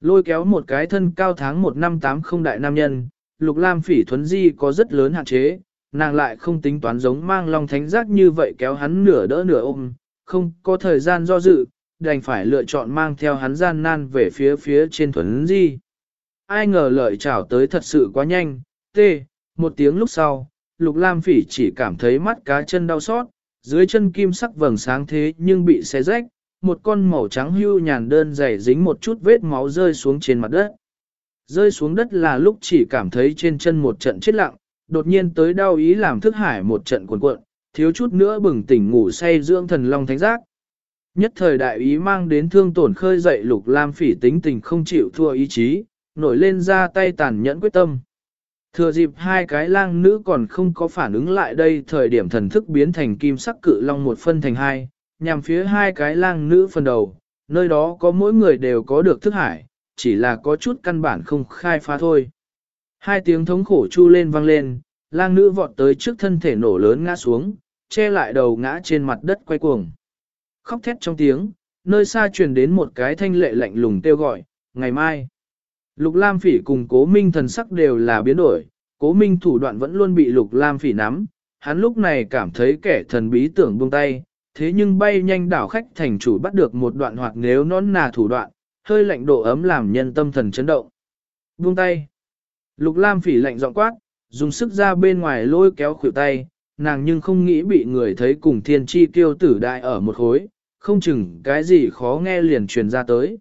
Lôi kéo một cái thân cao tháng một năm tám không đại nam nhân, lục lam phỉ thuấn di có rất lớn hạn chế, nàng lại không tính toán giống mang long thánh giác như vậy kéo hắn nửa đỡ nửa ôm, không có thời gian do dự, đành phải lựa chọn mang theo hắn gian nan về phía phía trên thuấn di. Ai ngờ lợi trảo tới thật sự quá nhanh, tê, một tiếng lúc sau, lục lam phỉ chỉ cảm thấy mắt cá chân đau xót, dưới chân kim sắc vầng sáng thế nhưng bị xé rách, một con màu trắng hưu nhàn đơn dày dính một chút vết máu rơi xuống trên mặt đất. Rơi xuống đất là lúc chỉ cảm thấy trên chân một trận chết lặng, đột nhiên tới đau ý làm thức hải một trận cuộn cuộn, thiếu chút nữa bừng tỉnh ngủ say dưỡng thần long thánh giác. Nhất thời đại ý mang đến thương tổn khơi dậy lục lam phỉ tính tình không chịu thua ý chí, nổi lên ra tay tàn nhẫn quyết tâm. Thừa dịp hai cái lang nữ còn không có phản ứng lại đây thời điểm thần thức biến thành kim sắc cự long một phân thành hai, nhằm phía hai cái lang nữ phần đầu, nơi đó có mỗi người đều có được thức hải, chỉ là có chút căn bản không khai phá thôi. Hai tiếng thống khổ chu lên vang lên, lang nữ vọt tới trước thân thể nổ lớn ngã xuống, che lại đầu ngã trên mặt đất quay cuồng. Khóc thét trong tiếng, nơi xa truyền đến một cái thanh lệ lạnh lùng kêu gọi, ngày mai. Lục Lam Phỉ cùng Cố Minh thần sắc đều là biến đổi, Cố Minh thủ đoạn vẫn luôn bị Lục Lam Phỉ nắm, hắn lúc này cảm thấy kẻ thần bí tưởng buông tay, thế nhưng bay nhanh đảo khách thành chủ bắt được một đoạn hoặc nếu nón nà thủ đoạn, hơi lạnh độ ấm làm nhân tâm thần chấn động. Buông tay. Lục Lam Phỉ lạnh giọng quát, dùng sức ra bên ngoài lôi kéo khuỷu tay, nàng nhưng không nghĩ bị người thấy cùng thiên chi kiêu tử đại ở một khối, không chừng cái gì khó nghe liền truyền ra tới.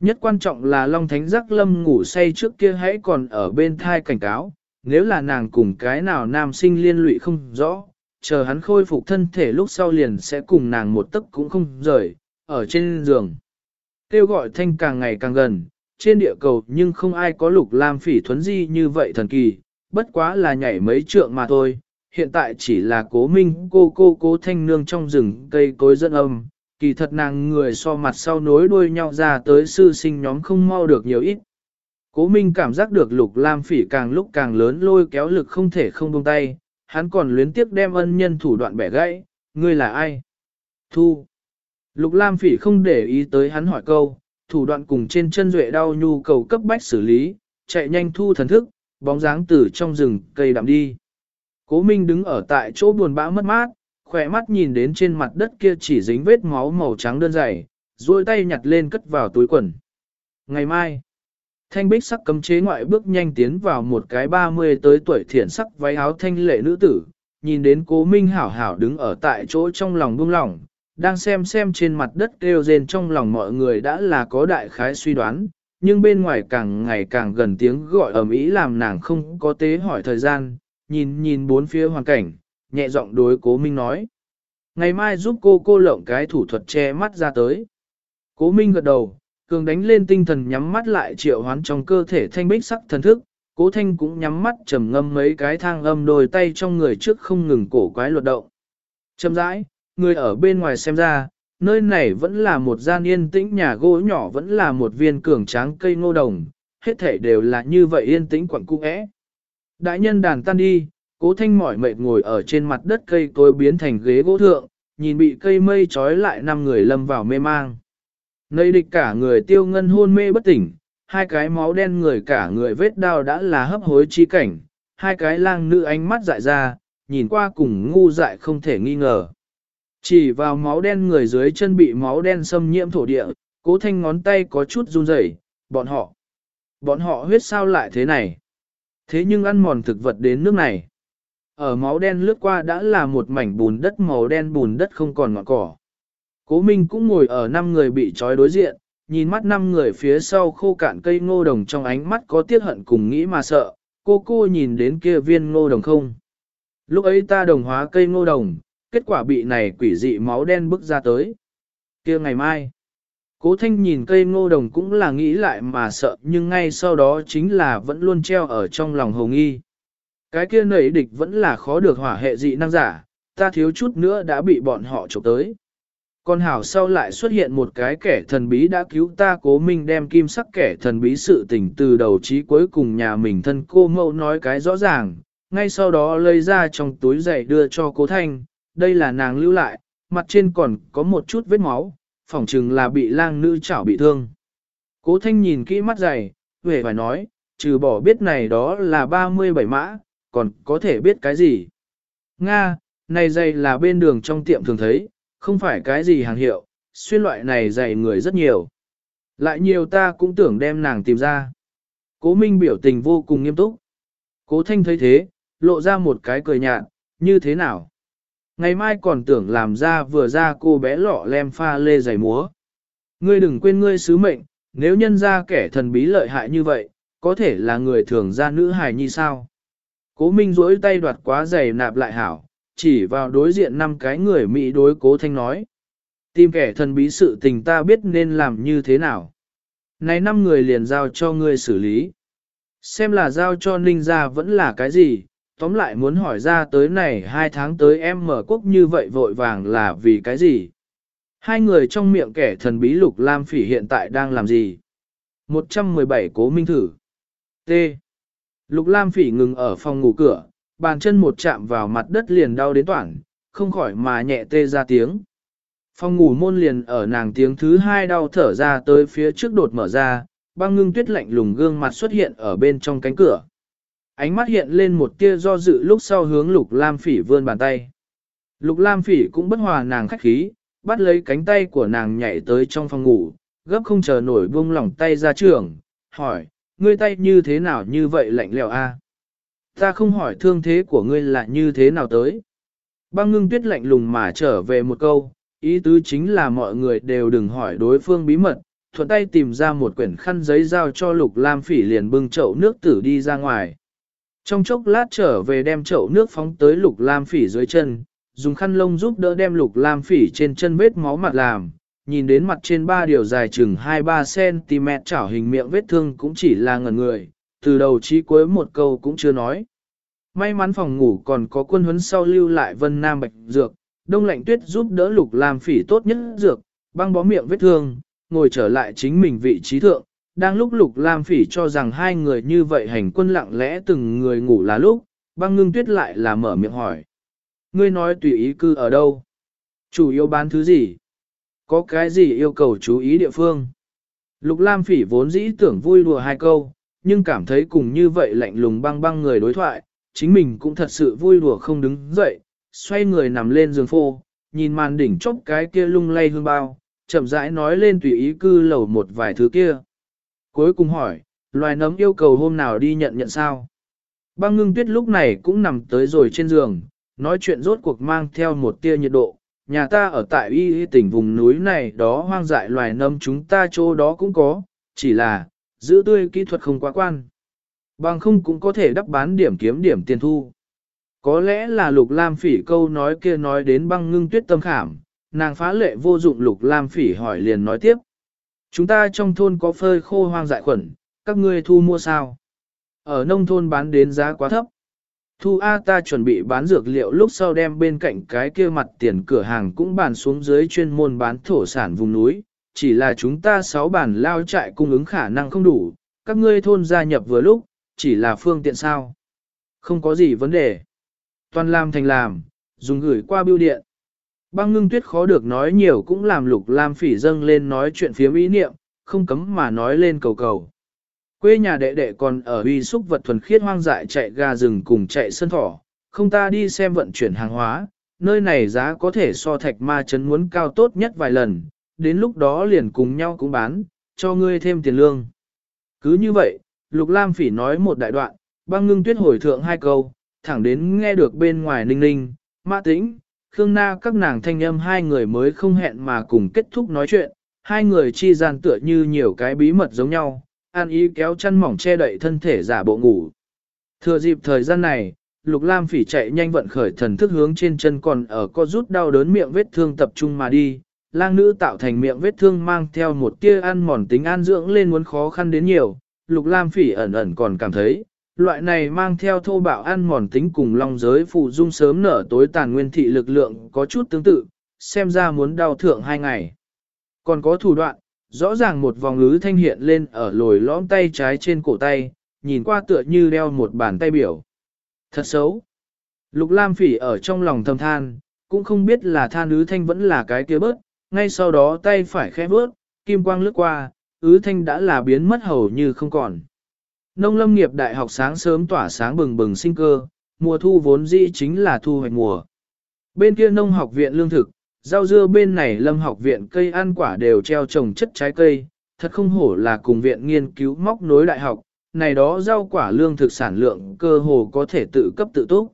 Nhất quan trọng là Long Thánh Giác Lâm ngủ say trước kia hãy còn ở bên thai cảnh cáo, nếu là nàng cùng cái nào nam sinh liên lụy không rõ, chờ hắn khôi phục thân thể lúc sau liền sẽ cùng nàng một tấc cũng không rời, ở trên giường. Kêu gọi thanh càng ngày càng gần, trên địa cầu nhưng không ai có lục lam phỉ thuấn di như vậy thần kỳ, bất quá là nhảy mấy trượng mà thôi, hiện tại chỉ là cố minh cô cô cố thanh nương trong rừng cây cối dẫn âm, kỳ thật nàng người so mặt sau nối đuôi nhau ra tới sư sinh nhóm không mau được nhiều ít. Cố Minh cảm giác được lục lam phỉ càng lúc càng lớn lôi kéo lực không thể không buông tay, hắn còn luyến tiếp đem ân nhân thủ đoạn bẻ gãy, ngươi là ai? Thu. Lục lam phỉ không để ý tới hắn hỏi câu, thủ đoạn cùng trên chân duệ đau nhu cầu cấp bách xử lý, chạy nhanh thu thần thức, bóng dáng từ trong rừng cây đạm đi. Cố Minh đứng ở tại chỗ buồn bã mất mát, khỏe mắt nhìn đến trên mặt đất kia chỉ dính vết máu màu trắng đơn dày, duỗi tay nhặt lên cất vào túi quần. Ngày mai, thanh bích sắc cấm chế ngoại bước nhanh tiến vào một cái 30 tới tuổi thiển sắc váy áo thanh lệ nữ tử, nhìn đến cố minh hảo hảo đứng ở tại chỗ trong lòng buông lỏng, đang xem xem trên mặt đất kêu rên trong lòng mọi người đã là có đại khái suy đoán, nhưng bên ngoài càng ngày càng gần tiếng gọi ầm ĩ làm nàng không có tế hỏi thời gian, nhìn nhìn bốn phía hoàn cảnh, nhẹ giọng đối cố minh nói. Ngày mai giúp cô cô lộng cái thủ thuật che mắt ra tới. Cố minh gật đầu, cường đánh lên tinh thần nhắm mắt lại triệu hoán trong cơ thể thanh bích sắc thần thức. Cố thanh cũng nhắm mắt trầm ngâm mấy cái thang âm đôi tay trong người trước không ngừng cổ quái luật động. Châm rãi, người ở bên ngoài xem ra, nơi này vẫn là một gian yên tĩnh nhà gỗ nhỏ vẫn là một viên cường tráng cây ngô đồng, hết thể đều là như vậy yên tĩnh quặng cung ẽ. Đại nhân đàn tan đi, cố thanh mỏi mệt ngồi ở trên mặt đất cây cối biến thành ghế gỗ thượng, nhìn bị cây mây trói lại năm người lâm vào mê mang. Nơi địch cả người tiêu ngân hôn mê bất tỉnh, hai cái máu đen người cả người vết đau đã là hấp hối chi cảnh, hai cái lang nữ ánh mắt dại ra, nhìn qua cùng ngu dại không thể nghi ngờ. Chỉ vào máu đen người dưới chân bị máu đen xâm nhiễm thổ địa, cố thanh ngón tay có chút run rẩy, bọn họ. Bọn họ huyết sao lại thế này? Thế nhưng ăn mòn thực vật đến nước này. Ở máu đen lướt qua đã là một mảnh bùn đất màu đen bùn đất không còn ngọn cỏ. Cố Minh cũng ngồi ở năm người bị trói đối diện, nhìn mắt năm người phía sau khô cạn cây ngô đồng trong ánh mắt có tiếc hận cùng nghĩ mà sợ, cô cô nhìn đến kia viên ngô đồng không. Lúc ấy ta đồng hóa cây ngô đồng, kết quả bị này quỷ dị máu đen bức ra tới. kia ngày mai, cố thanh nhìn cây ngô đồng cũng là nghĩ lại mà sợ nhưng ngay sau đó chính là vẫn luôn treo ở trong lòng hồng y. Cái kia nảy địch vẫn là khó được hỏa hệ dị năng giả, ta thiếu chút nữa đã bị bọn họ chụp tới. Còn hảo sau lại xuất hiện một cái kẻ thần bí đã cứu ta cố minh đem kim sắc kẻ thần bí sự tình từ đầu chí cuối cùng nhà mình thân cô mẫu nói cái rõ ràng, ngay sau đó lấy ra trong túi giày đưa cho cố thanh, đây là nàng lưu lại, mặt trên còn có một chút vết máu, phỏng chừng là bị lang nữ chảo bị thương. Cố thanh nhìn kỹ mắt giày, về phải nói, trừ bỏ biết này đó là 37 mã, còn có thể biết cái gì. Nga, này giày là bên đường trong tiệm thường thấy, không phải cái gì hàng hiệu, xuyên loại này giày người rất nhiều. Lại nhiều ta cũng tưởng đem nàng tìm ra. Cố Minh biểu tình vô cùng nghiêm túc. Cố Thanh thấy thế, lộ ra một cái cười nhạt, như thế nào? Ngày mai còn tưởng làm ra vừa ra cô bé lọ lem pha lê giày múa. Ngươi đừng quên ngươi sứ mệnh, nếu nhân ra kẻ thần bí lợi hại như vậy, có thể là người thường ra nữ hài như sao? Cố Minh duỗi tay đoạt quá giày nạp lại hảo, chỉ vào đối diện năm cái người Mỹ đối cố thanh nói. Tìm kẻ thần bí sự tình ta biết nên làm như thế nào. Này năm người liền giao cho ngươi xử lý. Xem là giao cho ninh ra vẫn là cái gì, tóm lại muốn hỏi ra tới này hai tháng tới em mở quốc như vậy vội vàng là vì cái gì. Hai người trong miệng kẻ thần bí lục lam phỉ hiện tại đang làm gì? 117 cố minh thử. T. Lục lam phỉ ngừng ở phòng ngủ cửa, bàn chân một chạm vào mặt đất liền đau đến toảng, không khỏi mà nhẹ tê ra tiếng. Phòng ngủ môn liền ở nàng tiếng thứ hai đau thở ra tới phía trước đột mở ra, băng ngưng tuyết lạnh lùng gương mặt xuất hiện ở bên trong cánh cửa. Ánh mắt hiện lên một tia do dự lúc sau hướng lục lam phỉ vươn bàn tay. Lục lam phỉ cũng bất hòa nàng khách khí, bắt lấy cánh tay của nàng nhảy tới trong phòng ngủ, gấp không chờ nổi buông lỏng tay ra trường, hỏi, ngươi tay như thế nào như vậy lạnh lẽo a? Ta không hỏi thương thế của ngươi là như thế nào tới. Băng ngưng tuyết lạnh lùng mà trở về một câu, ý tứ chính là mọi người đều đừng hỏi đối phương bí mật, thuận tay tìm ra một quyển khăn giấy giao cho lục lam phỉ liền bưng chậu nước tử đi ra ngoài. Trong chốc lát trở về đem chậu nước phóng tới lục lam phỉ dưới chân, dùng khăn lông giúp đỡ đem lục lam phỉ trên chân vết máu mặt làm, nhìn đến mặt trên ba điều dài chừng 2-3 cm chảo hình miệng vết thương cũng chỉ là ngẩn người, từ đầu chí cuối một câu cũng chưa nói. May mắn phòng ngủ còn có quân huấn sau lưu lại vân nam bạch dược, đông lạnh tuyết giúp đỡ lục làm phỉ tốt nhất dược, băng bó miệng vết thương, ngồi trở lại chính mình vị trí thượng. Đang lúc lục lam phỉ cho rằng hai người như vậy hành quân lặng lẽ từng người ngủ là lúc, băng ngưng tuyết lại là mở miệng hỏi. Ngươi nói tùy ý cư ở đâu? Chủ yếu bán thứ gì? Có cái gì yêu cầu chú ý địa phương? Lục lam phỉ vốn dĩ tưởng vui đùa hai câu, nhưng cảm thấy cùng như vậy lạnh lùng băng băng người đối thoại, chính mình cũng thật sự vui đùa không đứng dậy, xoay người nằm lên giường phô, nhìn màn đỉnh chốc cái kia lung lay hương bao, chậm rãi nói lên tùy ý cư lầu một vài thứ kia. Cuối cùng hỏi, loài nấm yêu cầu hôm nào đi nhận nhận sao? Băng ngưng tuyết lúc này cũng nằm tới rồi trên giường, nói chuyện rốt cuộc mang theo một tia nhiệt độ. Nhà ta ở tại y tỉnh vùng núi này đó hoang dại loài nấm chúng ta chỗ đó cũng có, chỉ là, giữ tươi kỹ thuật không quá quan. Bằng không cũng có thể đắp bán điểm kiếm điểm tiền thu. Có lẽ là lục lam phỉ câu nói kia nói đến băng ngưng tuyết tâm khảm, nàng phá lệ vô dụng lục lam phỉ hỏi liền nói tiếp. Chúng ta trong thôn có phơi khô hoang dại khuẩn, các ngươi thu mua sao? Ở nông thôn bán đến giá quá thấp. Thu A ta chuẩn bị bán dược liệu lúc sau đem bên cạnh cái kia mặt tiền cửa hàng cũng bàn xuống dưới chuyên môn bán thổ sản vùng núi, chỉ là chúng ta sáu bản lao trại cung ứng khả năng không đủ, các ngươi thôn gia nhập vừa lúc, chỉ là phương tiện sao. Không có gì vấn đề. Toàn làm thành làm, dùng gửi qua bưu điện. Băng ngưng tuyết khó được nói nhiều cũng làm lục lam phỉ dâng lên nói chuyện phía ý niệm, không cấm mà nói lên cầu cầu. Quê nhà đệ đệ còn ở uy xúc vật thuần khiết hoang dại chạy gà rừng cùng chạy sân thỏ, không ta đi xem vận chuyển hàng hóa, nơi này giá có thể so thạch ma chấn muốn cao tốt nhất vài lần, đến lúc đó liền cùng nhau cũng bán, cho ngươi thêm tiền lương. Cứ như vậy, Lục Lam Phỉ nói một đại đoạn, băng ngưng tuyết hồi thượng hai câu, thẳng đến nghe được bên ngoài ninh ninh, mã tĩnh, Khương Na các nàng thanh âm hai người mới không hẹn mà cùng kết thúc nói chuyện, hai người chi gian tựa như nhiều cái bí mật giống nhau, an ý kéo chăn mỏng che đậy thân thể giả bộ ngủ. Thừa dịp thời gian này, Lục Lam Phỉ chạy nhanh vận khởi thần thức hướng trên chân còn ở co rút đau đớn miệng vết thương tập trung mà đi. Lang nữ tạo thành miệng vết thương mang theo một tia ăn mòn tính an dưỡng lên muốn khó khăn đến nhiều. Lục Lam Phỉ ẩn ẩn còn cảm thấy, loại này mang theo thô bạo ăn mòn tính cùng long giới phụ dung sớm nở tối tàn nguyên thị lực lượng có chút tương tự, xem ra muốn đau thượng hai ngày. Còn có thủ đoạn, rõ ràng một vòng ngứ thanh hiện lên ở lồi lõm tay trái trên cổ tay, nhìn qua tựa như đeo một bàn tay biểu. Thật xấu. Lục Lam Phỉ ở trong lòng thầm than, cũng không biết là than ứ thanh vẫn là cái kia bớt, ngay sau đó tay phải khẽ bớt, kim quang lướt qua, ứ thanh đã là biến mất hầu như không còn. Nông lâm nghiệp đại học sáng sớm tỏa sáng bừng bừng sinh cơ, mùa thu vốn dĩ chính là thu hoạch mùa. Bên kia nông học viện lương thực, rau dưa bên này lâm học viện cây ăn quả đều treo trồng chất trái cây, thật không hổ là cùng viện nghiên cứu móc nối đại học, này đó rau quả lương thực sản lượng cơ hồ có thể tự cấp tự túc.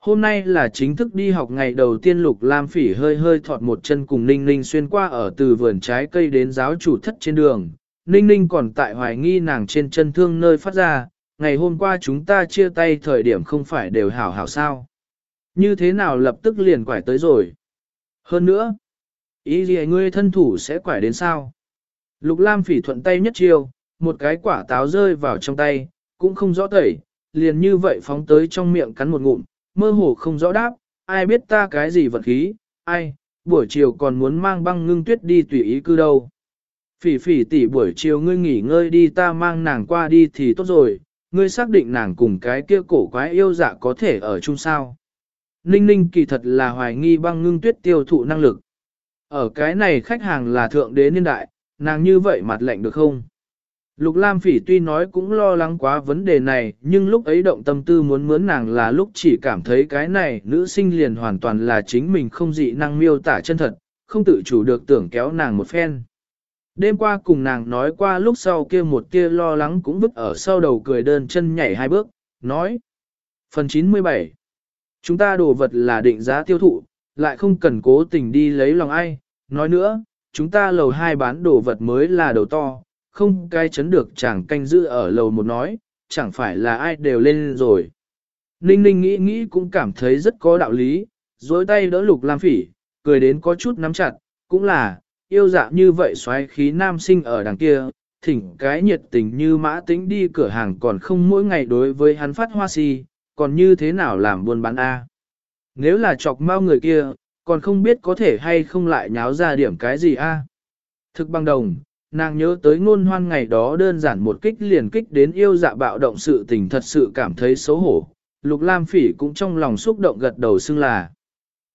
Hôm nay là chính thức đi học ngày đầu tiên Lục Lam Phỉ hơi hơi thọt một chân cùng Ninh Ninh xuyên qua ở từ vườn trái cây đến giáo chủ thất trên đường. Ninh Ninh còn tại hoài nghi nàng trên chân thương nơi phát ra, ngày hôm qua chúng ta chia tay thời điểm không phải đều hảo hảo sao. Như thế nào lập tức liền quải tới rồi. Hơn nữa, ý gì ngươi thân thủ sẽ quải đến sao? Lục Lam Phỉ thuận tay nhất chiêu, một cái quả táo rơi vào trong tay, cũng không rõ tẩy, liền như vậy phóng tới trong miệng cắn một ngụm, mơ hồ không rõ đáp, ai biết ta cái gì vật khí, ai, buổi chiều còn muốn mang băng ngưng tuyết đi tùy ý cư đâu. Phỉ phỉ tỷ buổi chiều ngươi nghỉ ngơi đi ta mang nàng qua đi thì tốt rồi, ngươi xác định nàng cùng cái kia cổ quái yêu dạ có thể ở chung sao. Ninh ninh kỳ thật là hoài nghi băng ngưng tuyết tiêu thụ năng lực. Ở cái này khách hàng là thượng đế niên đại, nàng như vậy mặt lạnh được không? Lục Lam Phỉ tuy nói cũng lo lắng quá vấn đề này, nhưng lúc ấy động tâm tư muốn mướn nàng là lúc chỉ cảm thấy cái này nữ sinh liền hoàn toàn là chính mình không dị năng miêu tả chân thật, không tự chủ được tưởng kéo nàng một phen. Đêm qua cùng nàng nói qua lúc sau kia một kia lo lắng cũng vứt ở sau đầu cười đơn chân nhảy hai bước, nói. Phần 97 Chúng ta đồ vật là định giá tiêu thụ, lại không cần cố tình đi lấy lòng ai, nói nữa, chúng ta lầu hai bán đồ vật mới là đầu to không cai chấn được chẳng canh giữ ở lầu một nói, chẳng phải là ai đều lên rồi. Ninh ninh nghĩ nghĩ cũng cảm thấy rất có đạo lý, dối tay đỡ lục lam phỉ, cười đến có chút nắm chặt, cũng là, yêu dạ như vậy xoáy khí nam sinh ở đằng kia, thỉnh cái nhiệt tình như mã tính đi cửa hàng còn không mỗi ngày đối với hắn phát hoa si, còn như thế nào làm buôn bán A. Nếu là chọc mau người kia, còn không biết có thể hay không lại nháo ra điểm cái gì A. Thực bằng đồng, Nàng nhớ tới ngôn hoan ngày đó đơn giản một kích liền kích đến yêu dạ bạo động sự tình thật sự cảm thấy xấu hổ. Lục Lam Phỉ cũng trong lòng xúc động gật đầu xưng là.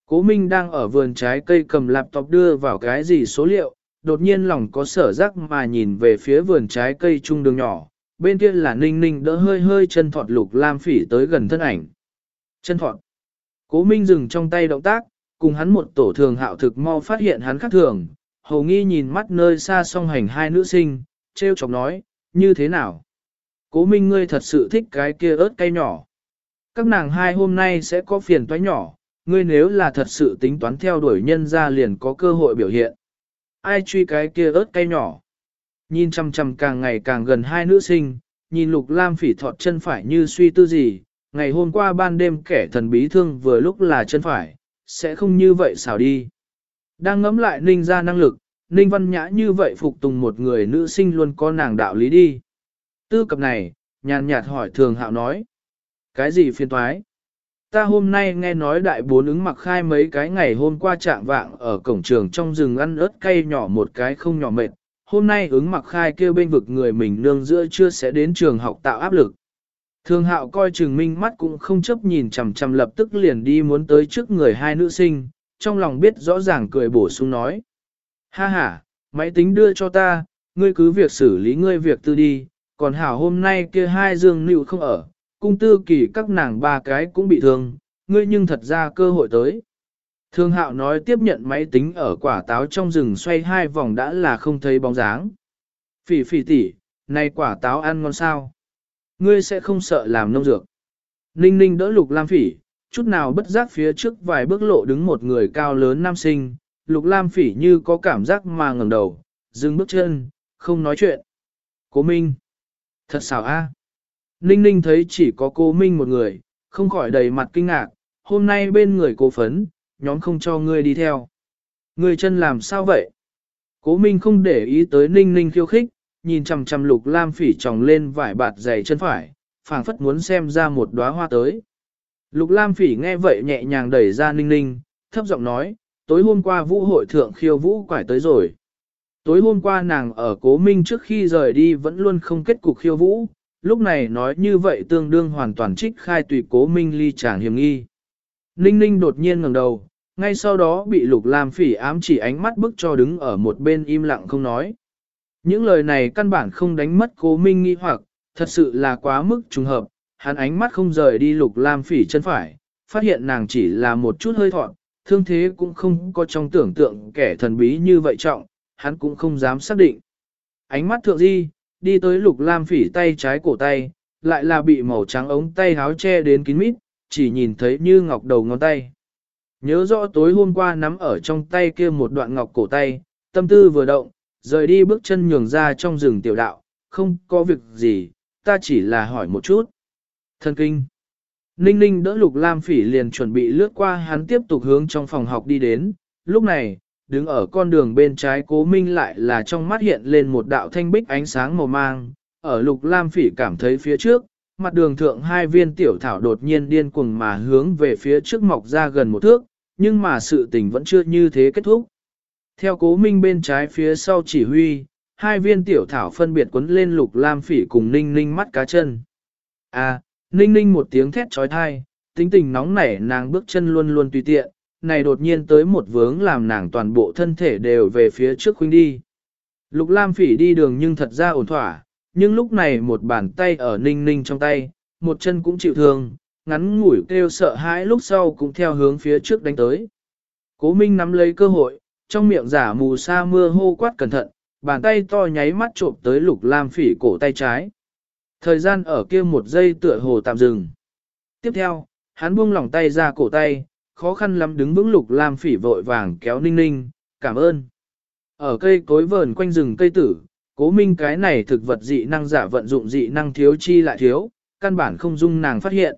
Cố Minh đang ở vườn trái cây cầm laptop đưa vào cái gì số liệu, đột nhiên lòng có sở giác mà nhìn về phía vườn trái cây trung đường nhỏ, bên kia là ninh ninh đỡ hơi hơi chân thọt Lục Lam Phỉ tới gần thân ảnh. Chân thọt. Cố Minh dừng trong tay động tác, cùng hắn một tổ thường hạo thực mau phát hiện hắn khác thường, Hầu nghi nhìn mắt nơi xa song hành hai nữ sinh, treo chọc nói, như thế nào? Cố minh ngươi thật sự thích cái kia ớt cay nhỏ. Các nàng hai hôm nay sẽ có phiền toái nhỏ, ngươi nếu là thật sự tính toán theo đuổi nhân ra liền có cơ hội biểu hiện. Ai truy cái kia ớt cay nhỏ? Nhìn chăm chăm càng ngày càng gần hai nữ sinh, nhìn lục lam phỉ thọt chân phải như suy tư gì, ngày hôm qua ban đêm kẻ thần bí thương vừa lúc là chân phải, sẽ không như vậy xảo đi. Đang ngẫm lại ninh ra năng lực, ninh văn nhã như vậy phục tùng một người nữ sinh luôn có nàng đạo lý đi. Tư cập này, nhàn nhạt hỏi thường hạo nói. Cái gì phiên toái? Ta hôm nay nghe nói đại bốn ứng mặc khai mấy cái ngày hôm qua trạng vạng ở cổng trường trong rừng ăn ớt cay nhỏ một cái không nhỏ mệt. Hôm nay ứng mặc khai kêu bên vực người mình nương giữa chưa sẽ đến trường học tạo áp lực. Thường hạo coi trường minh mắt cũng không chấp nhìn chằm chằm lập tức liền đi muốn tới trước người hai nữ sinh, trong lòng biết rõ ràng cười bổ sung nói. Ha ha, máy tính đưa cho ta, ngươi cứ việc xử lý ngươi việc tư đi, còn hảo hôm nay kia hai dương nịu không ở, cung tư kỳ các nàng ba cái cũng bị thương, ngươi nhưng thật ra cơ hội tới. Thương hạo nói tiếp nhận máy tính ở quả táo trong rừng xoay hai vòng đã là không thấy bóng dáng. Phỉ phỉ tỉ, này quả táo ăn ngon sao? Ngươi sẽ không sợ làm nông dược. Ninh ninh đỡ lục lam phỉ, chút nào bất giác phía trước vài bước lộ đứng một người cao lớn nam sinh, lục lam phỉ như có cảm giác mà ngẩng đầu, dừng bước chân, không nói chuyện. Cố Minh. Thật xảo a. Ninh ninh thấy chỉ có cố Minh một người, không khỏi đầy mặt kinh ngạc, hôm nay bên người cô phấn, nhóm không cho ngươi đi theo. Ngươi chân làm sao vậy? Cố Minh không để ý tới ninh ninh khiêu khích, nhìn chằm chằm lục lam phỉ tròng lên vải bạt giày chân phải, phảng phất muốn xem ra một đóa hoa tới. Lục lam phỉ nghe vậy nhẹ nhàng đẩy ra ninh ninh, thấp giọng nói, tối hôm qua vũ hội thượng khiêu vũ quải tới rồi. Tối hôm qua nàng ở cố minh trước khi rời đi vẫn luôn không kết cục khiêu vũ, lúc này nói như vậy tương đương hoàn toàn trích khai tùy cố minh ly chàng hiểm nghi. Ninh ninh đột nhiên ngẩng đầu, ngay sau đó bị lục lam phỉ ám chỉ ánh mắt bức cho đứng ở một bên im lặng không nói. Những lời này căn bản không đánh mất cố minh nghi hoặc, thật sự là quá mức trùng hợp, hắn ánh mắt không rời đi lục lam phỉ chân phải, phát hiện nàng chỉ là một chút hơi thọn, thương thế cũng không có trong tưởng tượng kẻ thần bí như vậy trọng, hắn cũng không dám xác định. Ánh mắt thượng di, đi tới lục lam phỉ tay trái cổ tay, lại là bị màu trắng ống tay áo che đến kín mít, chỉ nhìn thấy như ngọc đầu ngón tay. Nhớ rõ tối hôm qua nắm ở trong tay kia một đoạn ngọc cổ tay, tâm tư vừa động, rời đi bước chân nhường ra trong rừng tiểu đạo, không có việc gì, ta chỉ là hỏi một chút. thân kinh. Ninh ninh đỡ lục lam phỉ liền chuẩn bị lướt qua hắn tiếp tục hướng trong phòng học đi đến, lúc này, đứng ở con đường bên trái cố minh lại là trong mắt hiện lên một đạo thanh bích ánh sáng màu mang, ở lục lam phỉ cảm thấy phía trước, mặt đường thượng hai viên tiểu thảo đột nhiên điên cuồng mà hướng về phía trước mọc ra gần một thước, nhưng mà sự tình vẫn chưa như thế kết thúc. Theo cố minh bên trái phía sau chỉ huy, hai viên tiểu thảo phân biệt quấn lên lục lam phỉ cùng ninh ninh mắt cá chân. À, ninh ninh một tiếng thét trói thai, tính tình nóng nảy nàng bước chân luôn luôn tùy tiện, này đột nhiên tới một vướng làm nàng toàn bộ thân thể đều về phía trước khuynh đi. Lục lam phỉ đi đường nhưng thật ra ổn thỏa, nhưng lúc này một bàn tay ở ninh ninh trong tay, một chân cũng chịu thương, ngắn ngủi kêu sợ hãi lúc sau cũng theo hướng phía trước đánh tới. Cố Minh nắm lấy cơ hội, trong miệng giả mù sa mưa hô quát cẩn thận, bàn tay to nháy mắt trộm tới lục lam phỉ cổ tay trái. Thời gian ở kia một giây tựa hồ tạm dừng. Tiếp theo, hắn buông lỏng tay ra cổ tay, khó khăn lắm đứng vững lục lam phỉ vội vàng kéo ninh ninh, cảm ơn. Ở cây cối vờn quanh rừng cây tử, cố minh cái này thực vật dị năng giả vận dụng dị năng thiếu chi lại thiếu, căn bản không dung nàng phát hiện.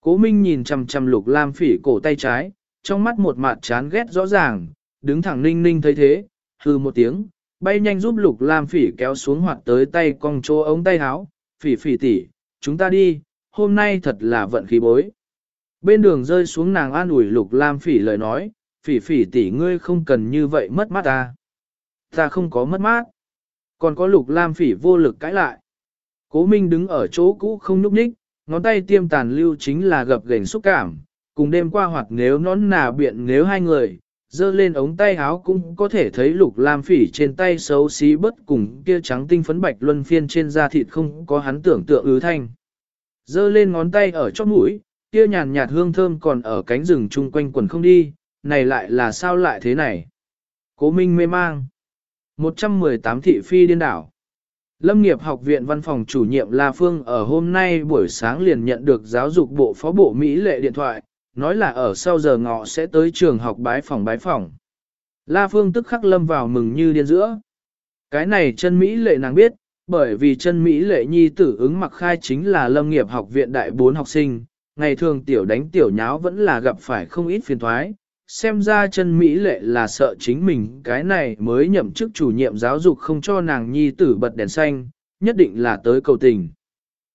Cố minh nhìn chằm chằm lục lam phỉ cổ tay trái, trong mắt một mặt chán ghét rõ ràng, đứng thẳng ninh ninh thấy thế, hư một tiếng, bay nhanh giúp lục lam phỉ kéo xuống hoặc tới tay cong chỗ ống tay áo, phỉ phỉ tỉ, chúng ta đi, hôm nay thật là vận khí bối. Bên đường rơi xuống nàng an ủi lục lam phỉ lời nói, phỉ phỉ tỉ ngươi không cần như vậy mất mát ta. Ta không có mất mát. Còn có lục lam phỉ vô lực cãi lại. Cố Minh đứng ở chỗ cũ không nhúc nhích, ngón tay tiêm tàn lưu chính là gập gềnh xúc cảm, cùng đêm qua hoặc nếu nón nà biện nếu hai người, dơ lên ống tay áo cũng có thể thấy lục lam phỉ trên tay xấu xí bất cùng kia trắng tinh phấn bạch luân phiên trên da thịt không có hắn tưởng tượng ứ thanh. Dơ lên ngón tay ở chóp mũi, kia nhàn nhạt hương thơm còn ở cánh rừng chung quanh quần không đi, này lại là sao lại thế này? Cố Minh mê mang. 118 thị phi điên đảo. Lâm nghiệp học viện văn phòng chủ nhiệm La Phương ở hôm nay buổi sáng liền nhận được giáo dục bộ phó bộ Mỹ lệ điện thoại, nói là ở sau giờ ngọ sẽ tới trường học bái phòng bái phòng. La Phương tức khắc lâm vào mừng như điên giữa. Cái này chân Mỹ lệ nàng biết, bởi vì chân Mỹ lệ nhi tử ứng mặc khai chính là lâm nghiệp học viện đại bốn học sinh, ngày thường tiểu đánh tiểu nháo vẫn là gặp phải không ít phiền thoái. Xem ra chân Mỹ lệ là sợ chính mình cái này mới nhậm chức chủ nhiệm giáo dục không cho nàng nhi tử bật đèn xanh, nhất định là tới cầu tình.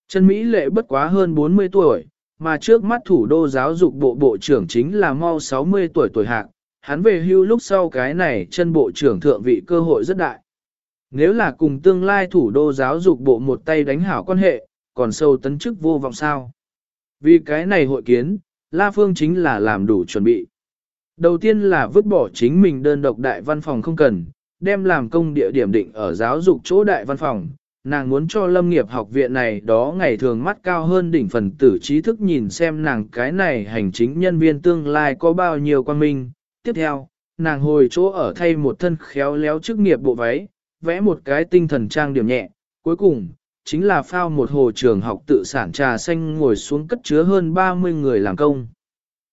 Chân Mỹ lệ bất quá hơn 40 tuổi, mà trước mắt thủ đô giáo dục bộ bộ trưởng chính là mau 60 tuổi tuổi hạng, hắn về hưu lúc sau cái này chân bộ trưởng thượng vị cơ hội rất đại. Nếu là cùng tương lai thủ đô giáo dục bộ một tay đánh hảo quan hệ, còn sâu tấn chức vô vọng sao. Vì cái này hội kiến, La Phương chính là làm đủ chuẩn bị. Đầu tiên là vứt bỏ chính mình đơn độc đại văn phòng không cần, đem làm công địa điểm định ở giáo dục chỗ đại văn phòng. Nàng muốn cho lâm nghiệp học viện này đó ngày thường mắt cao hơn đỉnh phần tử trí thức nhìn xem nàng cái này hành chính nhân viên tương lai có bao nhiêu quan minh. Tiếp theo, nàng hồi chỗ ở thay một thân khéo léo chức nghiệp bộ váy, vẽ một cái tinh thần trang điểm nhẹ. Cuối cùng, chính là phao một hồ trường học tự sản trà xanh ngồi xuống cất chứa hơn 30 người làm công.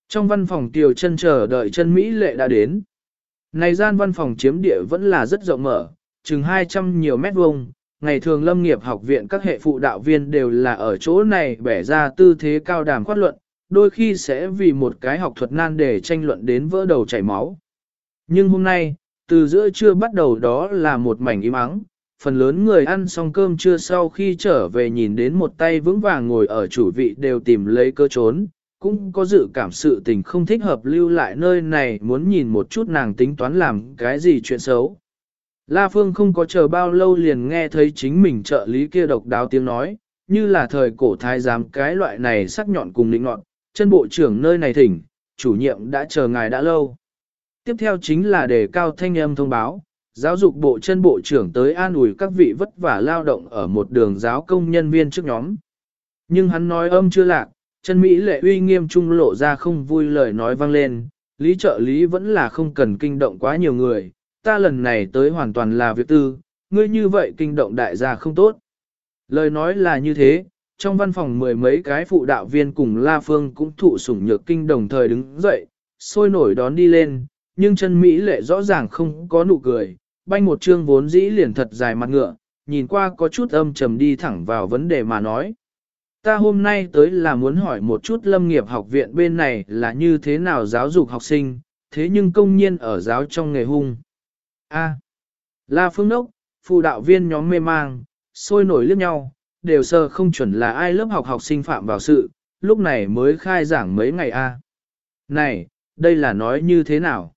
Trong văn phòng tiểu chân chờ đợi chân Mỹ lệ đã đến. Này gian văn phòng chiếm địa vẫn là rất rộng mở, chừng 200 nhiều mét vuông. Ngày thường lâm nghiệp học viện các hệ phụ đạo viên đều là ở chỗ này bẻ ra tư thế cao đàm khoát luận, đôi khi sẽ vì một cái học thuật nan để tranh luận đến vỡ đầu chảy máu. Nhưng hôm nay, từ giữa trưa bắt đầu đó là một mảnh im ắng, phần lớn người ăn xong cơm trưa sau khi trở về nhìn đến một tay vững vàng ngồi ở chủ vị đều tìm lấy cơ trốn, cũng có dự cảm sự tình không thích hợp lưu lại nơi này muốn nhìn một chút nàng tính toán làm cái gì chuyện xấu. La Phương không có chờ bao lâu liền nghe thấy chính mình trợ lý kia độc đáo tiếng nói, như là thời cổ thái giám cái loại này sắc nhọn cùng lĩnh nọn, chân bộ trưởng nơi này thỉnh, chủ nhiệm đã chờ ngài đã lâu. Tiếp theo chính là đề cao thanh âm thông báo, giáo dục bộ chân bộ trưởng tới an ủi các vị vất vả lao động ở một đường giáo công nhân viên trước nhóm. Nhưng hắn nói âm chưa lạc, chân Mỹ lệ uy nghiêm trung lộ ra không vui lời nói vang lên, lý trợ lý vẫn là không cần kinh động quá nhiều người, ta lần này tới hoàn toàn là việc tư, ngươi như vậy kinh động đại gia không tốt. Lời nói là như thế, trong văn phòng mười mấy cái phụ đạo viên cùng La Phương cũng thụ sủng nhược kinh đồng thời đứng dậy, sôi nổi đón đi lên, nhưng chân Mỹ lệ rõ ràng không có nụ cười, banh một chương vốn dĩ liền thật dài mặt ngựa, nhìn qua có chút âm trầm đi thẳng vào vấn đề mà nói. Ta hôm nay tới là muốn hỏi một chút lâm nghiệp học viện bên này là như thế nào giáo dục học sinh, thế nhưng công nhiên ở giáo trong nghề hung. A. La Phương Đốc, phụ đạo viên nhóm mê mang, sôi nổi liếc nhau, đều sơ không chuẩn là ai lớp học học sinh phạm vào sự, lúc này mới khai giảng mấy ngày A. Này, đây là nói như thế nào?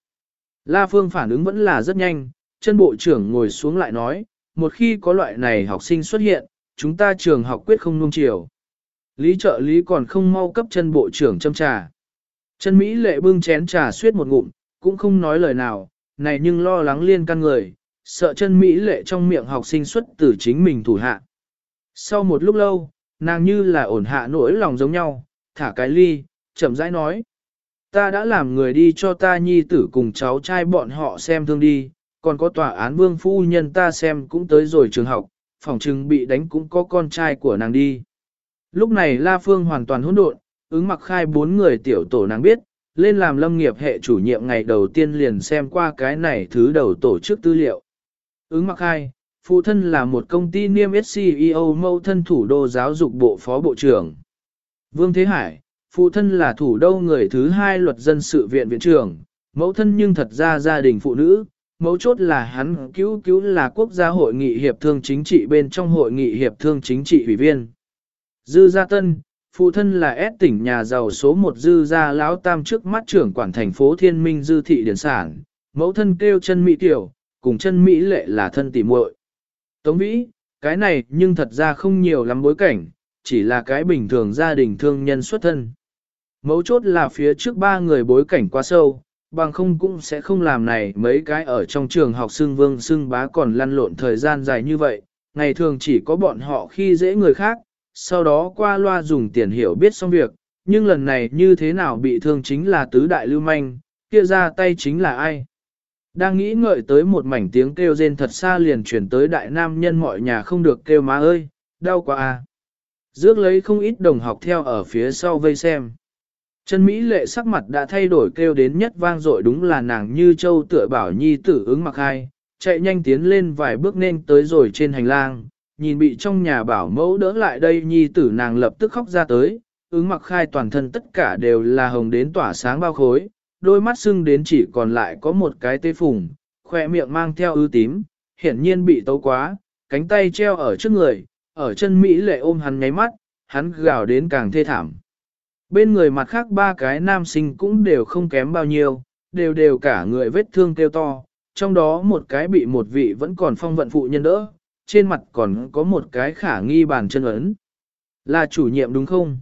La Phương phản ứng vẫn là rất nhanh, chân bộ trưởng ngồi xuống lại nói, một khi có loại này học sinh xuất hiện, chúng ta trường học quyết không nuông chiều. Lý trợ lý còn không mau cấp chân bộ trưởng châm trà. Chân Mỹ lệ bưng chén trà suyết một ngụm, cũng không nói lời nào, này nhưng lo lắng liên căn người, sợ chân Mỹ lệ trong miệng học sinh xuất từ chính mình thủ hạ. Sau một lúc lâu, nàng như là ổn hạ nỗi lòng giống nhau, thả cái ly, chậm rãi nói. Ta đã làm người đi cho ta nhi tử cùng cháu trai bọn họ xem thương đi, còn có tòa án vương phu nhân ta xem cũng tới rồi trường học, phòng trừng bị đánh cũng có con trai của nàng đi. Lúc này La Phương hoàn toàn hỗn độn, ứng mặc khai bốn người tiểu tổ nàng biết, lên làm lâm nghiệp hệ chủ nhiệm ngày đầu tiên liền xem qua cái này thứ đầu tổ chức tư liệu. Ứng mặc khai, phụ thân là một công ty niêm yết CEO mâu thân thủ đô giáo dục bộ phó bộ trưởng. Vương Thế Hải, phụ thân là thủ đô người thứ hai luật dân sự viện viện trưởng, mẫu thân nhưng thật ra gia đình phụ nữ, mấu chốt là hắn cứu cứu là quốc gia hội nghị hiệp thương chính trị bên trong hội nghị hiệp thương chính trị ủy viên. Dư Gia Tân, phụ thân là S tỉnh nhà giàu số 1 Dư Gia Lão Tam trước mắt trưởng quản thành phố Thiên Minh Dư Thị Điển Sản, mẫu thân kêu chân Mỹ Tiểu, cùng chân Mỹ Lệ là thân tỉ muội. Tống Vĩ, cái này nhưng thật ra không nhiều lắm bối cảnh, chỉ là cái bình thường gia đình thương nhân xuất thân. Mấu chốt là phía trước ba người bối cảnh quá sâu, bằng không cũng sẽ không làm này mấy cái ở trong trường học xương vương xương bá còn lăn lộn thời gian dài như vậy, ngày thường chỉ có bọn họ khi dễ người khác, sau đó qua loa dùng tiền hiểu biết xong việc, nhưng lần này như thế nào bị thương chính là tứ đại lưu manh, kia ra tay chính là ai. Đang nghĩ ngợi tới một mảnh tiếng kêu rên thật xa liền chuyển tới đại nam nhân mọi nhà không được kêu má ơi, đau quá à. Dước lấy không ít đồng học theo ở phía sau vây xem. Chân Mỹ lệ sắc mặt đã thay đổi kêu đến nhất vang dội đúng là nàng như châu tựa bảo nhi tử ứng mặc hai, chạy nhanh tiến lên vài bước nên tới rồi trên hành lang, nhìn bị trong nhà bảo mẫu đỡ lại đây nhi tử nàng lập tức khóc ra tới, ứng mặc khai toàn thân tất cả đều là hồng đến tỏa sáng bao khối, đôi mắt sưng đến chỉ còn lại có một cái tê phùng, khoe miệng mang theo ư tím, hiển nhiên bị tấu quá, cánh tay treo ở trước người, ở chân Mỹ lệ ôm hắn nháy mắt, hắn gào đến càng thê thảm. Bên người mặt khác ba cái nam sinh cũng đều không kém bao nhiêu, đều đều cả người vết thương kêu to, trong đó một cái bị một vị vẫn còn phong vận phụ nhân đỡ, trên mặt còn có một cái khả nghi bàn chân ấn. Là chủ nhiệm đúng không?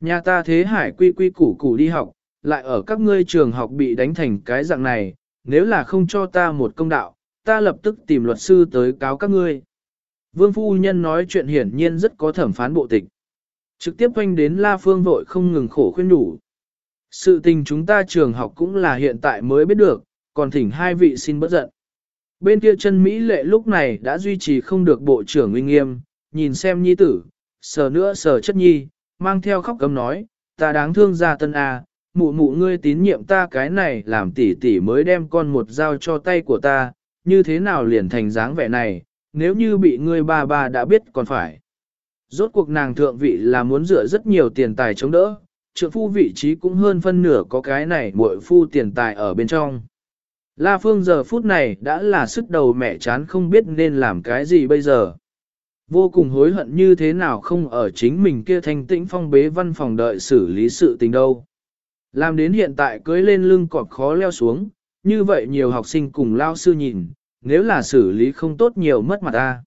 Nhà ta thế hải quy quy củ củ đi học, lại ở các ngươi trường học bị đánh thành cái dạng này, nếu là không cho ta một công đạo, ta lập tức tìm luật sư tới cáo các ngươi. Vương phu nhân nói chuyện hiển nhiên rất có thẩm phán bộ tịch. Trực tiếp quanh đến La Phương vội không ngừng khổ khuyên đủ. Sự tình chúng ta trường học cũng là hiện tại mới biết được, còn thỉnh hai vị xin bất giận. Bên kia chân Mỹ lệ lúc này đã duy trì không được bộ trưởng uy nghiêm, nhìn xem nhi tử, sờ nữa sờ chất nhi, mang theo khóc cấm nói, ta đáng thương gia tân A, mụ mụ ngươi tín nhiệm ta cái này làm tỷ tỷ mới đem con một dao cho tay của ta, như thế nào liền thành dáng vẻ này, nếu như bị ngươi ba ba đã biết còn phải. Rốt cuộc nàng thượng vị là muốn dựa rất nhiều tiền tài chống đỡ, trượng phu vị trí cũng hơn phân nửa có cái này muội phu tiền tài ở bên trong. La Phương giờ phút này đã là sức đầu mẹ chán không biết nên làm cái gì bây giờ. Vô cùng hối hận như thế nào không ở chính mình kia thanh tĩnh phong bế văn phòng đợi xử lý sự tình đâu. Làm đến hiện tại cưới lên lưng cọp khó leo xuống, như vậy nhiều học sinh cùng lao sư nhìn, nếu là xử lý không tốt nhiều mất mặt ta.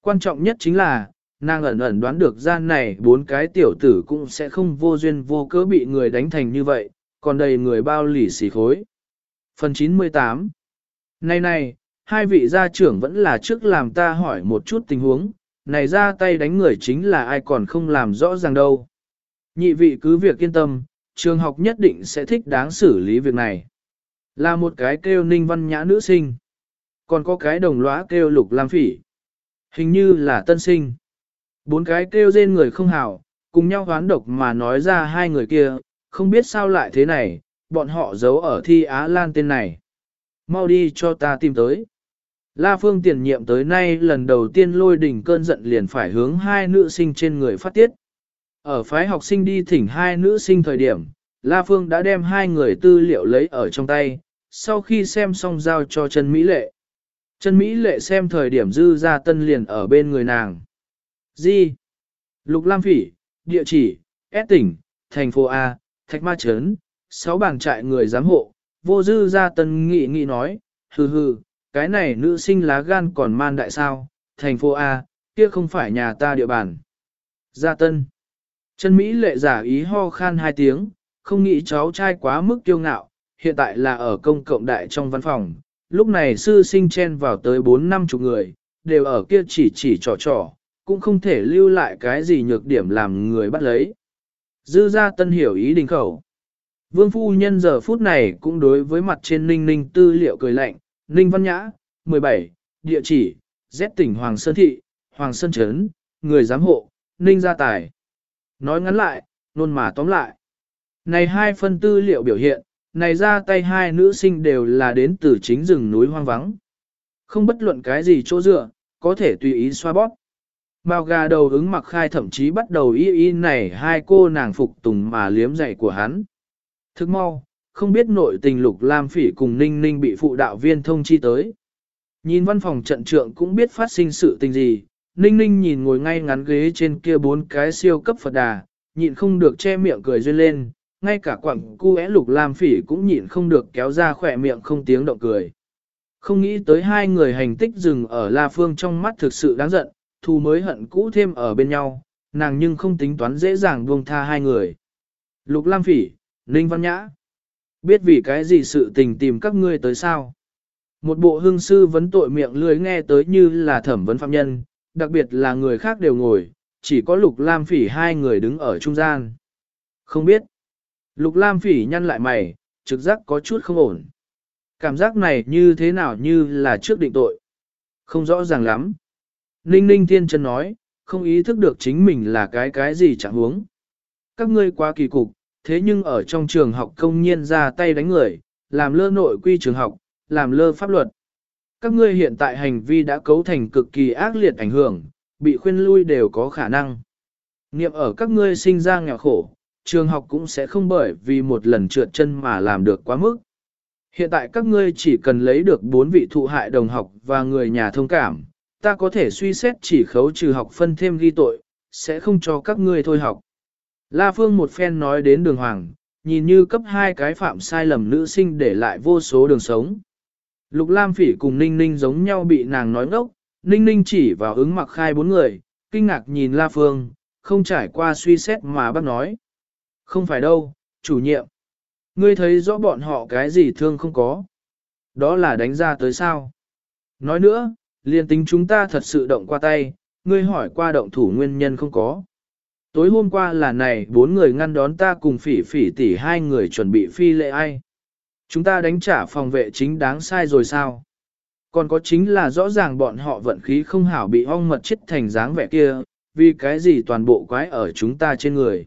Quan trọng nhất chính là, nàng ẩn ẩn đoán được gian này bốn cái tiểu tử cũng sẽ không vô duyên vô cớ bị người đánh thành như vậy, còn đầy người bao lì xì khối. Phần 98 Này này, hai vị gia trưởng vẫn là trước làm ta hỏi một chút tình huống, này ra tay đánh người chính là ai còn không làm rõ ràng đâu. Nhị vị cứ việc yên tâm, trường học nhất định sẽ thích đáng xử lý việc này. Là một cái kêu ninh văn nhã nữ sinh. Còn có cái đồng lõa kêu lục lam phỉ. Hình như là tân sinh. Bốn cái kêu rên người không hảo, cùng nhau hoán độc mà nói ra hai người kia, không biết sao lại thế này, bọn họ giấu ở thi Á Lan tên này. Mau đi cho ta tìm tới. La Phương tiền nhiệm tới nay lần đầu tiên lôi đỉnh cơn giận liền phải hướng hai nữ sinh trên người phát tiết. Ở phái học sinh đi thỉnh hai nữ sinh thời điểm, La Phương đã đem hai người tư liệu lấy ở trong tay, sau khi xem xong giao cho Trần Mỹ Lệ. Trần Mỹ Lệ xem thời điểm dư ra tân liền ở bên người nàng. Di, Lục Lam Phỉ, địa chỉ, S tỉnh, thành phố A, Thạch Ma Trấn, sáu bảng trại người giám hộ, vô dư ra tân nghị nghị nói, hừ hừ, cái này nữ sinh lá gan còn man đại sao, thành phố A, kia không phải nhà ta địa bàn. Gia tân. chân Mỹ lệ giả ý ho khan hai tiếng, không nghĩ cháu trai quá mức kiêu ngạo, hiện tại là ở công cộng đại trong văn phòng. Lúc này sư sinh chen vào tới bốn năm chục người, đều ở kia chỉ chỉ trò trò, cũng không thể lưu lại cái gì nhược điểm làm người bắt lấy. Dư ra tân hiểu ý đình khẩu. Vương phu nhân giờ phút này cũng đối với mặt trên ninh ninh tư liệu cười lạnh, ninh văn nhã, 17, địa chỉ, Z tỉnh Hoàng Sơn Thị, Hoàng Sơn Trấn, người giám hộ, ninh gia tài. Nói ngắn lại, luôn mà tóm lại. Này hai phân tư liệu biểu hiện, này ra tay hai nữ sinh đều là đến từ chính rừng núi hoang vắng. Không bất luận cái gì chỗ dựa, có thể tùy ý xoa bóp. Mao gà đầu ứng mặc khai thậm chí bắt đầu y y này hai cô nàng phục tùng mà liếm dạy của hắn. Thức mau, không biết nội tình lục lam phỉ cùng ninh ninh bị phụ đạo viên thông chi tới. Nhìn văn phòng trận trượng cũng biết phát sinh sự tình gì, ninh ninh nhìn ngồi ngay ngắn ghế trên kia bốn cái siêu cấp Phật đà, nhịn không được che miệng cười duyên lên, ngay cả quặng cu é lục lam phỉ cũng nhịn không được kéo ra khỏe miệng không tiếng động cười. Không nghĩ tới hai người hành tích dừng ở La Phương trong mắt thực sự đáng giận, thù mới hận cũ thêm ở bên nhau, nàng nhưng không tính toán dễ dàng buông tha hai người. Lục Lam Phỉ, Ninh Văn Nhã, biết vì cái gì sự tình tìm các ngươi tới sao? Một bộ hương sư vấn tội miệng lưới nghe tới như là thẩm vấn phạm nhân, đặc biệt là người khác đều ngồi, chỉ có Lục Lam Phỉ hai người đứng ở trung gian. Không biết. Lục Lam Phỉ nhăn lại mày, trực giác có chút không ổn. Cảm giác này như thế nào như là trước định tội. Không rõ ràng lắm. Ninh ninh thiên Trần nói, không ý thức được chính mình là cái cái gì chẳng huống. Các ngươi quá kỳ cục, thế nhưng ở trong trường học công nhiên ra tay đánh người, làm lơ nội quy trường học, làm lơ pháp luật. Các ngươi hiện tại hành vi đã cấu thành cực kỳ ác liệt ảnh hưởng, bị khuyên lui đều có khả năng. Niệm ở các ngươi sinh ra nghèo khổ, trường học cũng sẽ không bởi vì một lần trượt chân mà làm được quá mức. Hiện tại các ngươi chỉ cần lấy được bốn vị thụ hại đồng học và người nhà thông cảm, ta có thể suy xét chỉ khấu trừ học phân thêm ghi tội, sẽ không cho các ngươi thôi học. La Phương một phen nói đến đường hoàng, nhìn như cấp hai cái phạm sai lầm nữ sinh để lại vô số đường sống. Lục Lam Phỉ cùng Ninh Ninh giống nhau bị nàng nói ngốc, Ninh Ninh chỉ vào ứng mặc khai bốn người, kinh ngạc nhìn La Phương, không trải qua suy xét mà bác nói. Không phải đâu, chủ nhiệm. Ngươi thấy rõ bọn họ cái gì thương không có. Đó là đánh ra tới sao. Nói nữa, liền tính chúng ta thật sự động qua tay, ngươi hỏi qua động thủ nguyên nhân không có. Tối hôm qua là này bốn người ngăn đón ta cùng phỉ phỉ tỷ hai người chuẩn bị phi lệ ai. Chúng ta đánh trả phòng vệ chính đáng sai rồi sao? Còn có chính là rõ ràng bọn họ vận khí không hảo bị ong mật chết thành dáng vẻ kia, vì cái gì toàn bộ quái ở chúng ta trên người.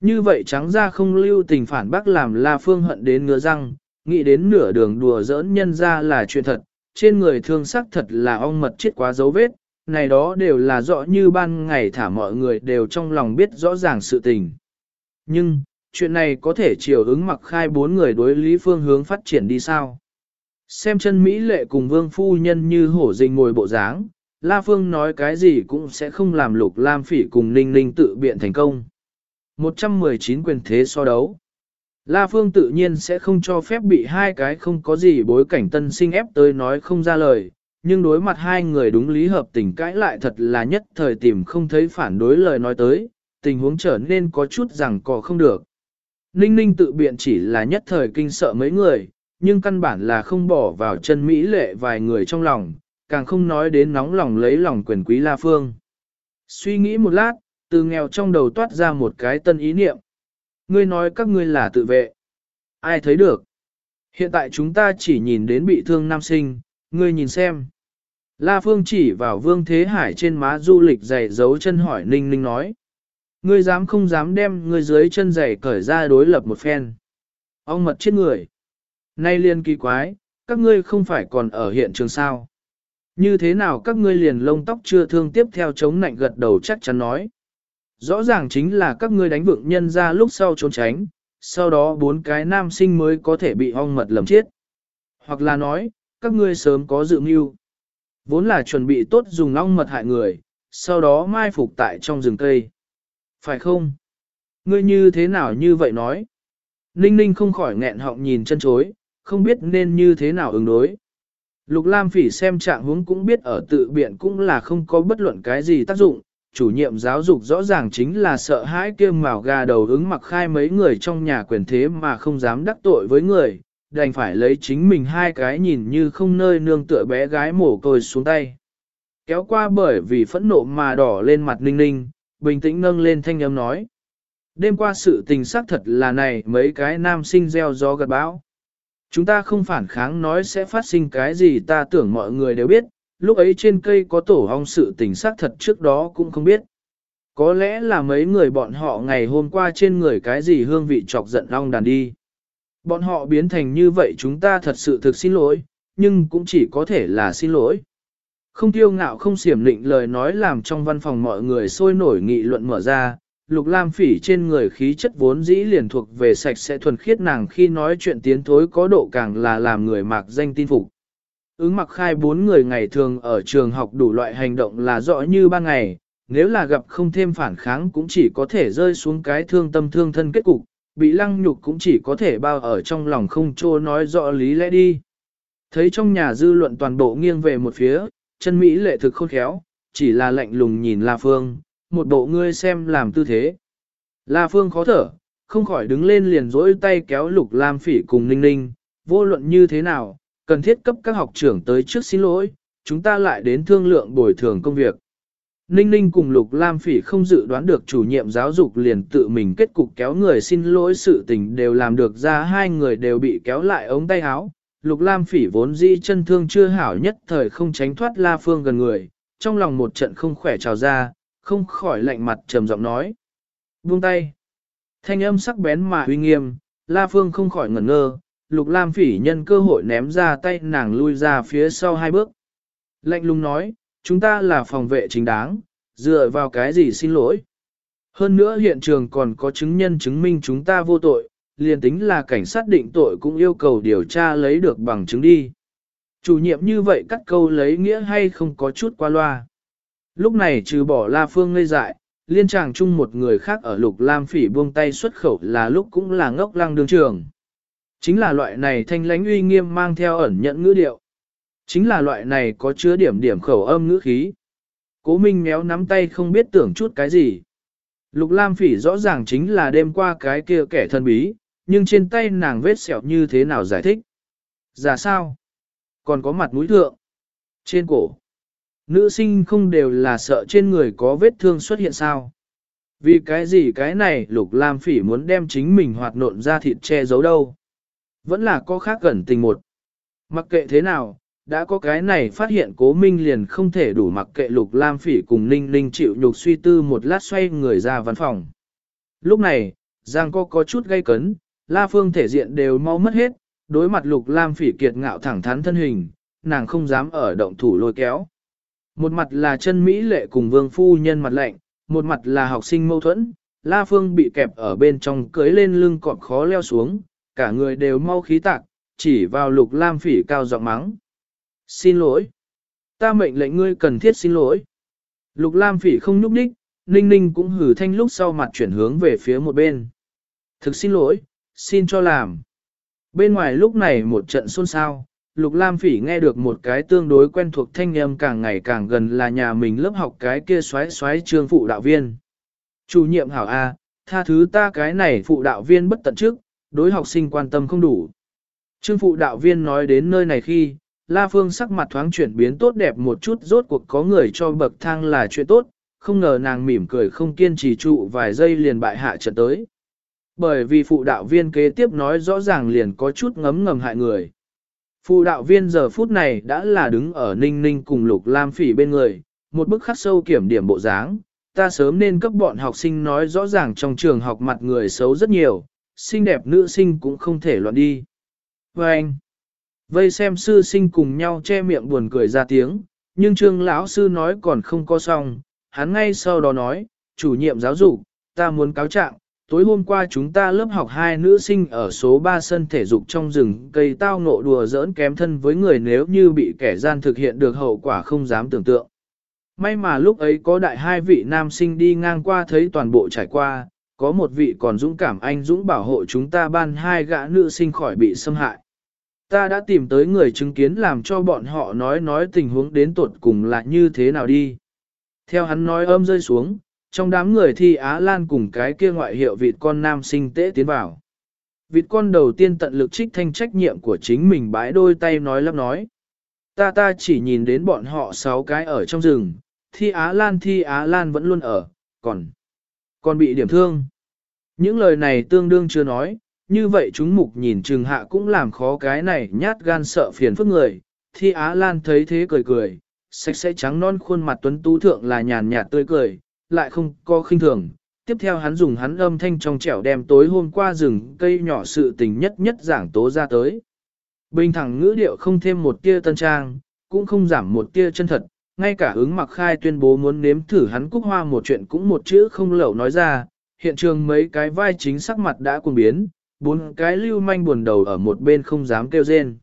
Như vậy trắng ra không lưu tình phản bác làm La Phương hận đến ngứa răng, nghĩ đến nửa đường đùa giỡn nhân ra là chuyện thật, trên người thương sắc thật là ong mật chết quá dấu vết, này đó đều là rõ như ban ngày thả mọi người đều trong lòng biết rõ ràng sự tình. Nhưng, chuyện này có thể chiều ứng mặc khai bốn người đối lý phương hướng phát triển đi sao? Xem chân Mỹ lệ cùng vương phu nhân như hổ rình ngồi bộ dáng, La Phương nói cái gì cũng sẽ không làm lục lam phỉ cùng ninh ninh tự biện thành công. 119 quyền thế so đấu. La Phương tự nhiên sẽ không cho phép bị hai cái không có gì bối cảnh tân sinh ép tới nói không ra lời, nhưng đối mặt hai người đúng lý hợp tình cãi lại thật là nhất thời tìm không thấy phản đối lời nói tới, tình huống trở nên có chút rằng có không được. Ninh ninh tự biện chỉ là nhất thời kinh sợ mấy người, nhưng căn bản là không bỏ vào chân Mỹ lệ vài người trong lòng, càng không nói đến nóng lòng lấy lòng quyền quý La Phương. Suy nghĩ một lát, từ nghèo trong đầu toát ra một cái tân ý niệm. Ngươi nói các ngươi là tự vệ. Ai thấy được? Hiện tại chúng ta chỉ nhìn đến bị thương nam sinh, ngươi nhìn xem. La Phương chỉ vào Vương Thế Hải trên má du lịch giày giấu chân hỏi Ninh Ninh nói. Ngươi dám không dám đem ngươi dưới chân giày cởi ra đối lập một phen. Ông mật chết người. Nay liên kỳ quái, các ngươi không phải còn ở hiện trường sao. Như thế nào các ngươi liền lông tóc chưa thương tiếp theo chống nạnh gật đầu chắc chắn nói. Rõ ràng chính là các ngươi đánh vượng nhân ra lúc sau trốn tránh, sau đó bốn cái nam sinh mới có thể bị ong mật lầm chết. Hoặc là nói, các ngươi sớm có dự mưu. Vốn là chuẩn bị tốt dùng ong mật hại người, sau đó mai phục tại trong rừng cây. Phải không? Ngươi như thế nào như vậy nói? Ninh ninh không khỏi nghẹn họng nhìn chân chối, không biết nên như thế nào ứng đối. Lục Lam Phỉ xem trạng huống cũng biết ở tự biện cũng là không có bất luận cái gì tác dụng, chủ nhiệm giáo dục rõ ràng chính là sợ hãi kia mào gà đầu ứng mặc khai mấy người trong nhà quyền thế mà không dám đắc tội với người, đành phải lấy chính mình hai cái nhìn như không nơi nương tựa bé gái mổ côi xuống tay. Kéo qua bởi vì phẫn nộ mà đỏ lên mặt ninh ninh, bình tĩnh nâng lên thanh âm nói. Đêm qua sự tình xác thật là này mấy cái nam sinh gieo gió gật bão. Chúng ta không phản kháng nói sẽ phát sinh cái gì ta tưởng mọi người đều biết, lúc ấy trên cây có tổ ong sự tình xác thật trước đó cũng không biết. Có lẽ là mấy người bọn họ ngày hôm qua trên người cái gì hương vị chọc giận ong đàn đi. Bọn họ biến thành như vậy chúng ta thật sự thực xin lỗi, nhưng cũng chỉ có thể là xin lỗi. Không tiêu ngạo không xiểm định lời nói làm trong văn phòng mọi người sôi nổi nghị luận mở ra, lục lam phỉ trên người khí chất vốn dĩ liền thuộc về sạch sẽ thuần khiết nàng khi nói chuyện tiến thối có độ càng là làm người mạc danh tin phục. Ứng mặc khai bốn người ngày thường ở trường học đủ loại hành động là rõ như ban ngày, nếu là gặp không thêm phản kháng cũng chỉ có thể rơi xuống cái thương tâm thương thân kết cục, bị lăng nhục cũng chỉ có thể bao ở trong lòng không trô nói rõ lý lẽ đi. Thấy trong nhà dư luận toàn bộ nghiêng về một phía, chân Mỹ lệ thực khôn khéo, chỉ là lạnh lùng nhìn La Phương, một bộ ngươi xem làm tư thế. La Phương khó thở, không khỏi đứng lên liền dỗi tay kéo Lục Lam Phỉ cùng Ninh Ninh, vô luận như thế nào, cần thiết cấp các học trưởng tới trước xin lỗi, chúng ta lại đến thương lượng bồi thường công việc. Ninh Ninh cùng Lục Lam Phỉ không dự đoán được chủ nhiệm giáo dục liền tự mình kết cục kéo người xin lỗi sự tình đều làm được ra hai người đều bị kéo lại ống tay áo. Lục Lam Phỉ vốn dĩ chân thương chưa hảo nhất thời không tránh thoát La Phương gần người, trong lòng một trận không khỏe trào ra, không khỏi lạnh mặt trầm giọng nói. Buông tay. Thanh âm sắc bén mà uy nghiêm, La Phương không khỏi ngẩn ngơ, Lục Lam Phỉ nhân cơ hội ném ra tay nàng lui ra phía sau hai bước. Lạnh lùng nói, chúng ta là phòng vệ chính đáng, dựa vào cái gì xin lỗi. Hơn nữa hiện trường còn có chứng nhân chứng minh chúng ta vô tội, liền tính là cảnh sát định tội cũng yêu cầu điều tra lấy được bằng chứng đi. Chủ nhiệm như vậy cắt câu lấy nghĩa hay không có chút qua loa. Lúc này trừ bỏ La Phương ngây dại, liên tràng chung một người khác ở lục lam phỉ buông tay xuất khẩu là lúc cũng là ngốc lăng đường trường. Chính là loại này thanh lãnh uy nghiêm mang theo ẩn nhận ngữ điệu. Chính là loại này có chứa điểm điểm khẩu âm ngữ khí. Cố Minh méo nắm tay không biết tưởng chút cái gì. Lục Lam Phỉ rõ ràng chính là đêm qua cái kia kẻ thân bí, nhưng trên tay nàng vết sẹo như thế nào giải thích? Giả sao? Còn có mặt mũi thượng. Trên cổ. Nữ sinh không đều là sợ trên người có vết thương xuất hiện sao? Vì cái gì cái này Lục Lam Phỉ muốn đem chính mình hoạt nộn ra thịt che giấu đâu? Vẫn là có khác gần tình một. Mặc kệ thế nào, đã có cái này phát hiện cố minh liền không thể đủ mặc kệ lục lam phỉ cùng ninh ninh chịu nhục suy tư một lát xoay người ra văn phòng. Lúc này, Giang có có chút gây cấn, la phương thể diện đều mau mất hết, đối mặt lục lam phỉ kiệt ngạo thẳng thắn thân hình, nàng không dám ở động thủ lôi kéo. Một mặt là chân Mỹ lệ cùng vương phu nhân mặt lạnh, một mặt là học sinh mâu thuẫn, la phương bị kẹp ở bên trong cưới lên lưng cọp khó leo xuống, cả người đều mau khí tạc, chỉ vào lục lam phỉ cao giọng mắng. Xin lỗi. Ta mệnh lệnh ngươi cần thiết xin lỗi. Lục lam phỉ không nhúc đích, ninh ninh cũng hử thanh lúc sau mặt chuyển hướng về phía một bên. Thực xin lỗi, xin cho làm. Bên ngoài lúc này một trận xôn xao, Lục Lam Phỉ nghe được một cái tương đối quen thuộc thanh âm càng ngày càng gần là nhà mình lớp học cái kia xoáy xoáy trương phụ đạo viên. Chủ nhiệm hảo A, tha thứ ta cái này phụ đạo viên bất tận trước, đối học sinh quan tâm không đủ. Trương phụ đạo viên nói đến nơi này khi, La Phương sắc mặt thoáng chuyển biến tốt đẹp một chút rốt cuộc có người cho bậc thang là chuyện tốt, không ngờ nàng mỉm cười không kiên trì trụ vài giây liền bại hạ trận tới. Bởi vì phụ đạo viên kế tiếp nói rõ ràng liền có chút ngấm ngầm hại người. Phụ đạo viên giờ phút này đã là đứng ở ninh ninh cùng lục lam phỉ bên người, một bức khắc sâu kiểm điểm bộ dáng, ta sớm nên cấp bọn học sinh nói rõ ràng trong trường học mặt người xấu rất nhiều, xinh đẹp nữ sinh cũng không thể loạn đi. Và anh, vây xem sư sinh cùng nhau che miệng buồn cười ra tiếng, nhưng trương lão sư nói còn không có xong, hắn ngay sau đó nói, chủ nhiệm giáo dục, ta muốn cáo trạng, tối hôm qua chúng ta lớp học hai nữ sinh ở số 3 sân thể dục trong rừng cây tao ngộ đùa giỡn kém thân với người nếu như bị kẻ gian thực hiện được hậu quả không dám tưởng tượng. May mà lúc ấy có đại hai vị nam sinh đi ngang qua thấy toàn bộ trải qua, có một vị còn dũng cảm anh dũng bảo hộ chúng ta ban hai gã nữ sinh khỏi bị xâm hại. Ta đã tìm tới người chứng kiến làm cho bọn họ nói nói tình huống đến tuột cùng là như thế nào đi. Theo hắn nói âm rơi xuống, trong đám người thi Á Lan cùng cái kia ngoại hiệu vịt con nam sinh tế tiến vào. Vịt con đầu tiên tận lực trích thanh trách nhiệm của chính mình bãi đôi tay nói lắp nói. Ta ta chỉ nhìn đến bọn họ sáu cái ở trong rừng, thi Á Lan thi Á Lan vẫn luôn ở, còn, còn bị điểm thương. Những lời này tương đương chưa nói, như vậy chúng mục nhìn trừng hạ cũng làm khó cái này nhát gan sợ phiền phức người. Thi Á Lan thấy thế cười cười, sạch sẽ trắng non khuôn mặt tuấn tú thượng là nhàn nhạt tươi cười, lại không có khinh thường. Tiếp theo hắn dùng hắn âm thanh trong trẻo đem tối hôm qua rừng cây nhỏ sự tình nhất nhất giảng tố ra tới. Bình thẳng ngữ điệu không thêm một tia tân trang, cũng không giảm một tia chân thật, ngay cả ứng mặc khai tuyên bố muốn nếm thử hắn cúc hoa một chuyện cũng một chữ không lẩu nói ra, hiện trường mấy cái vai chính sắc mặt đã cuồng biến, bốn cái lưu manh buồn đầu ở một bên không dám kêu rên.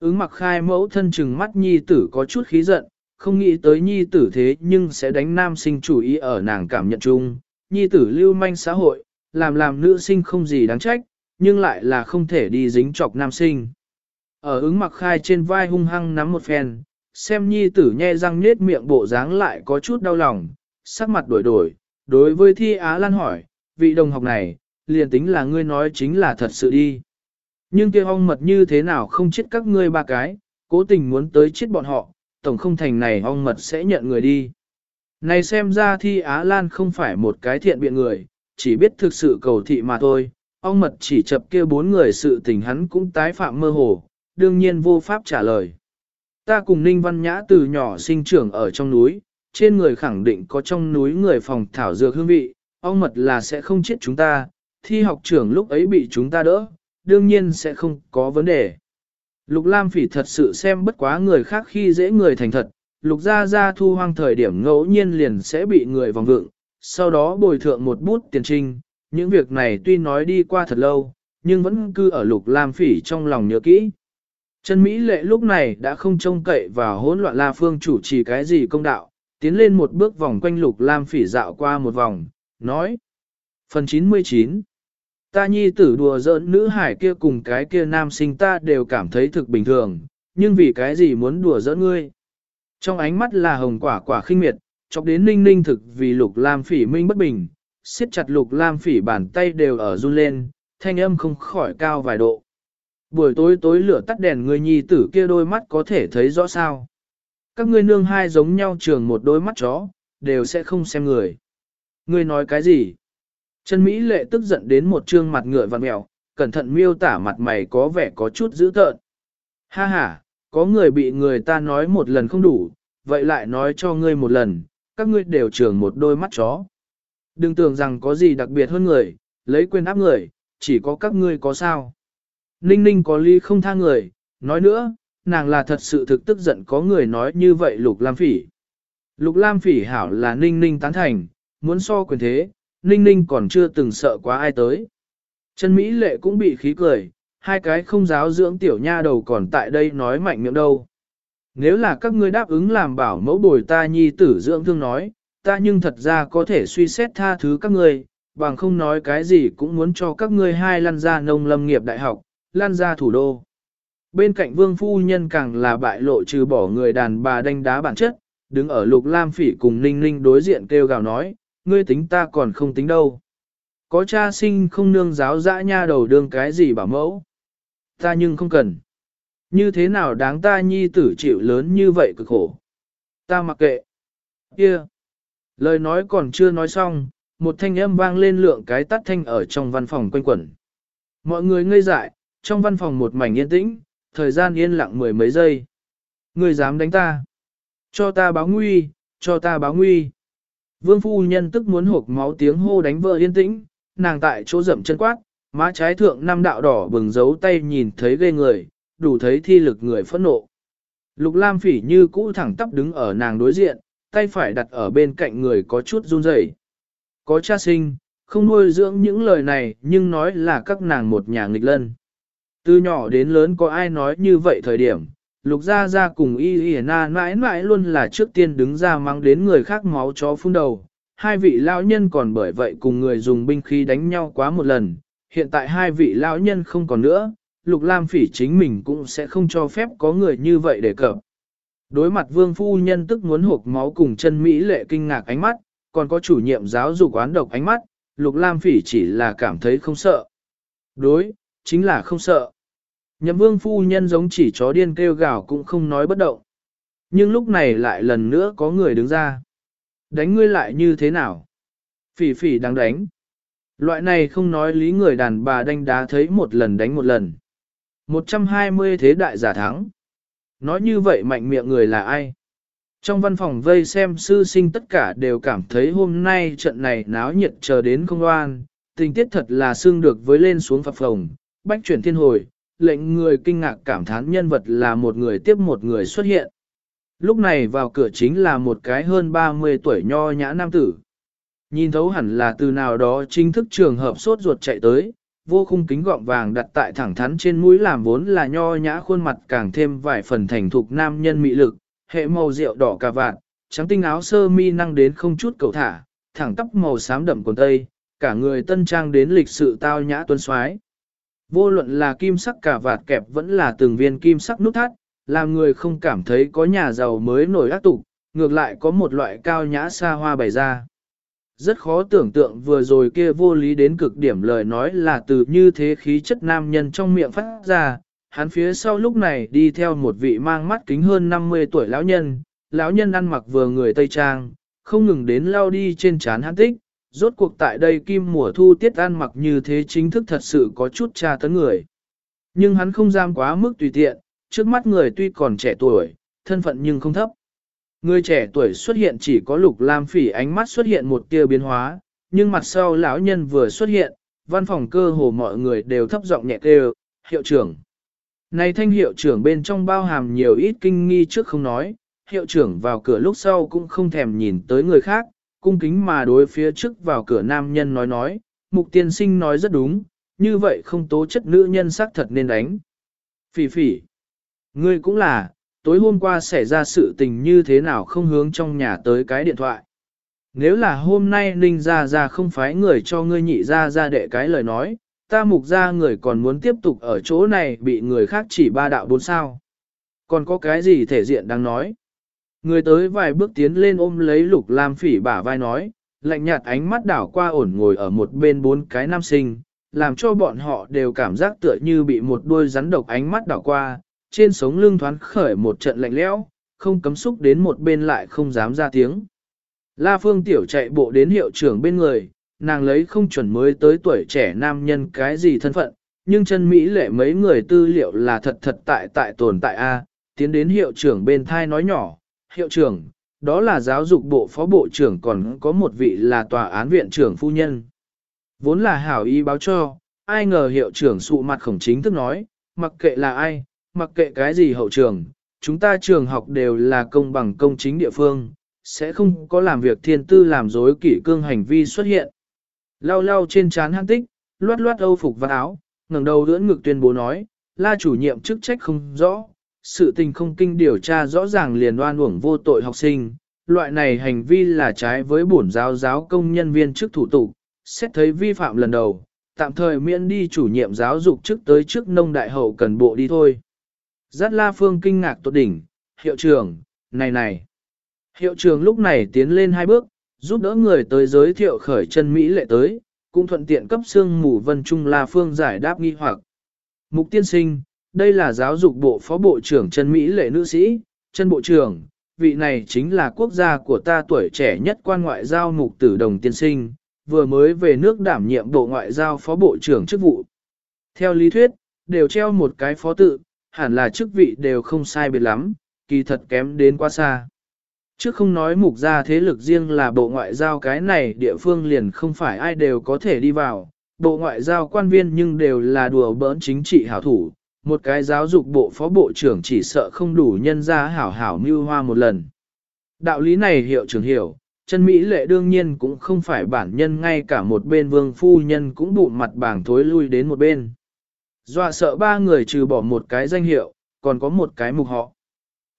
Ứng mặc khai mẫu thân chừng mắt nhi tử có chút khí giận, không nghĩ tới nhi tử thế nhưng sẽ đánh nam sinh chủ ý ở nàng cảm nhận chung. Nhi tử lưu manh xã hội, làm làm nữ sinh không gì đáng trách, nhưng lại là không thể đi dính chọc nam sinh. Ở ứng mặc khai trên vai hung hăng nắm một phen, xem nhi tử nhe răng nết miệng bộ dáng lại có chút đau lòng, sắc mặt đổi đổi, đối với thi Á Lan hỏi, vị đồng học này, liền tính là ngươi nói chính là thật sự đi. Nhưng kia ong mật như thế nào không chết các ngươi ba cái, cố tình muốn tới chết bọn họ, tổng không thành này ong mật sẽ nhận người đi. Này xem ra thi Á Lan không phải một cái thiện biện người, chỉ biết thực sự cầu thị mà thôi, ong mật chỉ chập kia bốn người sự tình hắn cũng tái phạm mơ hồ, đương nhiên vô pháp trả lời. Ta cùng Ninh Văn Nhã từ nhỏ sinh trưởng ở trong núi, trên người khẳng định có trong núi người phòng thảo dược hương vị, ong mật là sẽ không chết chúng ta, thi học trưởng lúc ấy bị chúng ta đỡ, đương nhiên sẽ không có vấn đề. Lục Lam Phỉ thật sự xem bất quá người khác khi dễ người thành thật, Lục Gia Gia thu hoang thời điểm ngẫu nhiên liền sẽ bị người vòng vượng, sau đó bồi thượng một bút tiền trinh, những việc này tuy nói đi qua thật lâu, nhưng vẫn cứ ở Lục Lam Phỉ trong lòng nhớ kỹ. Trần Mỹ Lệ lúc này đã không trông cậy vào hỗn loạn La Phương chủ trì cái gì công đạo, tiến lên một bước vòng quanh Lục Lam Phỉ dạo qua một vòng, nói: "Phần 99 Ta nhi tử đùa giỡn nữ hải kia cùng cái kia nam sinh ta đều cảm thấy thực bình thường, nhưng vì cái gì muốn đùa giỡn ngươi? Trong ánh mắt là hồng quả quả khinh miệt, chọc đến ninh ninh thực vì lục lam phỉ minh bất bình, siết chặt lục lam phỉ bàn tay đều ở run lên, thanh âm không khỏi cao vài độ. Buổi tối tối lửa tắt đèn người nhi tử kia đôi mắt có thể thấy rõ sao. Các ngươi nương hai giống nhau trường một đôi mắt chó, đều sẽ không xem người. Ngươi nói cái gì? Chân Mỹ lệ tức giận đến một trương mặt ngựa vằn mèo, cẩn thận miêu tả mặt mày có vẻ có chút dữ tợn. Ha ha, có người bị người ta nói một lần không đủ, vậy lại nói cho ngươi một lần, các ngươi đều trường một đôi mắt chó. Đừng tưởng rằng có gì đặc biệt hơn người, lấy quyền áp người, chỉ có các ngươi có sao. Ninh ninh có ly không tha người, nói nữa, nàng là thật sự thực tức giận có người nói như vậy lục lam phỉ. Lục lam phỉ hảo là ninh ninh tán thành, muốn so quyền thế, ninh ninh còn chưa từng sợ quá ai tới. Chân Mỹ lệ cũng bị khí cười, hai cái không giáo dưỡng tiểu nha đầu còn tại đây nói mạnh miệng đâu. Nếu là các ngươi đáp ứng làm bảo mẫu bồi ta nhi tử dưỡng thương nói, ta nhưng thật ra có thể suy xét tha thứ các ngươi, bằng không nói cái gì cũng muốn cho các ngươi hai lăn ra nông lâm nghiệp đại học, lăn ra thủ đô. Bên cạnh vương phu nhân càng là bại lộ trừ bỏ người đàn bà đánh đá bản chất, đứng ở lục lam phỉ cùng ninh ninh đối diện kêu gào nói, ngươi tính ta còn không tính đâu. Có cha sinh không nương giáo dã nha đầu đương cái gì bảo mẫu. Ta nhưng không cần. Như thế nào đáng ta nhi tử chịu lớn như vậy cực khổ. Ta mặc kệ. kia Lời nói còn chưa nói xong, một thanh âm vang lên lượng cái tắt thanh ở trong văn phòng quanh quẩn. Mọi người ngây dại, trong văn phòng một mảnh yên tĩnh, thời gian yên lặng mười mấy giây. Người dám đánh ta. Cho ta báo nguy, cho ta báo nguy. Vương phu nhân tức muốn hộp máu tiếng hô đánh vợ yên tĩnh, nàng tại chỗ rậm chân quát, má trái thượng năm đạo đỏ bừng giấu tay nhìn thấy ghê người, đủ thấy thi lực người phẫn nộ. Lục Lam phỉ như cũ thẳng tắp đứng ở nàng đối diện, tay phải đặt ở bên cạnh người có chút run rẩy. Có cha sinh, không nuôi dưỡng những lời này nhưng nói là các nàng một nhà nghịch lân. Từ nhỏ đến lớn có ai nói như vậy thời điểm, lục gia gia cùng y y na mãi mãi luôn là trước tiên đứng ra mang đến người khác máu chó phun đầu. Hai vị lão nhân còn bởi vậy cùng người dùng binh khí đánh nhau quá một lần, hiện tại hai vị lão nhân không còn nữa, lục lam phỉ chính mình cũng sẽ không cho phép có người như vậy để cập. Đối mặt vương phu nhân tức muốn hộp máu cùng chân Mỹ lệ kinh ngạc ánh mắt, còn có chủ nhiệm giáo dục oán độc ánh mắt, lục lam phỉ chỉ là cảm thấy không sợ. Đối, chính là không sợ. Nhậm vương phu nhân giống chỉ chó điên kêu gào cũng không nói bất động. Nhưng lúc này lại lần nữa có người đứng ra. Đánh ngươi lại như thế nào? Phỉ phỉ đang đánh. Loại này không nói lý người đàn bà đánh đá thấy một lần đánh một lần. 120 thế đại giả thắng. Nói như vậy mạnh miệng người là ai? Trong văn phòng vây xem sư sinh tất cả đều cảm thấy hôm nay trận này náo nhiệt chờ đến không oan, tình tiết thật là xương được với lên xuống phập phồng, bách chuyển thiên hồi, lệnh người kinh ngạc cảm thán nhân vật là một người tiếp một người xuất hiện. Lúc này vào cửa chính là một cái hơn 30 tuổi nho nhã nam tử. Nhìn thấu hẳn là từ nào đó chính thức trường hợp sốt ruột chạy tới, vô khung kính gọng vàng đặt tại thẳng thắn trên mũi làm vốn là nho nhã khuôn mặt càng thêm vài phần thành thục nam nhân mị lực, hệ màu rượu đỏ cà vạt, trắng tinh áo sơ mi năng đến không chút cầu thả, thẳng tóc màu xám đậm quần tây, cả người tân trang đến lịch sự tao nhã tuấn xoái. Vô luận là kim sắc cả vạt kẹp vẫn là từng viên kim sắc nút thắt, làm người không cảm thấy có nhà giàu mới nổi ác tục, ngược lại có một loại cao nhã xa hoa bày ra. Rất khó tưởng tượng vừa rồi kia vô lý đến cực điểm lời nói là từ như thế khí chất nam nhân trong miệng phát ra, hắn phía sau lúc này đi theo một vị mang mắt kính hơn 50 tuổi lão nhân, lão nhân ăn mặc vừa người Tây Trang, không ngừng đến lao đi trên trán hắn tích, rốt cuộc tại đây kim mùa thu tiết ăn mặc như thế chính thức thật sự có chút tra tấn người. Nhưng hắn không giam quá mức tùy tiện, trước mắt người tuy còn trẻ tuổi, thân phận nhưng không thấp. Người trẻ tuổi xuất hiện chỉ có lục lam phỉ ánh mắt xuất hiện một tia biến hóa, nhưng mặt sau lão nhân vừa xuất hiện, văn phòng cơ hồ mọi người đều thấp giọng nhẹ kêu, hiệu trưởng. Này thanh hiệu trưởng bên trong bao hàm nhiều ít kinh nghi trước không nói, hiệu trưởng vào cửa lúc sau cũng không thèm nhìn tới người khác, cung kính mà đối phía trước vào cửa nam nhân nói nói, mục tiên sinh nói rất đúng, như vậy không tố chất nữ nhân xác thật nên đánh. Phỉ phỉ, ngươi cũng là, tối hôm qua xảy ra sự tình như thế nào không hướng trong nhà tới cái điện thoại. Nếu là hôm nay Ninh ra ra không phái người cho ngươi nhị ra ra đệ cái lời nói, ta mục ra người còn muốn tiếp tục ở chỗ này bị người khác chỉ ba đạo bốn sao. Còn có cái gì thể diện đang nói? Người tới vài bước tiến lên ôm lấy lục lam phỉ bả vai nói, lạnh nhạt ánh mắt đảo qua ổn ngồi ở một bên bốn cái nam sinh, làm cho bọn họ đều cảm giác tựa như bị một đôi rắn độc ánh mắt đảo qua, trên sống lưng thoáng khởi một trận lạnh lẽo, không cấm xúc đến một bên lại không dám ra tiếng. La Phương Tiểu chạy bộ đến hiệu trưởng bên người, nàng lấy không chuẩn mới tới tuổi trẻ nam nhân cái gì thân phận, nhưng chân Mỹ lệ mấy người tư liệu là thật thật tại tại tồn tại A, tiến đến hiệu trưởng bên thai nói nhỏ, hiệu trưởng, đó là giáo dục bộ phó bộ trưởng còn có một vị là tòa án viện trưởng phu nhân. Vốn là hảo ý báo cho, ai ngờ hiệu trưởng sụ mặt khổng chính thức nói, mặc kệ là ai, mặc kệ cái gì hậu trường, chúng ta trường học đều là công bằng công chính địa phương, sẽ không có làm việc thiên tư làm dối kỷ cương hành vi xuất hiện. Lau lau trên trán hăng tích, loát loát âu phục và áo, ngẩng đầu đưỡn ngực tuyên bố nói, la chủ nhiệm chức trách không rõ, sự tình không kinh điều tra rõ ràng liền oan uổng vô tội học sinh, loại này hành vi là trái với bổn giáo giáo công nhân viên chức thủ tục, xét thấy vi phạm lần đầu, tạm thời miễn đi chủ nhiệm giáo dục chức tới trước nông đại hậu cần bộ đi thôi. Giác la phương kinh ngạc tột đỉnh, hiệu trưởng, này này. Hiệu trưởng lúc này tiến lên hai bước, giúp đỡ người tới giới thiệu khởi chân Mỹ lệ tới, cũng thuận tiện cấp xương mù vân trung la phương giải đáp nghi hoặc. Mục tiên sinh, đây là giáo dục bộ phó bộ trưởng Trần Mỹ lệ nữ sĩ, chân bộ trưởng, vị này chính là quốc gia của ta tuổi trẻ nhất quan ngoại giao mục tử đồng tiên sinh, vừa mới về nước đảm nhiệm bộ ngoại giao phó bộ trưởng chức vụ. Theo lý thuyết, đều treo một cái phó tự, hẳn là chức vị đều không sai biệt lắm, kỳ thật kém đến quá xa. Chứ không nói mục gia thế lực riêng là bộ ngoại giao cái này địa phương liền không phải ai đều có thể đi vào, bộ ngoại giao quan viên nhưng đều là đùa bỡn chính trị hảo thủ, một cái giáo dục bộ phó bộ trưởng chỉ sợ không đủ nhân ra hảo hảo mưu hoa một lần. Đạo lý này hiệu trưởng hiểu, chân Mỹ lệ đương nhiên cũng không phải bản nhân ngay cả một bên vương phu nhân cũng bụng mặt bảng thối lui đến một bên. Dọa sợ ba người trừ bỏ một cái danh hiệu, còn có một cái mục họ.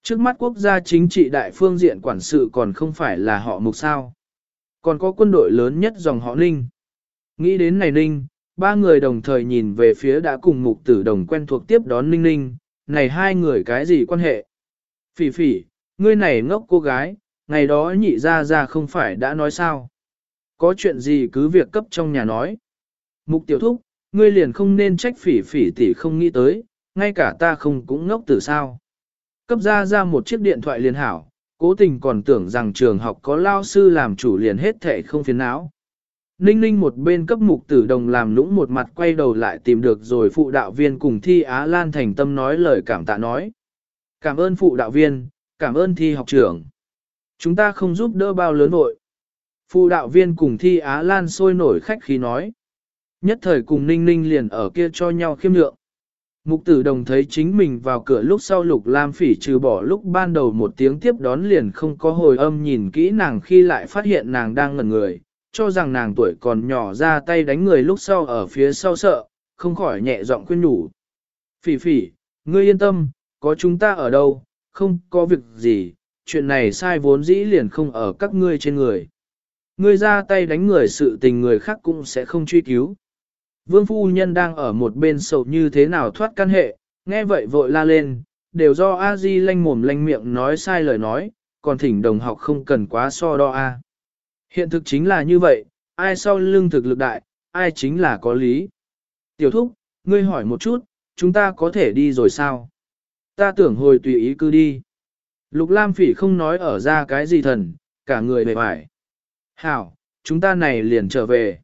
Trước mắt quốc gia chính trị đại phương diện quản sự còn không phải là họ mục sao. Còn có quân đội lớn nhất dòng họ Ninh. Nghĩ đến này Ninh, ba người đồng thời nhìn về phía đã cùng mục tử đồng quen thuộc tiếp đón Ninh Ninh, này hai người cái gì quan hệ? Phỉ phỉ, ngươi này ngốc cô gái, ngày đó nhị ra ra không phải đã nói sao? Có chuyện gì cứ việc cấp trong nhà nói. Mục tiểu thúc, ngươi liền không nên trách phỉ phỉ tỷ không nghĩ tới, ngay cả ta không cũng ngốc từ sao. Cấp ra ra một chiếc điện thoại liền hảo, cố tình còn tưởng rằng trường học có lao sư làm chủ liền hết thể không phiền não. Ninh ninh một bên cấp mục tử đồng làm lũng một mặt quay đầu lại tìm được rồi phụ đạo viên cùng thi Á Lan thành tâm nói lời cảm tạ nói. Cảm ơn phụ đạo viên, cảm ơn thi học trưởng. Chúng ta không giúp đỡ bao lớn vội. Phụ đạo viên cùng thi Á Lan sôi nổi khách khí nói. Nhất thời cùng ninh ninh liền ở kia cho nhau khiêm lượng. Mục tử đồng thấy chính mình vào cửa lúc sau lục lam phỉ trừ bỏ lúc ban đầu một tiếng tiếp đón liền không có hồi âm nhìn kỹ nàng khi lại phát hiện nàng đang ngẩn người, cho rằng nàng tuổi còn nhỏ ra tay đánh người lúc sau ở phía sau sợ, không khỏi nhẹ giọng khuyên nhủ. Phỉ phỉ, ngươi yên tâm, có chúng ta ở đâu, không có việc gì, chuyện này sai vốn dĩ liền không ở các ngươi trên người. Ngươi ra tay đánh người sự tình người khác cũng sẽ không truy cứu. Vương phu nhân đang ở một bên sầu như thế nào thoát căn hệ, nghe vậy vội la lên, đều do a di lanh mồm lanh miệng nói sai lời nói, còn thỉnh đồng học không cần quá so đo a. Hiện thực chính là như vậy, ai sau lưng thực lực đại, ai chính là có lý. Tiểu thúc, ngươi hỏi một chút, chúng ta có thể đi rồi sao? Ta tưởng hồi tùy ý cứ đi. Lục Lam Phỉ không nói ở ra cái gì thần, cả người bề bại. Hảo, chúng ta này liền trở về.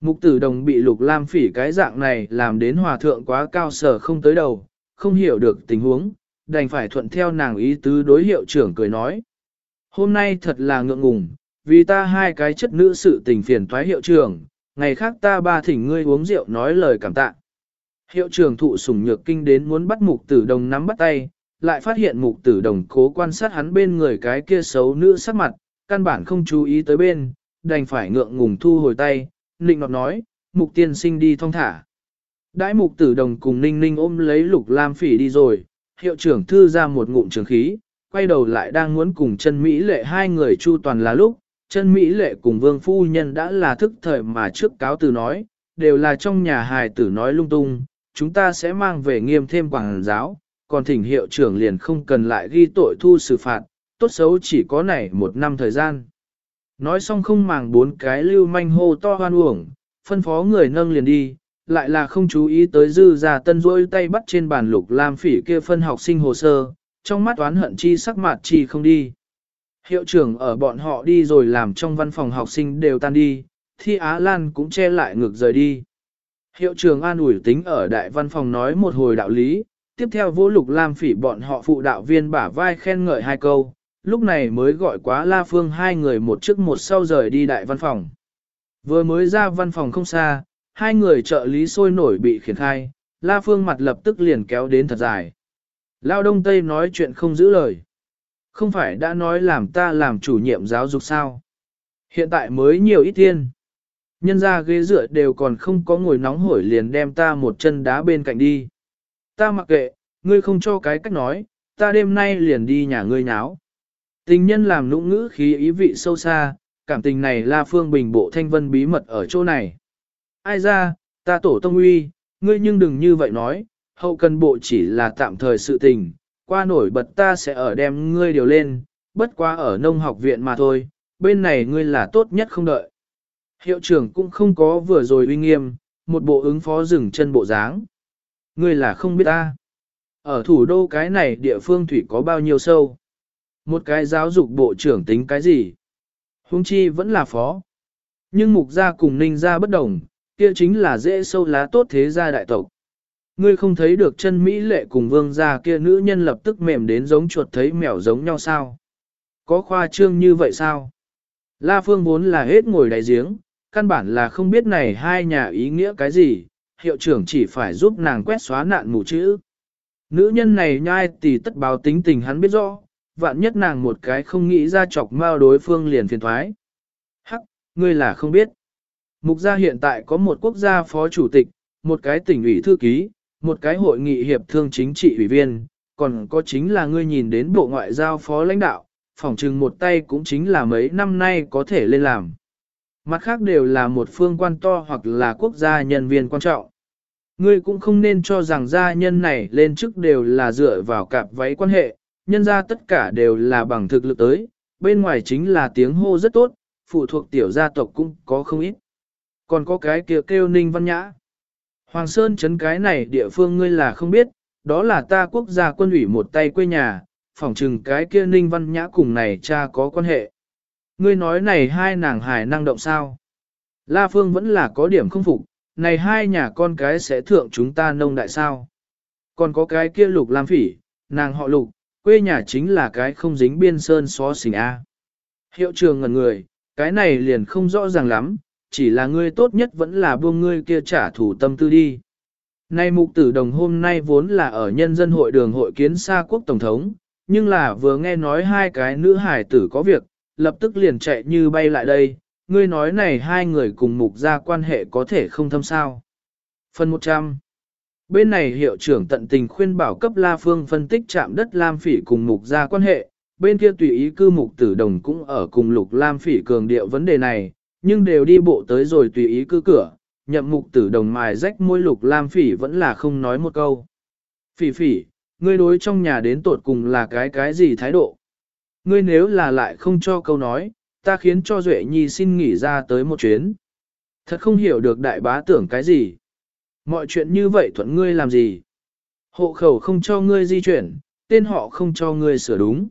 Mục tử đồng bị lục lam phỉ cái dạng này làm đến hòa thượng quá cao sở không tới đầu, không hiểu được tình huống, đành phải thuận theo nàng ý tứ đối hiệu trưởng cười nói. Hôm nay thật là ngượng ngùng, vì ta hai cái chất nữ sự tình phiền toái hiệu trưởng, ngày khác ta ba thỉnh ngươi uống rượu nói lời cảm tạ. Hiệu trưởng thụ sủng nhược kinh đến muốn bắt mục tử đồng nắm bắt tay, lại phát hiện mục tử đồng cố quan sát hắn bên người cái kia xấu nữ sắc mặt, căn bản không chú ý tới bên, đành phải ngượng ngùng thu hồi tay, nịnh nọt nói, mục tiên sinh đi thong thả. Đãi mục tử đồng cùng Ninh Ninh ôm lấy lục lam phỉ đi rồi, hiệu trưởng thư ra một ngụm trường khí, quay đầu lại đang muốn cùng chân Mỹ lệ hai người chu toàn là lúc, chân Mỹ lệ cùng vương phu nhân đã là thức thời mà trước cáo từ nói, đều là trong nhà hài tử nói lung tung, chúng ta sẽ mang về nghiêm thêm quảng giáo, còn thỉnh hiệu trưởng liền không cần lại ghi tội thu xử phạt, tốt xấu chỉ có này một năm thời gian. Nói xong không màng bốn cái lưu manh hô to hoan uổng, phân phó người nâng liền đi, lại là không chú ý tới dư già tân rỗi tay bắt trên bàn lục lam phỉ kia phân học sinh hồ sơ, trong mắt oán hận chi sắc mặt chi không đi. Hiệu trưởng ở bọn họ đi rồi làm trong văn phòng học sinh đều tan đi, thi Á Lan cũng che lại ngược rời đi. Hiệu trưởng an ủi tính ở đại văn phòng nói một hồi đạo lý, tiếp theo vô lục lam phỉ bọn họ phụ đạo viên bả vai khen ngợi hai câu, lúc này mới gọi quá La Phương hai người một trước một sau rời đi đại văn phòng. Vừa mới ra văn phòng không xa, hai người trợ lý sôi nổi bị khiển khai, La Phương mặt lập tức liền kéo đến thật dài. Lao Đông Tây nói chuyện không giữ lời. Không phải đã nói làm ta làm chủ nhiệm giáo dục sao? Hiện tại mới nhiều ít tiên. Nhân ra ghế dựa đều còn không có ngồi nóng hổi liền đem ta một chân đá bên cạnh đi. Ta mặc kệ, ngươi không cho cái cách nói, ta đêm nay liền đi nhà ngươi nháo. Tình nhân làm nũng ngữ khí ý vị sâu xa, cảm tình này là phương bình bộ thanh vân bí mật ở chỗ này. Ai ra, ta tổ tông uy, ngươi nhưng đừng như vậy nói, hậu cần bộ chỉ là tạm thời sự tình, qua nổi bật ta sẽ ở đem ngươi điều lên, bất quá ở nông học viện mà thôi, bên này ngươi là tốt nhất không đợi. Hiệu trưởng cũng không có vừa rồi uy nghiêm, một bộ ứng phó dừng chân bộ dáng. Ngươi là không biết ta. Ở thủ đô cái này địa phương thủy có bao nhiêu sâu. Một cái giáo dục bộ trưởng tính cái gì? Hùng chi vẫn là phó. Nhưng mục gia cùng ninh gia bất đồng, kia chính là dễ sâu lá tốt thế gia đại tộc. Ngươi không thấy được chân Mỹ lệ cùng vương gia kia nữ nhân lập tức mềm đến giống chuột thấy mèo giống nhau sao? Có khoa trương như vậy sao? La Phương vốn là hết ngồi đại giếng, căn bản là không biết này hai nhà ý nghĩa cái gì, hiệu trưởng chỉ phải giúp nàng quét xóa nạn mù chữ. Nữ nhân này nhai tỷ tất báo tính tình hắn biết rõ, vạn nhất nàng một cái không nghĩ ra chọc mao đối phương liền phiền thoái. Hắc, ngươi là không biết. Mục gia hiện tại có một quốc gia phó chủ tịch, một cái tỉnh ủy thư ký, một cái hội nghị hiệp thương chính trị ủy viên, còn có chính là ngươi nhìn đến bộ ngoại giao phó lãnh đạo, phỏng chừng một tay cũng chính là mấy năm nay có thể lên làm. Mặt khác đều là một phương quan to hoặc là quốc gia nhân viên quan trọng. Ngươi cũng không nên cho rằng gia nhân này lên chức đều là dựa vào cạp váy quan hệ, nhân ra tất cả đều là bằng thực lực tới, bên ngoài chính là tiếng hô rất tốt, phụ thuộc tiểu gia tộc cũng có không ít. Còn có cái kia kêu ninh văn nhã. Hoàng Sơn chấn cái này địa phương ngươi là không biết, đó là ta quốc gia quân ủy một tay quê nhà, phỏng chừng cái kia ninh văn nhã cùng này cha có quan hệ. Ngươi nói này hai nàng hài năng động sao? La Phương vẫn là có điểm không phục, này hai nhà con cái sẽ thượng chúng ta nông đại sao? Còn có cái kia lục lam phỉ, nàng họ lục, quê nhà chính là cái không dính biên sơn xó xỉnh A. Hiệu trường ngần người, cái này liền không rõ ràng lắm, chỉ là ngươi tốt nhất vẫn là buông ngươi kia trả thủ tâm tư đi. Nay mục tử đồng hôm nay vốn là ở nhân dân hội đường hội kiến xa quốc tổng thống, nhưng là vừa nghe nói hai cái nữ hải tử có việc, lập tức liền chạy như bay lại đây, ngươi nói này hai người cùng mục ra quan hệ có thể không thâm sao. Phần 100 Bên này hiệu trưởng tận tình khuyên bảo cấp La Phương phân tích chạm đất Lam Phỉ cùng mục ra quan hệ, bên kia tùy ý cư mục tử đồng cũng ở cùng lục Lam Phỉ cường điệu vấn đề này, nhưng đều đi bộ tới rồi tùy ý cư cửa, nhậm mục tử đồng mài rách môi lục Lam Phỉ vẫn là không nói một câu. Phỉ phỉ, ngươi đối trong nhà đến tột cùng là cái cái gì thái độ? Ngươi nếu là lại không cho câu nói, ta khiến cho Duệ Nhi xin nghỉ ra tới một chuyến. Thật không hiểu được đại bá tưởng cái gì. Mọi chuyện như vậy thuận ngươi làm gì? Hộ khẩu không cho ngươi di chuyển, tên họ không cho ngươi sửa đúng.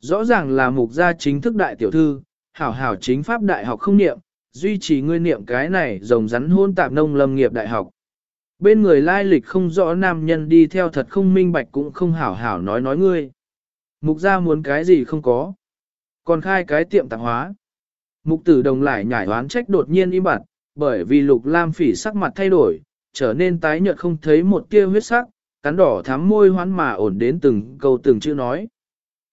Rõ ràng là mục gia chính thức đại tiểu thư, hảo hảo chính pháp đại học không niệm, duy trì ngươi niệm cái này rồng rắn hôn tạp nông lâm nghiệp đại học. Bên người lai lịch không rõ nam nhân đi theo thật không minh bạch cũng không hảo hảo nói nói ngươi. Mục gia muốn cái gì không có. Còn khai cái tiệm tạp hóa. Mục tử đồng lại nhảy oán trách đột nhiên im bặt, bởi vì lục lam phỉ sắc mặt thay đổi, trở nên tái nhợt không thấy một tia huyết sắc, cắn đỏ thắm môi hoán mà ổn đến từng câu từng chữ nói.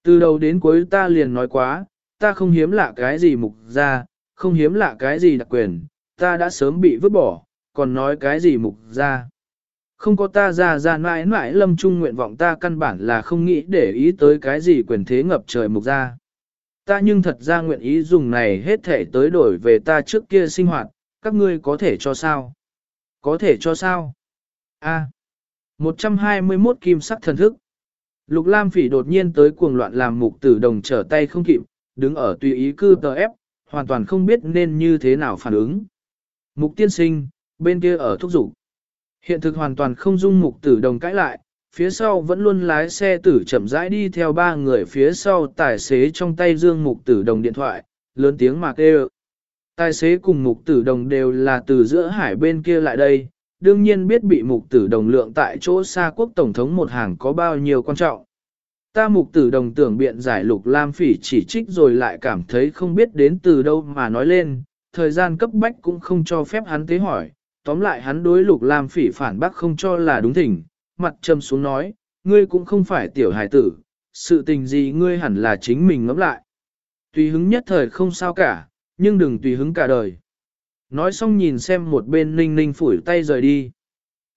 Từ đầu đến cuối ta liền nói quá, ta không hiếm lạ cái gì mục ra, không hiếm lạ cái gì đặc quyền, ta đã sớm bị vứt bỏ, còn nói cái gì mục ra. Không có ta ra ra mãi mãi lâm trung nguyện vọng ta căn bản là không nghĩ để ý tới cái gì quyền thế ngập trời mục ra. Ta nhưng thật ra nguyện ý dùng này hết thể tới đổi về ta trước kia sinh hoạt, các ngươi có thể cho sao? Có thể cho sao? A. 121 kim sắc thần thức. Lục Lam Phỉ đột nhiên tới cuồng loạn làm mục tử đồng trở tay không kịp, đứng ở tùy ý cư tờ ép, hoàn toàn không biết nên như thế nào phản ứng. Mục tiên sinh, bên kia ở thúc dục Hiện thực hoàn toàn không dung mục tử đồng cãi lại, phía sau vẫn luôn lái xe tử chậm rãi đi theo ba người phía sau tài xế trong tay dương mục tử đồng điện thoại, lớn tiếng mà kêu. Tài xế cùng mục tử đồng đều là từ giữa hải bên kia lại đây, đương nhiên biết bị mục tử đồng lượng tại chỗ xa quốc tổng thống một hàng có bao nhiêu quan trọng. Ta mục tử đồng tưởng biện giải lục lam phỉ chỉ trích rồi lại cảm thấy không biết đến từ đâu mà nói lên, thời gian cấp bách cũng không cho phép hắn tế hỏi, tóm lại hắn đối lục lam phỉ phản bác không cho là đúng thỉnh, mặt trầm xuống nói, ngươi cũng không phải tiểu hài tử, sự tình gì ngươi hẳn là chính mình ngẫm lại. Tùy hứng nhất thời không sao cả, nhưng đừng tùy hứng cả đời. Nói xong nhìn xem một bên ninh ninh phủi tay rời đi.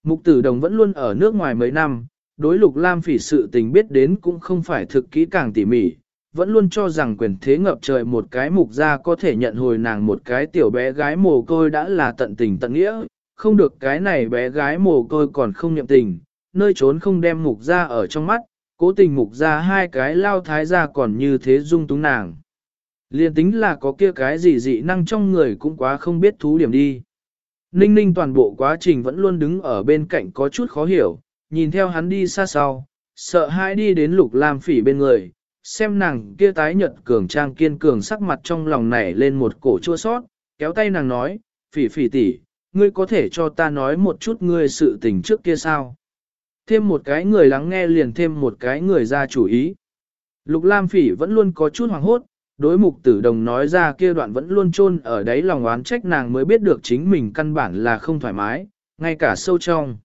Mục tử đồng vẫn luôn ở nước ngoài mấy năm, đối lục lam phỉ sự tình biết đến cũng không phải thực kỹ càng tỉ mỉ, vẫn luôn cho rằng quyền thế ngập trời một cái mục gia có thể nhận hồi nàng một cái tiểu bé gái mồ côi đã là tận tình tận nghĩa, không được cái này bé gái mồ côi còn không nhậm tình, nơi trốn không đem mục gia ở trong mắt, cố tình mục gia hai cái lao thái gia còn như thế dung túng nàng. Liên tính là có kia cái gì dị năng trong người cũng quá không biết thú điểm đi. Ninh ninh toàn bộ quá trình vẫn luôn đứng ở bên cạnh có chút khó hiểu, nhìn theo hắn đi xa sau, sợ hãi đi đến lục lam phỉ bên người, xem nàng kia tái nhợt cường trang kiên cường sắc mặt trong lòng nảy lên một cổ chua sót, kéo tay nàng nói, phỉ phỉ tỷ, ngươi có thể cho ta nói một chút ngươi sự tình trước kia sao? Thêm một cái người lắng nghe liền thêm một cái người ra chủ ý. Lục Lam Phỉ vẫn luôn có chút hoảng hốt, đối mục tử đồng nói ra kia đoạn vẫn luôn chôn ở đấy lòng oán trách nàng mới biết được chính mình căn bản là không thoải mái, ngay cả sâu trong.